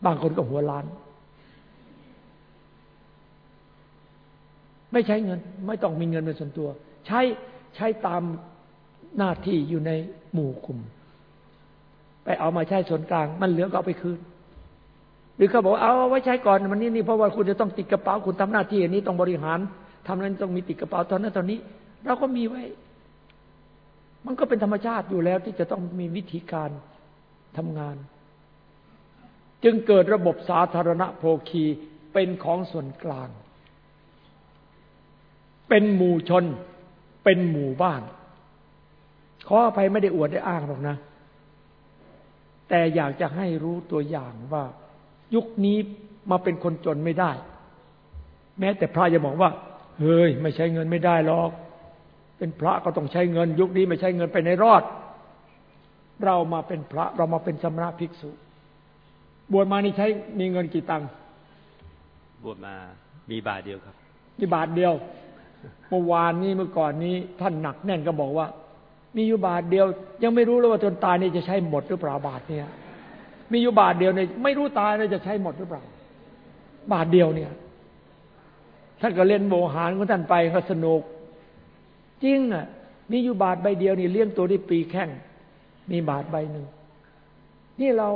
บางคนก็หัวล้าน ไม่ใช้เงิน ไม่ต้องมีเงินเป็นส่วนตัว ใช้ใช้ตามหน้าที่อยู่ในหมู่กลุ่ม ไปเอามาใช้ส่วนกลาง มันเหลือก็เอาไปคืน หรือเขาบอกเอาไว้ใช้ก่อนมันนี่นี่เพราะว่าคุณจะต้องติดกระเป๋าคุณทำหน้าที่อันนี้ต้องบริหารทำนั้นต้องมีติดกระเป๋าตอนนั้นตอนนี้ เราก็มีไว้ มันก็เป็นธรรมชาติอยู่แล้วที่จะต้องมีวิธีการ ทำงาน จึงเกิดระบบสาธารณโภคีเป็นของส่วนกลาง เป็นหมู่ชน เป็นหมู่บ้าน ขออภัยไม่ได้อวดได้อ้างหรอกนะ แต่อยากจะให้รู้ตัวอย่างว่า ยุคนี้มาเป็นคนจนไม่ได้ แม้แต่พระจะบอกว่า เฮ้ย ไม่ใช้เงินไม่ได้หรอก เป็นพระก็ต้องใช้เงิน ยุคนี้ไม่ใช้เงินไปในรอด เรามาเป็นพระเรามาเป็นสมณะภิกษุ บวชมานี่ใช้มีเงินกี่ตังค์บวชมามีบาทเดียวครับมีบาทเดียวเมื่อวานนี้เมื่อก่อนนี้ท่านหนักแน่นก็บอกว่า มีอยู่บาทเดียว ยังไม่รู้เลยว่าจนตายนี่จะใช้หมดหรือเปล่าบาทเนี่ย มีอยู่บาทเดียวเนี่ยไม่รู้ตายเลยจะใช้หมดหรือเปล่า บาทเดียวเนี่ยท่านก็เล่นโมหารของท่านไปก็สนุก จริงอะ มีอยู่บาทใบเดียวนี่เลี้ยงตัวได้ปีแข้ง มีบาทใบหนึ่ง นี่เรา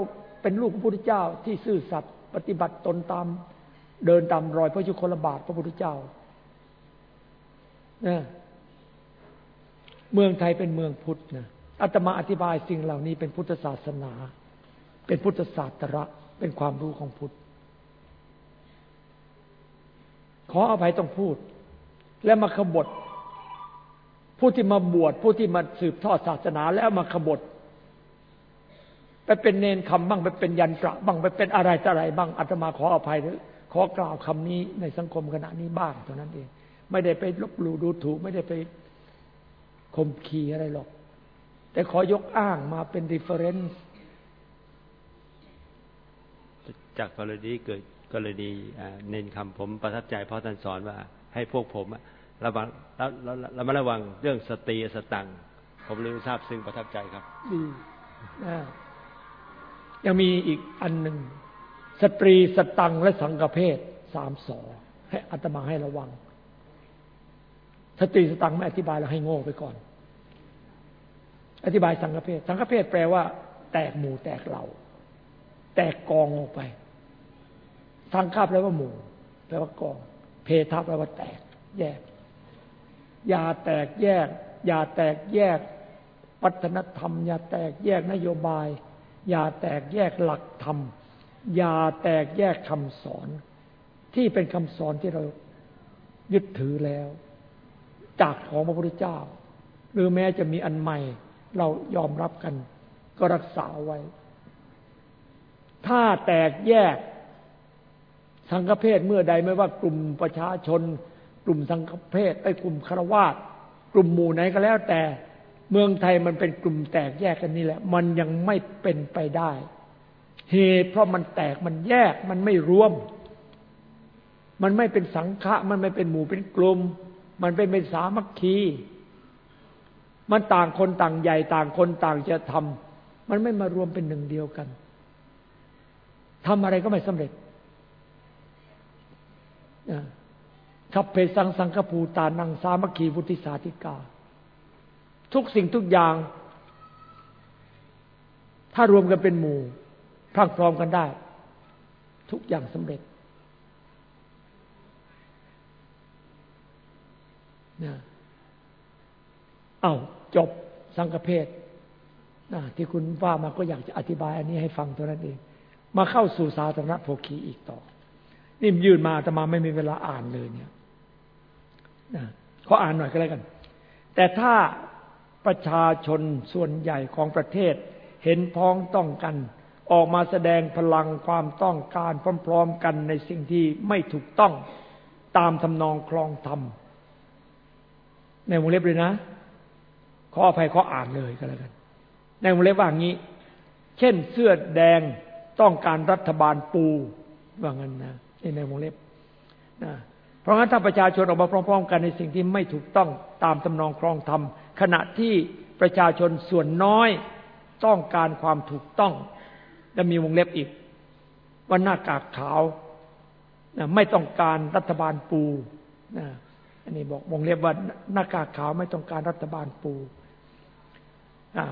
เป็นลูกพระพุทธเจ้าที่ซื่อสัตย์ปฏิบัติตนตาม เดินตามรอยพระชุคลบาทพระพุทธเจ้านะเมืองไทยเป็นเมืองพุทธนะอาตมาอธิบายสิ่งเหล่านี้เป็นพุทธศาสนา เป็นพุทธศาสตระเป็นความรู้ของพุทธ ขออภัยต้องพูด และมาขบฏผู้ที่มาบวชผู้ที่มาสืบทอดศาสนาแล้วมาขบฏ ไปเป็นเนนคำบ้างไปเป็นยันตระบ้างไปเป็นอะไรต่ออะไรบ้างอาตมาขออภัยหรือขอกล่าวคำนี้ในสังคมขณะนี้บ้างเท่านั้นเอง ไม่ได้ไปลบหลู่ดูถูก ไม่ได้ไปคมขีอะไรหรอก แต่ขอยกอ้างมาเป็น reference จากกรณีเกิดกรณีเน้นคำผมประทับใจเพราะท่านสอนว่า ให้พวกผมระวังเรามาระวังเรื่องสตรีสตังผมเลยทราบซึ่งประทับใจครับดี ยังมีอีกอันหนึ่ง สตรีสตังและสังกเพศสามสอให้อัตมาให้ระวัง สติสตังไม่อธิบายเราให้โง่ไปก่อน อธิบายสังฆเพศ สังฆเพศแปลว่า แตกหมู่แตกเหล่า แตกกองออกไป สังฆาแปลว่าหมู่แปลว่ากอง เพทัแปลว่าแตก แยกอย่าแตกแยกอย่าแตกแยกวัฒนธรรมอย่าแตกแยกนโยบาย อย่าแตกแยกหลักธรรม อย่าแตกแยกคำสอน ที่เป็นคำสอนที่เรายึดถือแล้ว จากของพระพุทธเจ้า หรือแม้จะมีอันใหม่เรายอมรับกัน ก็รักษาไว้ ถ้าแตกแยกสังฆเพศเมื่อใดไม่ว่ากลุ่มประชาชน กลุ่มสังฆเพศไอ้กลุ่มคารวาสกลุ่มหมู่ไหนก็แล้วแต่ เมืองไทยมันเป็นกลุ่มแตกแยกกันนี่แหละ มันยังไม่เป็นไปได้ เหตุเพราะมันแตกมันแยกมันไม่รวม มันไม่เป็นสังฆะมันไม่เป็นหมู่เป็นกลุ่มมันเป็นเป็นสามัคคี มันต่างคนต่างใหญ่ต่างคนต่างจะทำมันไม่มารวมเป็นหนึ่งเดียวกันทำอะไรก็ไม่สำเร็จขับเพสังสังคภูตานังสามัคคีวุติสาธิกา ทุกสิ่งทุกอย่าง ถ้ารวมกันเป็นหมู่พรังพร้อมกันได้ ทุกอย่างสำเร็จนะเอาจบสังฆเพศนะที่คุณว่ามาก็อยากจะอธิบายอันนี้ให้ฟังเท่านั้นเอง มาเข้าสู่สาธารณโภคีอีกต่อ นี่ยืนมาแต่มาไม่มีเวลาอ่านเลยเนี่ยนะขออ่านหน่อยก็แล้วกัน แต่ถ้า ประชาชนส่วนใหญ่ของประเทศ เห็นพ้องต้องกัน ออกมาแสดงพลังความต้องการพร้อมๆกันในสิ่งที่ไม่ถูกต้องตามทำนองคลองธรรมในวงเล็บเลยนะ ขออภัยขออ่านเลยก็แล้วกัน ในวงเล็บว่างี้ เช่นเสื้อแดงต้องการรัฐบาลปูว่างั้นนะในวงเล็บนะ ราะงั้นถ้าประชาชนออกมาพร้อม ๆ กันในสิ่งที่ไม่ถูกต้องตามตำนองครองธรรมขณะที่ประชาชนส่วนน้อยต้องการความถูกต้อง และมีวงเล็บอีก ว่าหน้ากากขาวไม่ต้องการรัฐบาลปูอันนี้บอกวงเล็บว่าหน้ากากขาวไม่ต้องการรัฐบาลปู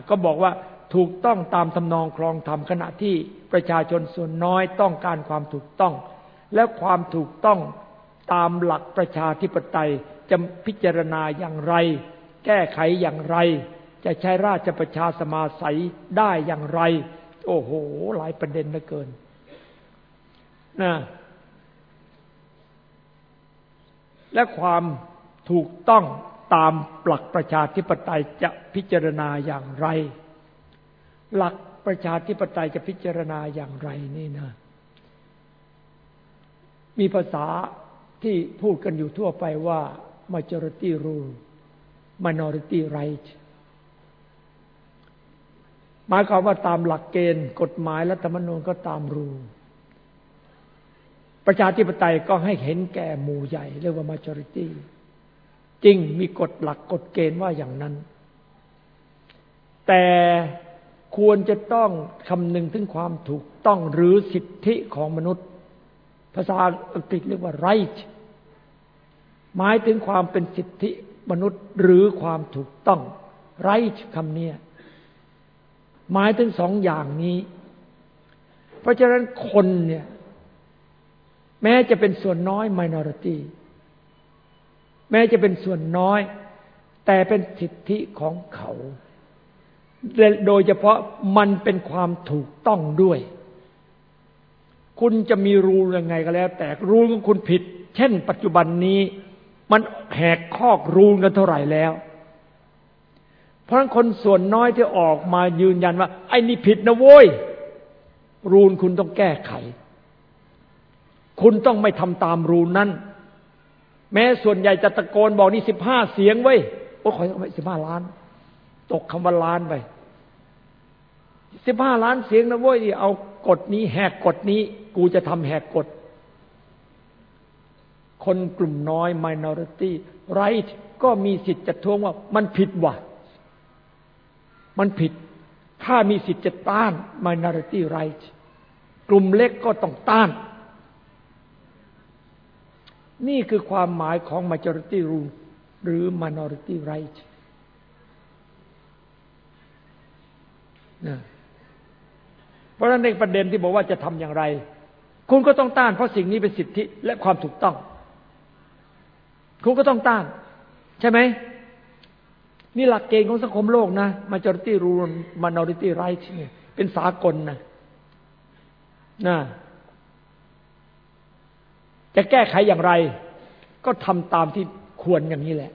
ก็บอกว่าถูกต้องตามทำนองครองธรรมขณะที่ประชาชนส่วนน้อยต้องการความถูกต้อง และความถูกต้อง ตามหลักประชาธิปไตยจะพิจารณาอย่างไร แก้ไขอย่างไร จะใช้ราชประชาสมาสัยได้อย่างไร โอ้โห หลายประเด็นเหลือเกินนะและความถูกต้องตามหลักประชาธิปไตยจะพิจารณาอย่างไร หลักประชาธิปไตยจะพิจารณาอย่างไรนี่นะ มีภาษา ที่พูดกันอยู่ทั่วไปว่า majority rule minority right หมายความว่าตามหลักเกณฑ์ กฎหมายรัฐธรรมนูญก็ตามรูประชาธิปไตยก็ให้เห็นแก่หมู่ใหญ่ เรียกว่า majority จริงมีกฎหลักกฎเกณฑ์ว่าอย่างนั้น แต่ควรจะต้องคำนึงถึงความถูกต้องหรือสิทธิของมนุษย์ ภาษาอังกฤษเรียกว่า right หมายถึงความเป็นสิทธิมนุษย์หรือความถูกต้อง right คำนี้หมายถึงสองอย่างนี้ เพราะฉะนั้นคนเนี่ย แม้จะเป็นส่วนน้อย minority แม้จะเป็นส่วนน้อย แต่เป็นสิทธิของเขา โดยเฉพาะมันเป็นความถูกต้องด้วย คุณจะมีรูยังไงก็แล้ว แต่รูของคุณผิด เช่น ปัจจุบันนี้ มันแหกคอกรูกันเท่าไหร่แล้ว เพราะคนส่วนน้อยที่ออกมายืนยันว่า ไอ้นี่ผิดนะโว้ย รูนคุณต้องแก้ไข คุณต้องไม่ทำตามรูนั้น แม้ส่วนใหญ่จะตะโกนบอกนี่สิบห้าเสียงไว้โอ้ขอสิบห้าล้าน ตกคำว่าล้านไปสิบห้าล้านเสียงนะเว้ยเอากฎนี้แหกกฎนี้ กูจะทำแหกกฎ คนกลุ่มน้อย minority right ก็มีสิทธิ์จะทวงว่า มันผิดว่ะ มันผิด ถ้ามีสิทธิ์จะต้าน minority right กลุ่มเล็กก็ต้องต้าน นี่คือความหมายของ majority rule หรือ minority right นะเพราะฉะนั้นในประเด็นที่บอกว่าจะทำอย่างไร คุณก็ต้องต้านเพราะสิ่งนี้เป็นสิทธิและความถูกต้อง คุณก็ต้องต้าน ใช่ไหม นี่หลักเกณฑ์ของสังคมโลกนะ majority rule minority right เนี่ยเป็นสากลนะนะจะแก้ไขอย่างไร ก็ทำตามที่ควรอย่างนี้แหละ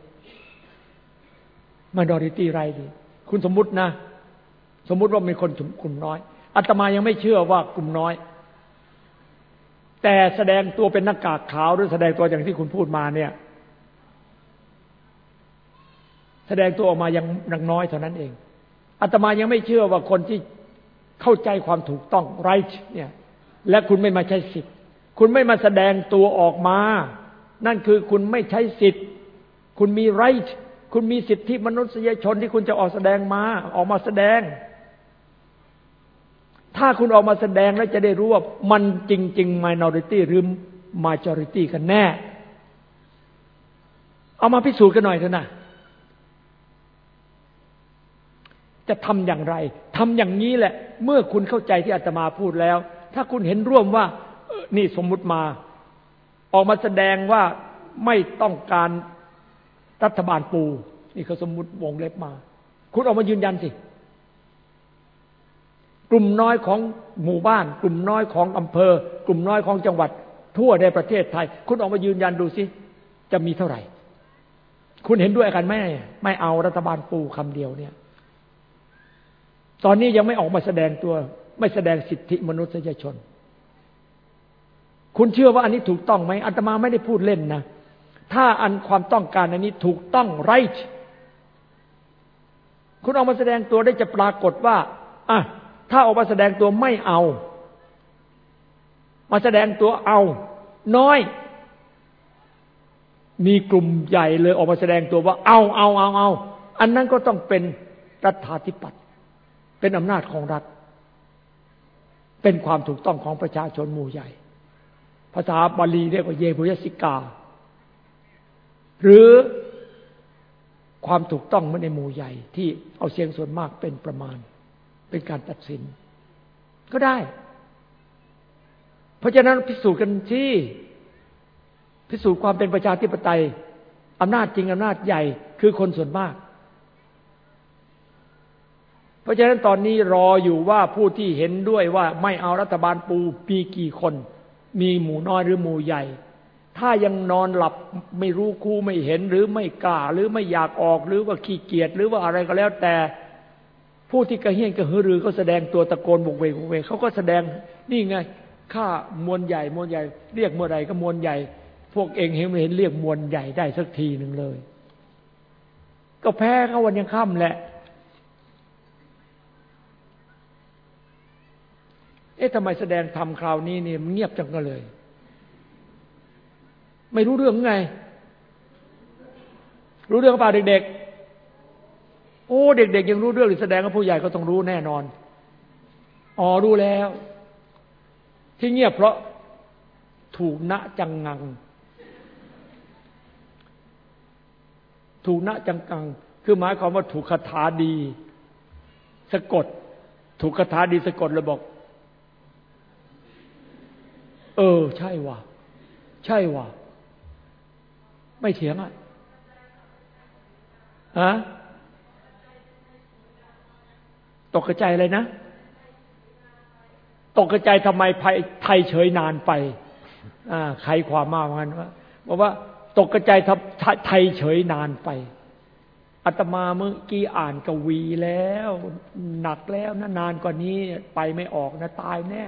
minority right ดีคุณสมมุตินะ สมมุติว่ามีคนกลุ่มน้อยอาตมายังไม่เชื่อว่ากลุ่มน้อย แต่แสดงตัวเป็นหน้ากากขาวหรือแสดงตัวอย่างที่คุณพูดมาเนี่ย แสดงตัวออกมายังนักน้อยเท่านั้นเองอาตมายังไม่เชื่อว่าคนที่เข้าใจความถูกต้อง right เนี่ย และคุณไม่มาใช้สิทธิ์คุณไม่มาแสดงตัวออกมา นั่นคือคุณไม่ใช้สิทธิ์ คุณมี right คุณมีสิทธิมนุษยชนที่คุณจะออกแสดงมา ออกมาแสดง ถ้าคุณออกมาแสดงแล้วจะได้รู้ว่ามันจริง ๆ minority หรือ majority กันแน่ เอามาพิสูจน์กันหน่อยเถอะนะ จะทำอย่างไรทำอย่างนี้แหละ เมื่อคุณเข้าใจที่อาตมาพูดแล้ว ถ้าคุณเห็นร่วมว่า นี่สมมุติมา ออกมาแสดงว่าไม่ต้องการรัฐบาลปู นี่เขาสมมุติวงเล็บมา คุณออกมายืนยันสิ กลุ่มน้อยของหมู่บ้าน กลุ่มน้อยของอำเภอ กลุ่มน้อยของจังหวัด ทั่วในประเทศไทย คุณออกมายืนยันดูสิจะมีเท่าไหร่ คุณเห็นด้วยกันไหมไม่เอารัฐบาลปูคำเดียวเนี่ย ตอนนี้ยังไม่ออกมาแสดงตัว ไม่แสดงสิทธิมนุษยชน คุณเชื่อว่าอันนี้ถูกต้องไหมอาตมาไม่ได้พูดเล่นนะถ้าอันความต้องการอันนี้ถูกต้องไรคุณออกมาแสดงตัวได้จะปรากฏว่าอะ ถ้าออกมาแสดงตัวไม่เอา มาแสดงตัวเอา น้อย มีกลุ่มใหญ่เลยออกมาแสดงตัวว่าเอาเอาเอาเอาอันนั้นก็ต้องเป็นรัฐาธิปัตย์เป็นอำนาจของรัฐ เป็นความถูกต้องของประชาชนหมู่ใหญ่ ภาษาบาลีเรียกว่าเยบุยสิกา หรือความถูกต้องเมื่อในหมู่ใหญ่ที่เอาเสียงส่วนมากเป็นประมาณ เป็นการตัดสิน ก็ได้ เพราะฉะนั้นพิสูจน์กันที่พิสูจน์ความเป็นประชาธิปไตยอำนาจจริงอำนาจใหญ่คือคนส่วนมาก เพราะฉะนั้นตอนนี้รออยู่ว่าผู้ที่เห็นด้วยว่าไม่เอารัฐบาลปูปีกี่คน มีหมู่น้อยหรือหมู่ใหญ่ ถ้ายังนอนหลับไม่รู้ครูไม่เห็นหรือไม่กล้าหรือไม่อยากออกหรือว่าขี้เกียจหรือว่าอะไรก็แล้วแต่ ผู้ที่กระเฮี้ยนกระหือรือก็แสดงตัวตะโกนบกเวกบกเวกเขาก็แสดงนี่ไงข้ามวลใหญ่มวลใหญ่ เรียกเมื่อไรก็มวลใหญ่ พวกเองเห็นไม่เห็นเรียกมวลใหญ่ได้สักทีหนึ่งเลย ก็แพ้เขาวันยังค่ำแหละ เอ๊ะทำไมแสดงทำคราวนี้เนี่ยเงียบจังก็เลย ไม่รู้เรื่องไง รู้เรื่องเปล่าเด็กๆ โอ้เด็กๆยังรู้เรื่องหรือแสดงว่าผู้ใหญ่ก็ต้องรู้แน่นอน อ๋อรู้แล้ว ที่เงียบเพราะถูกณจังงัง ถูกณจังกัง คือหมายความว่าถูกคาถาดี สะกด ถูกคาถาดีสะกดเลยบอก เออ ใช่ว่ะ ใช่ว่ะ ไม่เถียงอะฮะ ตกกระใจอะไรนะ ตกกระใจทำไมไทยเฉยนานไปอ่าใครความมากมันว่าบอกว่า ตกกระใจไทยเฉยนานไปอาตมาเมื่อกี้อ่านกวีแล้ว หนักแล้วนะนานกว่านี้ไปไม่ออกนะตายแน่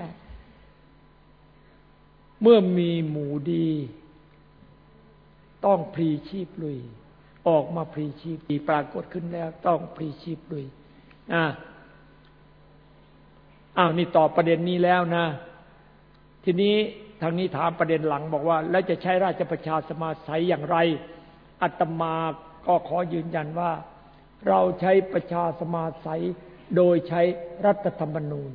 เมื่อมีหมูดี ต้องพลีชีพลุย ออกมาพลีชีพปรากฏขึ้นแล้ว ต้องพลีชีพลุย อ่า อ้าวนี่ตอบประเด็นนี้แล้วนะ ทีนี้ทางนี้ถามประเด็นหลังบอกว่า แล้วจะใช้ราชประชาสมาสัยอย่างไรอัตมาก็ขอยืนยันว่า เราใช้ประชาสมาสัยโดยใช้รัฐธรรมนูญ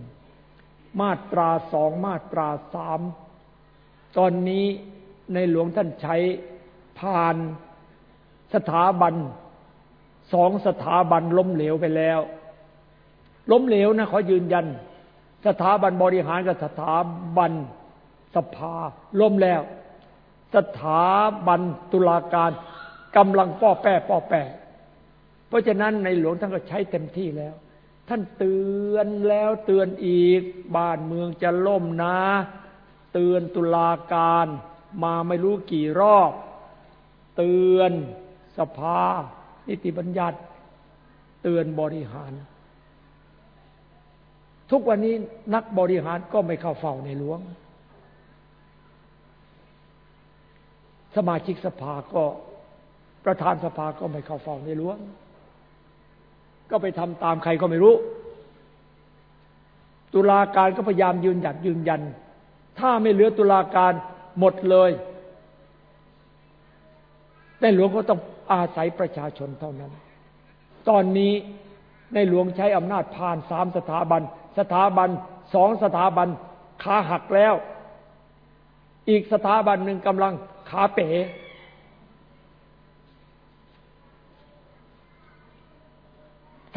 มาตราสองมาตราสามตอนนี้ในหลวงท่านใช้ผ่านสถาบันสองสถาบันล้มเหลวไปแล้ว ล้มเหลวนะขอยืนยัน สถาบันบริหารกับสถาบันสภาล้มแล้ว สถาบันตุลาการกำลังป้อแป้ป้อแป้เพราะฉะนั้นในหลวงท่านก็ใช้เต็มที่แล้ว ท่านเตือนแล้วเตือนอีกบ้านเมืองจะล่มนะ เตือนตุลาการมาไม่รู้กี่รอบ เตือนสภา นิติบัญญัติ เตือนบริหาร ทุกวันนี้นักบริหารก็ไม่เข้าเฝ้าในหลวง สมาชิกสภาก็ประธานสภาก็ไม่เข้าเฝ้าในหลวง ก็ไปทำตามใครก็ไม่รู้ ตุลาการก็พยายามยืนหยัดยืนยัน ถ้าไม่เหลือตุลาการหมดเลยในหลวงก็ต้องอาศัยประชาชนเท่านั้น ตอนนี้ในหลวงใช้อำนาจผ่านสามสถาบัน สถาบันสองสถาบันขาหักแล้ว อีกสถาบันหนึ่งกำลังขาเป๋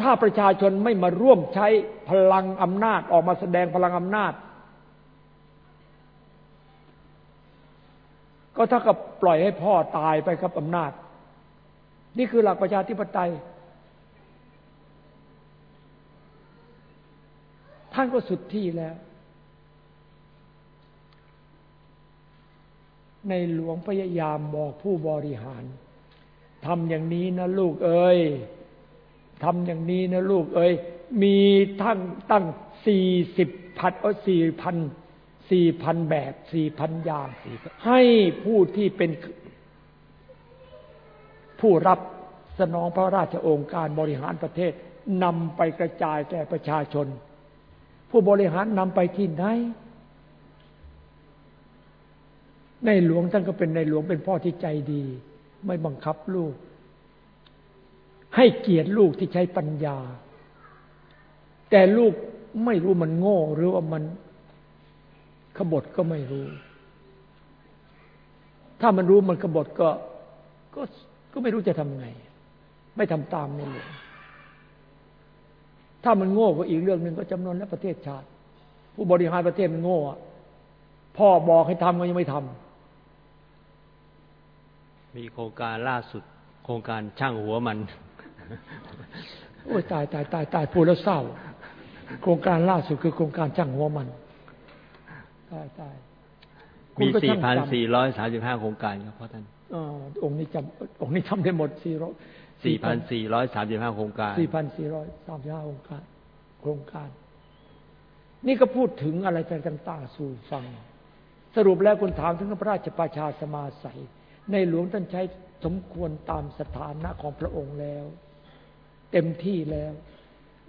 ถ้าประชาชนไม่มาร่วมใช้พลังอำนาจออกมาแสดงพลังอำนาจ ก็ถ้ากับปล่อยให้พ่อตายไปกับอำนาจ นี่คือหลักประชาธิปไตย ท่านก็สุดที่แล้ว ในหลวงพยายามบอกผู้บริหารทำอย่างนี้นะลูกเอ้ยทำอย่างนี้นะลูกเอ้ยมีทั้งตั้งสี่สิบพันเออสี่พันสี่พันแบบสี่พันอย่างให้ผู้ที่เป็นผู้รับสนองพระราชโองการบริหารประเทศนำไปกระจายแก่ประชาชน ผู้บริหารนำไปที่ไหน ในหลวงท่านก็เป็นในหลวงเป็นพ่อที่ใจดี ไม่บังคับลูก ให้เกียรติลูกที่ใช้ปัญญา แต่ลูกไม่รู้มันโง่หรือว่ามันขบฏก็ไม่รู้ ถ้ามันรู้มันขบฏก็ก็ก็ไม่รู้จะทำไง ไม่ทำตามในหลวง ถ้ามันโง่ก็อีกเรื่องหนึ่งก็จำนวนและประเทศชาติ ผู้บริหารประเทศมันโง่พ่อบอกให้ทำก็ยังไม่ทำมีโครงการล่าสุด โครงการช่างหัวมัน โอ้ยตายตายตายตายพูดแล้วเศร้า โครงการล่าสุดคือโครงการช่างหัวมันตายตายมีสี่พันสี่ร้อยสามสิบห้าโครงการครับพ่อท่านองค์นี้จำองค์นี้ทำได้หมดสี่ร้อย สี่พันสี่ร้อยสามสิบห้าโครงการสี่พันสี่ร้อยสามสิบห้าโครงการ โครงการ นี่ก็พูดถึงอะไรต่างๆสู่ฟัง สรุปแล้วคุณถามถึงพระราชประชาสมาสัย ในหลวงท่านใช้สมควรตามสถานะของพระองค์แล้ว เต็มที่แล้ว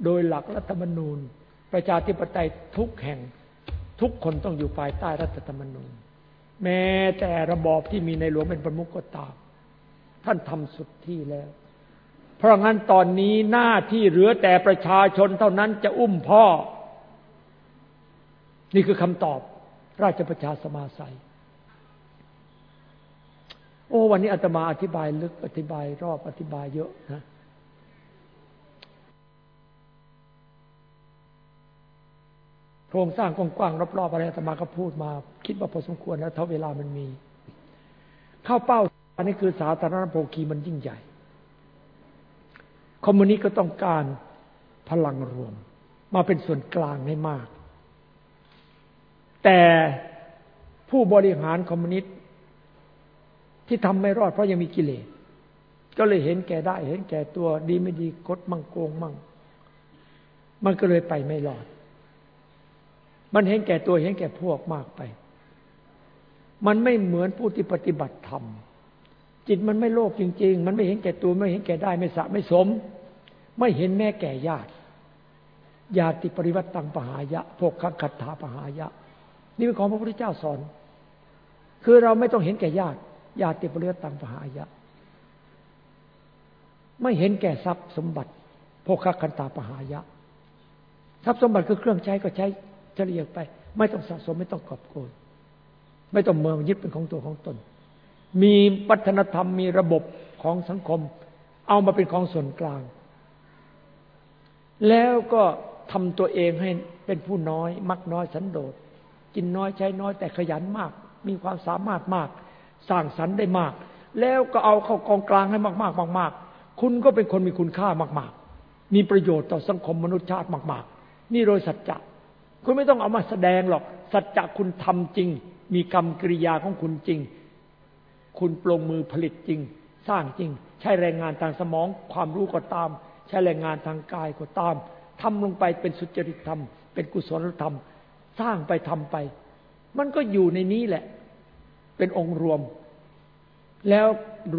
โดยหลักรัฐธรรมนูญ ประชาธิปไตยทุกแห่งทุกคนต้องอยู่ภายใต้รัฐธรรมนูญ แม้แต่ระบอบที่มีในหลวงเป็นประมุขก็ตาม ท่านทำสุดที่แล้ว ราะงั้นตอนนี้หน้าที่เหลือแต่ประชาชนเท่านั้นจะอุ้มพ่อ นี่คือคำตอบ ราชประชาสมาสัย โอ้ วันนี้อาตมาอธิบายลึกอธิบายรอบอธิบายเยอะนะโครงสร้างกว้างๆรอบๆอะไรธรรมาก็พูดมา คิดว่าพอสมควรแล้วเท่าเวลามันมี เข้าเป้าอันนี้คือสาธารณโภคีมันยิ่งใหญ่ คอมมิวนิสต์ก็ต้องการพลังรวม มาเป็นส่วนกลางให้มาก แต่ผู้บริหารคอมมิวนิสต์ที่ทำไม่รอดเพราะยังมีกิเลส ก็เลยเห็นแก่ได้ เห็นแก่ตัวดีไม่ดีกดมั่งโกงมั่ง มันก็เลยไปไม่รอด มันเห็นแก่ตัวเห็นแก่พวกมากไป มันไม่เหมือนผู้ที่ปฏิบัติธรรม จิตมันไม่โลภจริง ๆ มันไม่เห็นแก่ตัวไม่เห็นแก่ได้ไม่สะไม่สม ไม่เห็นแม่แก่ญาติญาติปริวัติตังปหายะพวกขัคัตถาปหายะ นี่เป็นของพระพุทธเจ้าสอน คือเราไม่ต้องเห็นแก่ญาติญาติปริวัติตังปหายะ ไม่เห็นแก่ทรัพย์สมบัติพวกขัคันตาปหายะ ทรัพย์สมบัติคือเครื่องใช้ก็ใช้เฉลี่ยไป ไม่ต้องสะสมไม่ต้องกอบโกยไม่ต้องเมืองยึดเป็นของตัวของตน มีวัฒนธรรมมีระบบของสังคม เอามาเป็นของส่วนกลาง แล้วก็ทำตัวเองให้เป็นผู้น้อย มักน้อยสันโดษกินน้อยใช้น้อยแต่ขยันมาก มีความสามารถมาก สร้างสรรค์ได้มาก แล้วก็เอาเข้ากองกลางให้มากๆมากๆคุณก็เป็นคนมีคุณค่ามาก ๆ มีประโยชน์ต่อสังคมมนุษยชาติมาก ๆ นี่โดยสัจจะคุณไม่ต้องเอามาแสดงหรอก สัจจะคุณทำจริง มีกรรมกริยาของคุณจริง คุณปลงมือผลิตจริง สร้างจริง ใช้แรงงานทางสมอง ความรู้ก็ตาม ใช้แรงงานทางกายก็ตามทำลงไปเป็นสุจริตธรรม เป็นกุศลธรรม สร้างไปทำไป มันก็อยู่ในนี้แหละ เป็นองค์รวม แล้ว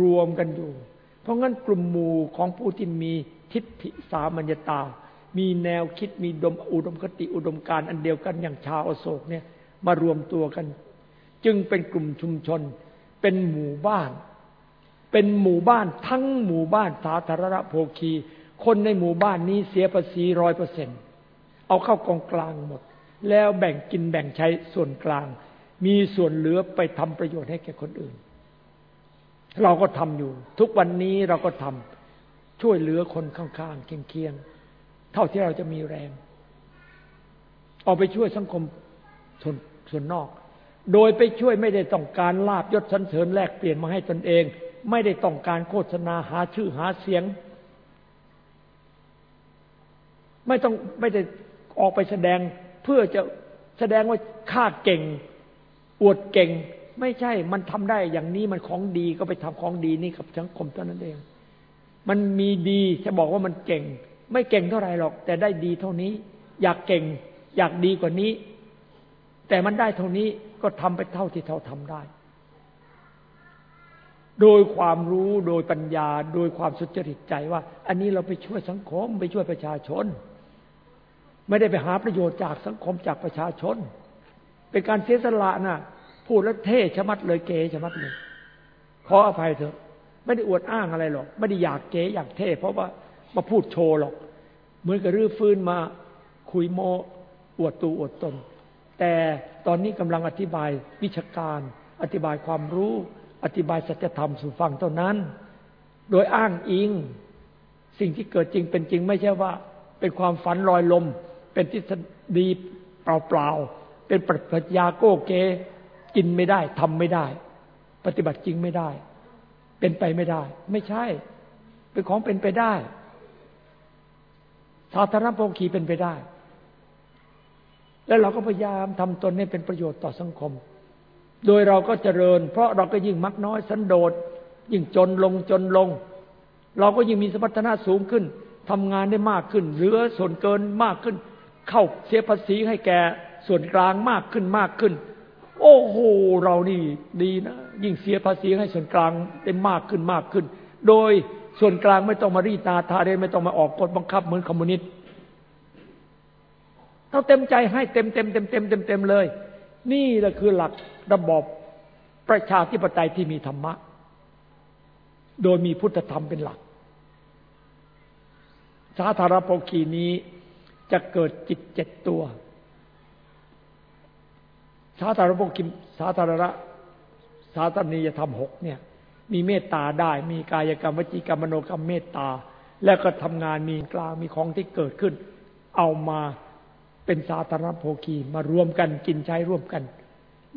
รวมกันอยู่ เพราะงั้นกลุ่มหมู่ของผู้ที่มีทิฏฐิสามัญญตา มีแนวคิดมีดมอุดมคติอุดมการอันเดียวกันอย่างชาวอโศกเนี่ยมารวมตัวกัน จึงเป็นกลุ่มชุมชน เป็นหมู่บ้าน เป็นหมู่บ้านทั้งหมู่บ้านสาธารณโภคี คนในหมู่บ้านนี้เสียภาษีร้อยเปอร์เซ็นเอาเข้ากองกลางหมด แล้วแบ่งกินแบ่งใช้ส่วนกลาง มีส่วนเหลือไปทำประโยชน์ให้แก่คนอื่น เราก็ทำอยู่ ทุกวันนี้เราก็ทำช่วยเหลือคนข้างๆเคียงๆเท่าที่เราจะมีแรง เอาไปช่วยสังคมส่วนส่วนนอก โดยไปช่วยไม่ได้ต้องการลาบยศสันเสริญแลกเปลี่ยนมาให้ตนเอง ไม่ได้ต้องการโฆษณาหาชื่อหาเสียง ไม่ต้องไม่ได้ออกไปแสดงเพื่อจะแสดงว่าข้าเก่ง อวดเก่ง ไม่ใช่มันทำได้อย่างนี้มันของดีก็ไปทำของดีนี่กับสังคมเท่านั้นเอง มันมีดีจะบอกว่ามันเก่ง ไม่เก่งเท่าไหร่หรอก แต่ได้ดีเท่านี้ อยากเก่ง อยากดีกว่านี้ แต่มันได้เท่านี้ก็ทำไปเท่าที่เราทำได้ โดยความรู้โดยปัญญา โดยความสุจริตใจว่า อันนี้เราไปช่วยสังคม ไปช่วยประชาชน ไม่ได้ไปหาประโยชน์จากสังคมจากประชาชน เป็นการเสียสละนะพูดแล้วเท่ชะมัดเลยเก๋ชะมัดเลย ขออภัยเถอะ ไม่ได้อวดอ้างอะไรหรอก ไม่ได้อยากเก๋อยากเท่ เพราะว่ามาพูดโชว์หรอก เหมือนกับรื้อฟื้นมาคุยโมอวดตูอวดตน แต่ตอนนี้กำลังอธิบายวิชาการ อธิบายความรู้ อธิบายสัจธรรมสู่ฟังเท่านั้น โดยอ้างอิง สิ่งที่เกิดจริงเป็นจริงไม่ใช่ว่า เป็นความฝันลอยลม เป็นทฤษฎีเปล่าๆ เป็นปรัชญาโก้เกกินไม่ได้ทำไม่ได้ ปฏิบัติจริงไม่ได้ เป็นไปไม่ได้ ไม่ใช่ เป็นของเป็นไปได้สาธารณโภคีเป็นไปได้ แล้วเราก็พยายามทำตนให้เป็นประโยชน์ต่อสังคม โดยเราก็เจริญ เพราะเราก็ยิ่งมักน้อยสันโดษยิ่งจนลงจนลง เราก็ยิ่งมีสมรรถนะสูงขึ้นทำงานได้มากขึ้น เหลือส่วนเกินมากขึ้น เข้าเสียภาษีให้แก่ส่วนกลางมากขึ้นมากขึ้น โอ้โหเรานี่ดีนะยิ่งเสียภาษีให้ส่วนกลางได้มากขึ้นมากขึ้น โดยส่วนกลางไม่ต้องมารีตาทาเรไม่ต้องมาออกกฎบังคับเหมือนคอมมิวนิสต์ เราเต็มใจให้เต็มเต็มเต็มเต็มเต็มเต็มเลย นี่แหละคือหลักระบอบประชาธิปไตยที่มีธรรมะ โดยมีพุทธธรรมเป็นหลัก สาธารณโภคีนี้จะเกิดจิตเจ็ดตัว สาธารณโภคีสาธารณะสาธารณียธรรมหกเนี่ย มีเมตตาได้ มีกายกรรมวจีกรรมมโนกรรมเมตตา แล้วก็ทำงานมีกลางมีของที่เกิดขึ้น เอามา เป็นสาธารณโภคีมารวมกันกินใช้ร่วมกัน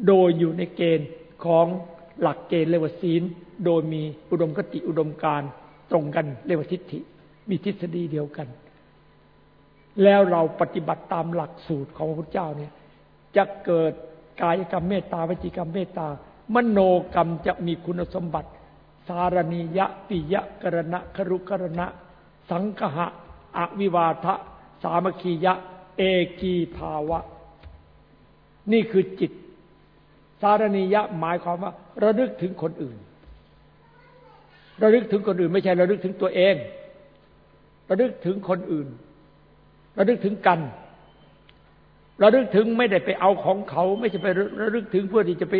โดยอยู่ในเกณฑ์ของหลักเกณฑ์เรียกว่าศีล โดยมีอุดมคติอุดมการตรงกันเรียกว่าทิฏฐิ มีทฤษฎีเดียวกัน แล้วเราปฏิบัติตามหลักสูตรของพระพุทธเจ้าเนี่ย จะเกิดกายกรรมเมตตาวิจิกรรมเมตตามโนกรรมจะมีคุณสมบัติ สารณียะปิยะกรณะครุกรณะ สังหะอวิวาทะ สามัคคียะ เอกีภาวะ นี่คือจิต สารณียะหมายความว่า ระลึกถึงคนอื่น ระลึกถึงคนอื่น ไม่ใช่ระลึกถึงตัวเอง ระลึกถึงคนอื่น ระลึกถึงกัน ระลึกถึงไม่ได้ไปเอาของเขา ไม่ใช่ไประลึกถึงเพื่อที่จะไป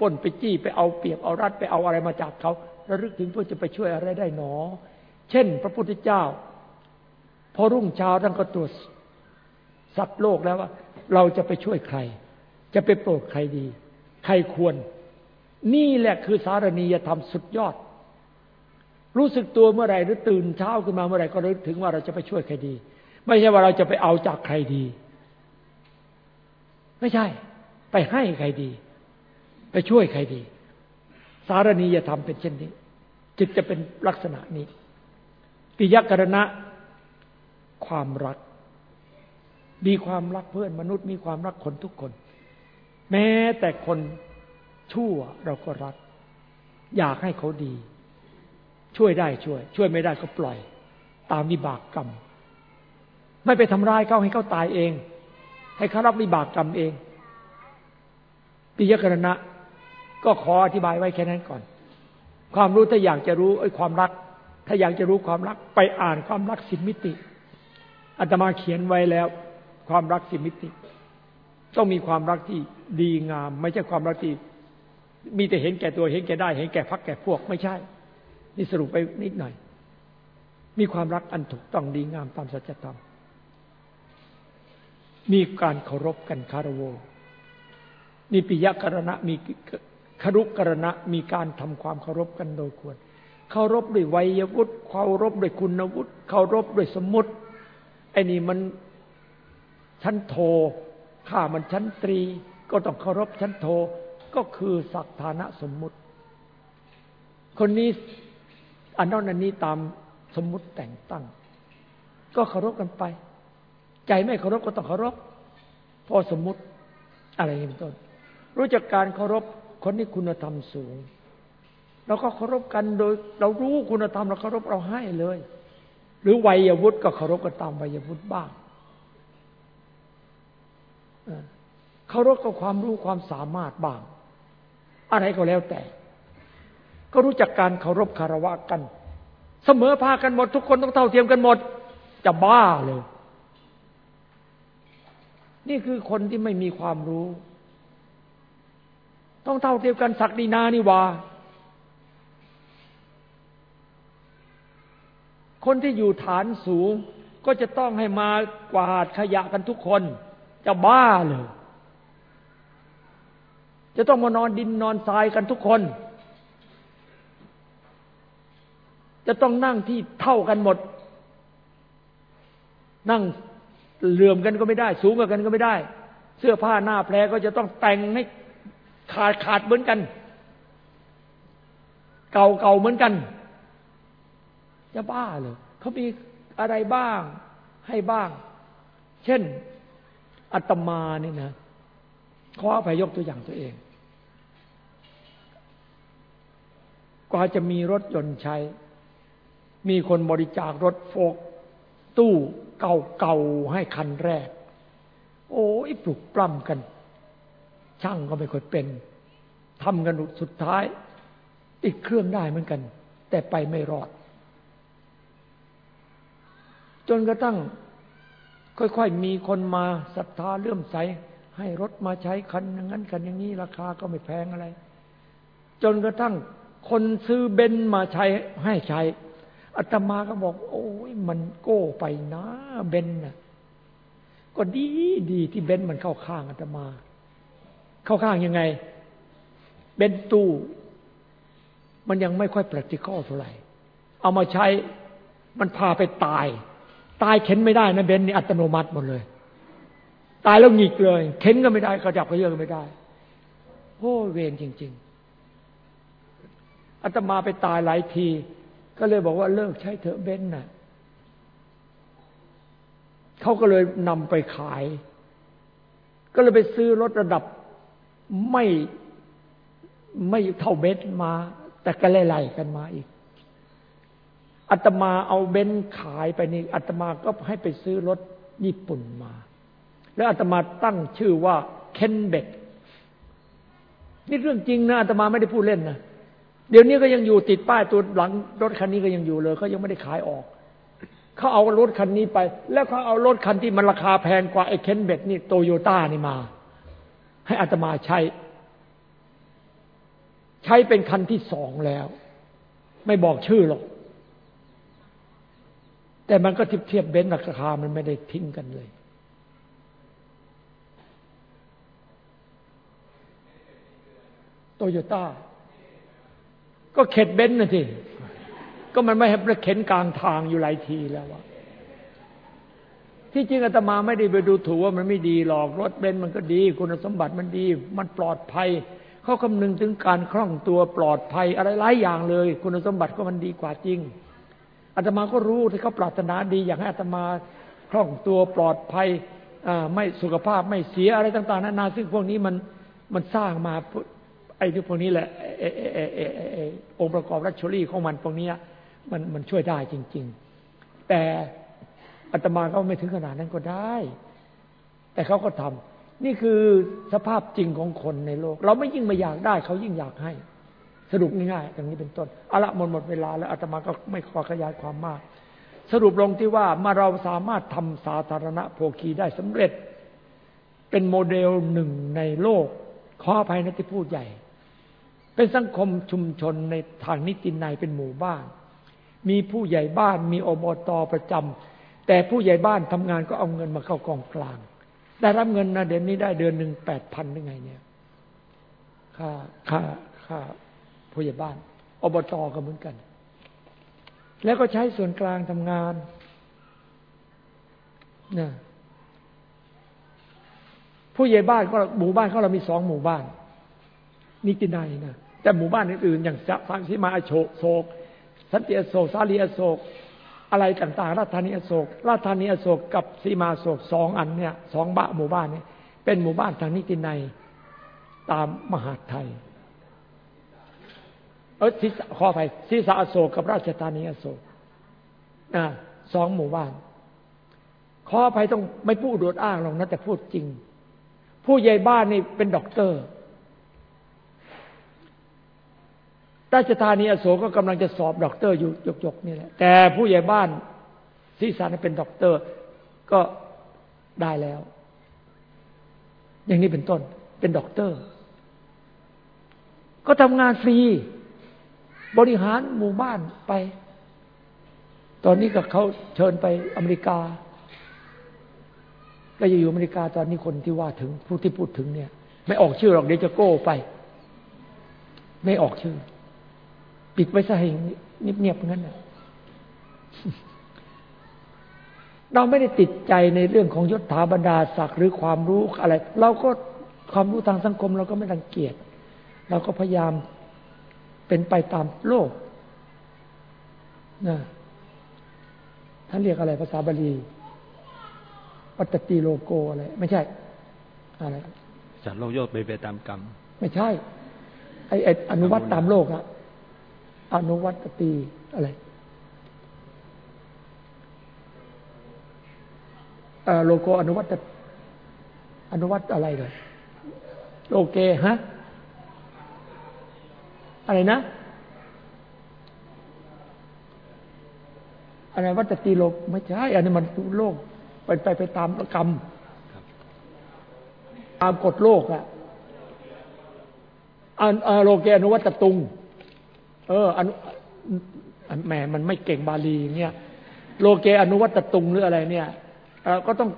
ป้นไปจี้ไปเอาเปรียบเอารัดไปเอาอะไรมาจากเขาระลึกถึงเพื่อจะไปช่วยอะไรได้หนอ เช่น พระพุทธเจ้า พอรุ่งเช้าท่านก็ตรวจ สัตว์โลกแล้วว่า เราจะไปช่วยใคร จะไปโปรดใครดี ใครควร นี่แหละคือสารณียธรรมสุดยอด รู้สึกตัวเมื่อไหร่หรือตื่นเช้าขึ้นมาเมื่อไหร่ก็รู้ถึงว่าเราจะไปช่วยใครดี ไม่ใช่ว่าเราจะไปเอาจากใครดี ไม่ใช่ ไปให้ใครดี ไปช่วยใครดี สารณียธรรมเป็นเช่นนี้จึงจะเป็นลักษณะนี้ปิยกรณะความรัก มีความรักเพื่อนมนุษย์ มีความรักคนทุกคน แม้แต่คนชั่วเราก็รัก อยากให้เขาดี ช่วยได้ช่วย ช่วยไม่ได้ก็ปล่อย ตามวิบากกรรม ไม่ไปทำร้ายเขาให้เขาตายเอง ให้เขารับวิบากกรรมเองปิยกรณะ ก็ขออธิบายไว้แค่นั้นก่อน ความรู้ถ้าอยากจะรู้ไอ้ความรัก ถ้าอยากจะรู้ความรัก ไปอ่านความรักสิมิติอาตมาเขียนไว้แล้ว ความรักสิมิติ ต้องมีความรักที่ดีงาม ไม่ใช่ความรักที่ มีแต่เห็นแก่ตัวเห็นแก่ได้ เห็นแก่พักแก่พวกไม่ใช่ นี่สรุปไปนิดหน่อย มีความรักอันถูกต้องดีงามตามสัจธรรมมีการเคารพกันคารโวมีปิยกรณะมีคารุกรณะมีการทำความเคารพกันโดยควร เคารพด้วยวัยวุฒิเคารพด้วยคุณวุฒิเคารพด้วยสมมติไอ้นี่มัน ชั้นโทข้ามันชั้นตรี ก็ต้องเคารพชั้นโทก็คือศักฐานะสมมุติ คนนี้อันนั้นอันนี้ตามสมมุติแต่งตั้ง ก็เคารพกันไป ใจไม่เคารพก็ต้องเคารพพอสมมุติอะไรอย่างต้น รู้จักการเคารพคนที่คุณธรรมสูงเราก็เคารพกันโดย เรารู้คุณธรรมเราเคารพเราให้เลย หรือวัยวุฒิก็เคารพกันตามวัยวุฒิบ้าง เคารพกับความรู้ความสามารถบ้าง อะไรก็แล้วแต่ ก็รู้จักการเคารพคารวะกัน เสมอภากันหมด ทุกคนต้องเท่าเทียมกันหมด จะบ้าเลย นี่คือคนที่ไม่มีความรู้ ต้องเท่าเทียมกันศักดินานี่วาคนที่อยู่ฐานสูงก็จะต้องให้มากวาดขยะกันทุกคน จะบ้าเลย จะต้องมานอนดินนอนทรายกันทุกคน จะต้องนั่งที่เท่ากันหมด นั่งเหลื่อมกันก็ไม่ได้ สูงกันก็ไม่ได้ เสื้อผ้าหน้าแพรก็จะต้องแต่งให้ขาดขาดเหมือนกัน เก่าเก่าเหมือนกัน จะบ้าเลยเขามีอะไรบ้างให้บ้าง เช่น อัตมานี่นะขออภัยยกตัวอย่างตัวเองกว่าจะมีรถยนต์ใช้ มีคนบริจาครถโฟก ตู้เก่าๆให้คันแรก โอ้ยปลุกปล้ำกัน ช่างก็ไม่ค่อยเป็นทำกันสุดท้าย ติดเครื่องได้เหมือนกัน แต่ไปไม่รอด จนกระทั่ง ค่อยๆมีคนมาศรัทธาเลื่อมใส ให้รถมาใช้คันอย่างนั้นคันอย่างนี้ราคาก็ไม่แพงอะไร จนกระทั่งคนซื้อเบนมาใช้ให้ใช้อาตมาก็บอก โอ้ยมันโก้ไปนะเบนน่ะก็ดีดีที่เบนมันเข้าข้างอาตมา เข้าข้างยังไง เบนตู้ มันยังไม่ค่อย practical เท่าไหร่ เอามาใช้มันพาไปตาย ตายเข็นไม่ได้นะเบนนี่อัตโนมัติหมดเลย ตายแล้วหงิกเลย เข็นก็ไม่ได้กระจับกระเยอะก็ไม่ได้โอ้เวรจริง ๆอาตมาไปตายหลายที ก็เลยบอกว่าเลิกใช้เถอะเบนน่ะเขาก็เลยนำไปขาย ก็เลยไปซื้อรถระดับไม่ไม่เท่าเบนมา แต่ก็ไล่ๆกันมาอีก อาตมาเอาเบนขายไปนี่อาตมาก็ให้ไปซื้อรถญี่ปุ่นมา แล้วอาตมาตั้งชื่อว่าเคนเบกนี่เรื่องจริงนะอาตมาไม่ได้พูดเล่นนะเดี๋ยวนี้ก็ยังอยู่ติดป้ายตัวหลังรถคันนี้ก็ยังอยู่เลยเขายังไม่ได้ขายออกเขาเอารถคันนี้ไป แล้วเขาเอารถคันที่มันราคาแพงกว่าไอ้เคนเบกนี่โตโยต้านี่มา ให้อาตมาใช้ ใช้เป็นคันที่สองแล้ว ไม่บอกชื่อหรอก แต่มันก็เทียบเทียบนซ์ราคามันไม่ได้ทิ้งกันเลย โตโยต้า ก็เข็ดเบนซ์นะทีก็มันไม่ให้เข็นกลางทางอยู่หลายทีแล้ววะที่จริงอาตมาไม่ได้ไปดูถูกว่ามันไม่ดีหรอก รถเบนซ์มันก็ดี คุณสมบัติมันดี มันปลอดภัย เขาคำนึงถึงการคล่องตัวปลอดภัยอะไรหลายอย่างเลย คุณสมบัติก็มันดีกว่าจริง อาตมาก็รู้ที่เขาปรารถนาดี อยากให้อาตมาคล่องตัวปลอดภัยไม่สุขภาพไม่เสียอะไรต่าง ๆนานาซึ่งพวกนี้มันมันสร้างมาไอ้ที่พวกนี้แหละองค์ประกอบรัชชลี่ของมันพวกนี้มันมันช่วยได้จริง ๆ แต่อาตมาก็ไม่ถึงขนาดนั้นก็ได้ แต่เขาก็ทำนี่คือสภาพจริงของคนในโลก เราไม่ยิ่งไม่อยากได้ เขายิ่งอยากให้ สรุปง่ายๆอย่างนี้เป็นต้นเอาละหมดหมดเวลาแล้วอาตมาก็ไม่ขอขยายความมาก สรุปลงที่ว่ามาเราสามารถทำสาธารณโภคีได้สำเร็จ เป็นโมเดลหนึ่งในโลก ขออภัยนะที่พูดใหญ่ เป็นสังคมชุมชนในทางนิตินัยเป็นหมู่บ้าน มีผู้ใหญ่บ้านมีอบตประจำแต่ผู้ใหญ่บ้านทำงานก็เอาเงินมาเข้ากองกลางได้รับเงินนะเดือนนี้ได้เดือนหนึ่งแปดพันได้ไงเนี่ยค่าค่าค่า ผู้ใหญ่บ้าน อบตก็เหมือนกัน แล้วก็ใช้ส่วนกลางทำงานนะผู้ใหญ่บ้านก็หมู่บ้านเขาเรามีสองหมู่บ้านนิตินัยนะแต่หมู่บ้านอื่นๆอย่างสังสีมาอโศกโศก สันติอโศกสาลีอโศก อะไรต่างๆ ราชธานีอโศก ราชธานีอโศกกับสีมาโศกสองอันเนี่ยสองบ้านหมู่บ้านนี้เป็นหมู่บ้านทางนิตินัยตามมหาไทย เออขอไปศีรษะอโศกกับราชธานีอโศกนะสองหมู่บ้าน ขอไปต้องไม่พูดโดดอ้างหรอกนะแต่พูดจริง ผู้ใหญ่บ้านนี่เป็นด็อกเตอร์ ราชธานีอโศกก็กำลังจะสอบด็อกเตอร์อยู่หยกๆนี่แหละ แต่ผู้ใหญ่บ้านศีรษะเป็นด็อกเตอร์ ก็ได้แล้ว อย่างนี้เป็นต้น เป็นด็อกเตอร์ ก็ทำงานฟรี บริหารหมู่บ้านไป ตอนนี้ก็เขาเชิญไปอเมริกา ก็จะอยู่อเมริกาตอนนี้คนที่ว่าถึงผู้ที่พูดถึงเนี่ย ไม่ออกชื่อหรอกเดี๋ยวจะโก้ไป ไม่ออกชื่อ ปิดไว้ซะให้เงียบๆงั้นนะเราไม่ได้ติดใจในเรื่องของยศถาบรรดาศักดิ์หรือความรู้อะไร เราก็ความรู้ทางสังคมเราก็ไม่รังเกียจเราก็พยายาม เป็นไปตามโลกนะท่านเรียกอะไรภาษาบาลีวัตติโลโกอะไร ไม่ใช่ อะไรสัตว์โลกโยกไปไปตามกรรม ไม่ใช่ ไอ้ไอ้อนุวัตตามโลกอะอนุวัตตีอะไรโลโกอนุวัตอนุวัตอะไรเลยโลเกฮะ อะไรนะ อะไรวัตติโลกไม่ใช่ อันนี้มันโลก ไปไปไปตามกรรม ตามกฎโลกอะอันโลเกอนุวัตตุง เอออนุแหมมันไม่เก่งบาลีเนี่ยโลเกอนุวัตตุงหรืออะไรเนี่ยก็ต้อง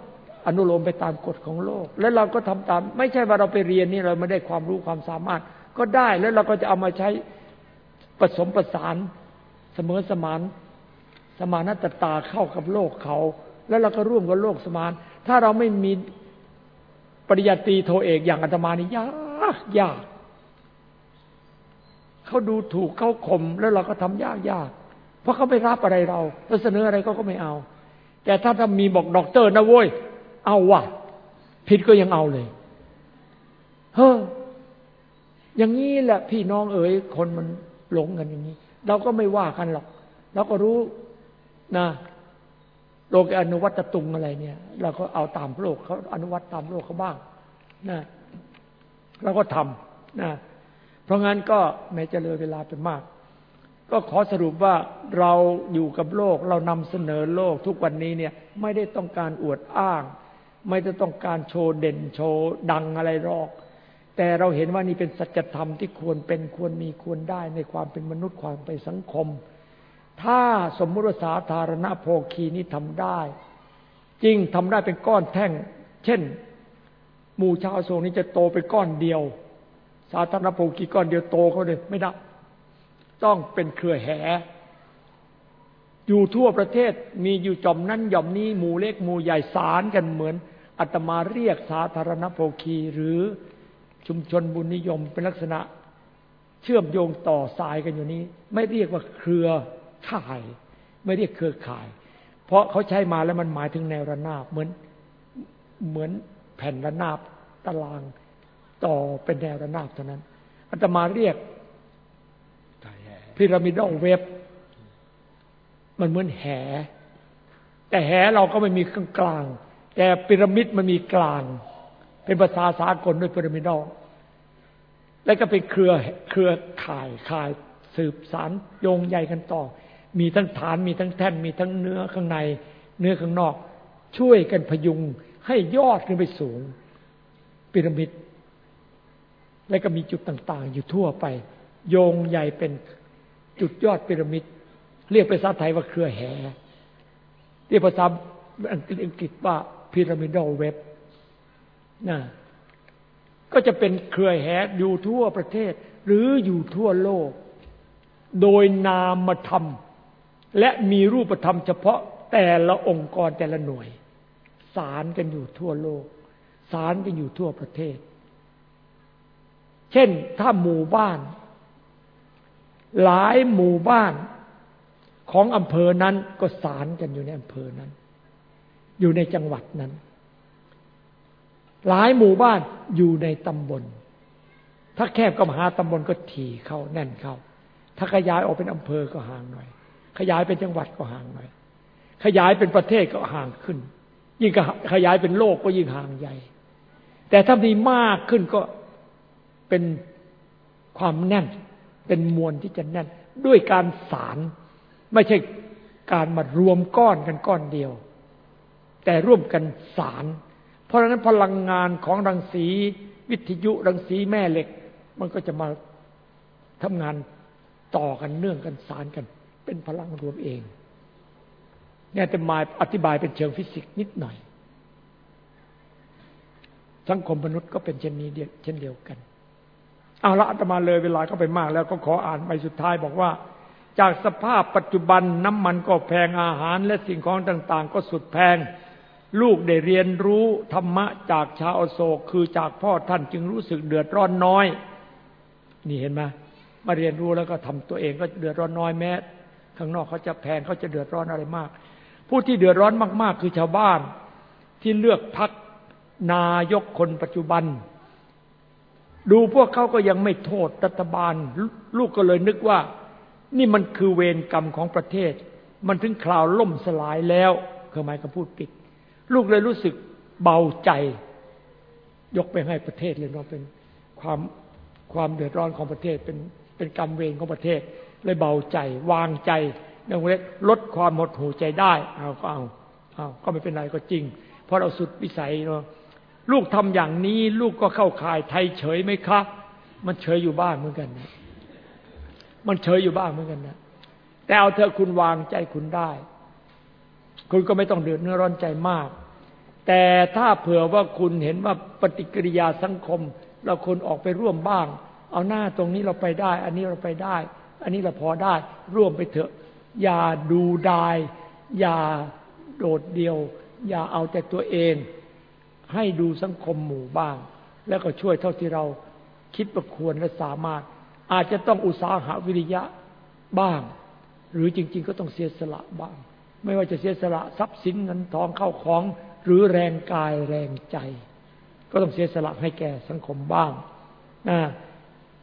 อนุโลมไปตามกฎของโลก แล้วเราก็ทำตาม ไม่ใช่ว่าเราไปเรียนนี่เราไม่ได้ความรู้ความสามารถ ก็ได้แล้วเราก็จะเอามาใช้ผสมประสานเสมอสมาน สมานัตตาเข้ากับโลกเขา แล้วเราก็ร่วมกับโลกสมาน ถ้าเราไม่มีปริญญาตรีโทเอกอย่างอาตมานี่ยากยากเขาดูถูกเขาข่มแล้วเราก็ทำยากยากเพราะเขาไม่รับอะไรเราเราเสนออะไรเขาก็ไม่เอา แต่ถ้าถ้ามีบอกด็อกเตอร์นะโว้ยเอาว่ะ ผิดก็ยังเอาเลย เฮ้อ อย่างนี้แหละพี่น้องเอ๋ยคนมันหลงกันอย่างนี้ เราก็ไม่ว่ากันหรอก เราก็รู้นะโลกอนุวัตตุงอะไรเนี่ย เราก็เอาตามโลกเขาอนุวัตตามโลกเขาบ้างนะเราก็ทำนะเพราะงั้นก็แม้จะเลยเวลาไปมาก ก็ขอสรุปว่าเราอยู่กับโลกเรานำเสนอโลกทุกวันนี้เนี่ย ไม่ได้ต้องการอวดอ้าง ไม่ได้ต้องการโชว์เด่นโชว์ดังอะไรหรอก แต่เราเห็นว่านี่เป็นสัจธรรมที่ควรเป็นควรมีควรได้ในความเป็นมนุษย์ความเป็นสังคม ถ้าสมมติว่าสาธารณโภคีนี้ทำได้ จริงทำได้เป็นก้อนแท่ง เช่น หมู่ชาวโซนี้จะโตเป็นก้อนเดียว สาธารณโภคีก้อนเดียวโตเขาเลยไม่ได้ต้องเป็นเครือแห่อยู่ทั่วประเทศมีอยู่จอมนั้นย่อมนี้หมู่เล็กหมู่ใหญ่สารกันเหมือนอาตมาเรียกสาธารณโภคีหรือ ชุมชนบุญนิยมเป็นลักษณะ เชื่อมโยงต่อสายกันอยู่นี้ ไม่เรียกว่าเครือข่าย ไม่เรียกเครือข่าย เพราะเขาใช้มาแล้วมันหมายถึงแนวระนาบเหมือนเหมือนแผ่นระนาบตารางต่อเป็นแนวระนาบเท่านั้นอาตมาเรียกพีระมิดอลเว็บ มันเหมือนแห แต่แหเราก็ไม่มีกลางกลาง แต่พีระมิดมันมีกลาง เป็นภาษาสากลด้วยพีระมิดอลแล้วก็เป็นเครือเครือข่ายข่ายสืบสารโยงใยกันต่อ มีทั้งฐานมีทั้งแท่นมีทั้งเนื้อข้างใน เนื้อข้างนอก ช่วยกันพยุงให้ยอดขึ้นไปสูงพีระมิด และก็มีจุดต่างๆ อยู่ทั่วไป โยงใยเป็นจุดยอดพีระมิด เรียกภาษาไทยว่าเครือแห่เรียกภาษาอังกฤษว่าพีระมิดอลเว็บ นะก็จะเป็นเครือแห่อยู่ทั่วประเทศ หรืออยู่ทั่วโลก โดยนามธรรม และมีรูปธรรมเฉพาะแต่ละองค์กรแต่ละหน่วย สารกันอยู่ทั่วโลก สารกันอยู่ทั่วประเทศ เช่นถ้าหมู่บ้าน หลายหมู่บ้านของอำเภอนั้นก็สารกันอยู่ในอำเภอนั้น อยู่ในจังหวัดนั้น หลายหมู่บ้านอยู่ในตำบล ถ้าแคบก็มหาตำบลก็ถี่เข้าแน่นเข้า ถ้าขยายออกเป็นอำเภอก็ห่างหน่อย ขยายเป็นจังหวัดก็ห่างหน่อย ขยายเป็นประเทศก็ห่างขึ้น ยิ่งขยายเป็นโลกก็ยิ่งห่างใหญ่ แต่ถ้ามีมากขึ้นก็เป็นความแน่น เป็นมวลที่จะแน่น ด้วยการสารไม่ใช่การมารวมก้อนกันก้อนเดียว แต่ร่วมกันสาร เพราะฉะนั้นพลังงานของรังสีวิทยุรังสีแม่เหล็ก มันก็จะมาทำงานต่อกันเนื่องกันสารกัน เป็นพลังรวมเองเนี่ยจะมาอธิบายเป็นเชิงฟิสิกส์นิดหน่อย สังคมมนุษย์ก็เป็นเช่นนี้เช่นเดียวกันเอาละอาตมาเลยเวลาก็ไปมากแล้วก็ขออ่านไปสุดท้ายบอกว่า จากสภาพปัจจุบันน้ำมันก็แพงอาหารและสิ่งของต่าง ๆ ก็สุดแพง ลูกได้เรียนรู้ธรรมะจากชาวโศกคือจากพ่อท่านจึงรู้สึกเดือดร้อนน้อย นี่เห็นไหมมาเรียนรู้แล้วก็ทำตัวเองก็เดือดร้อนน้อยแม้ข้างนอกเขาจะแพงเขาจะเดือดร้อนอะไรมาก ผู้ที่เดือดร้อนมาก ๆ คือชาวบ้านที่เลือกพักนายกคนปัจจุบัน ดูพวกเขาก็ยังไม่โทษรัฐบาล ลูกก็เลยนึกว่า นี่มันคือเวรกรรมของประเทศ มันถึงคราวล่มสลายแล้วเคือหมายคำพูดปิด ลูกเลยรู้สึกเบาใจ ยกไปให้ประเทศเลยเนาะเป็นความความเดือดร้อนของประเทศเป็นเป็นกรรมเวรของประเทศ เลยเบาใจ วางใจนั่นเล็กลดความหมดหูใจได้เอาก็เอาเอาก็ไม่เป็นไรก็จริง เพราะเราสุดวิสัยเนาะลูกทำอย่างนี้ ลูกก็เข้าข่ายไทยเฉยไหมครับมันเฉยอยู่บ้างเหมือนกันนะมันเฉยอยู่บ้างเหมือนกันนะแต่เอาเธอคุณวางใจคุณได้ คุณก็ไม่ต้องเดือดเนื้อร้อนใจมาก แต่ถ้าเผื่อว่าคุณเห็นว่าปฏิกิริยาสังคม เราคนออกไปร่วมบ้าง เอาหน้าตรงนี้เราไปได้ อันนี้เราไปได้ อันนี้เราพอได้ ร่วมไปเถอะ อย่าดูดาย อย่าโดดเดียว อย่าเอาแต่ตัวเอง ให้ดูสังคมหมู่บ้าง แล้วก็ช่วยเท่าที่เราคิดประควรและสามารถ อาจจะต้องอุตสาหะวิริยะบ้าง หรือจริง ๆ ก็ต้องเสียสละบ้าง ไม่ว่าจะเสียสละทรัพย์สินเงินทองเข้าของ หรือแรงกายแรงใจ ก็ต้องเสียสละให้แก่สังคมบ้างนะ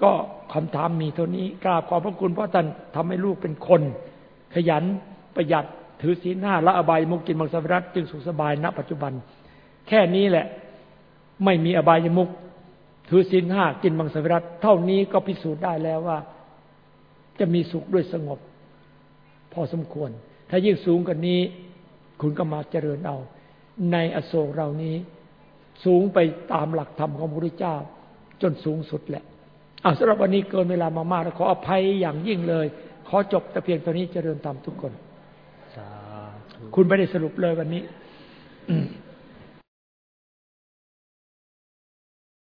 ก็คำถามมีเท่านี้กราบขอบพระคุณเพราะท่านทำให้ลูกเป็นคน ขยันประหยัดถือศีลห้าละอบายมุกกินมังสวิรัตจึงสุขสบายณ ปัจจุบัน แค่นี้แหละ ไม่มีอบายมุกถือศีลห้ากินมังสวิรัตเท่านี้ก็พิสูจน์ได้แล้วว่า จะมีสุขด้วยสงบ พอสมควร ถ้ายิ่งสูงกว่านี้ คุณก็มาเจริญเอา ในอโศกเรานี้ สูงไปตามหลักธรรมของพระพุทธเจ้า จนสูงสุดแหละอาสำหรับวันนี้เกินเวลามามากแล้วขออภัยอย่างยิ่งเลย ขอจบแต่เพียงตอนนี้เจริญตามทุกคน คุณไม่ได้สรุปเลยวันนี้อื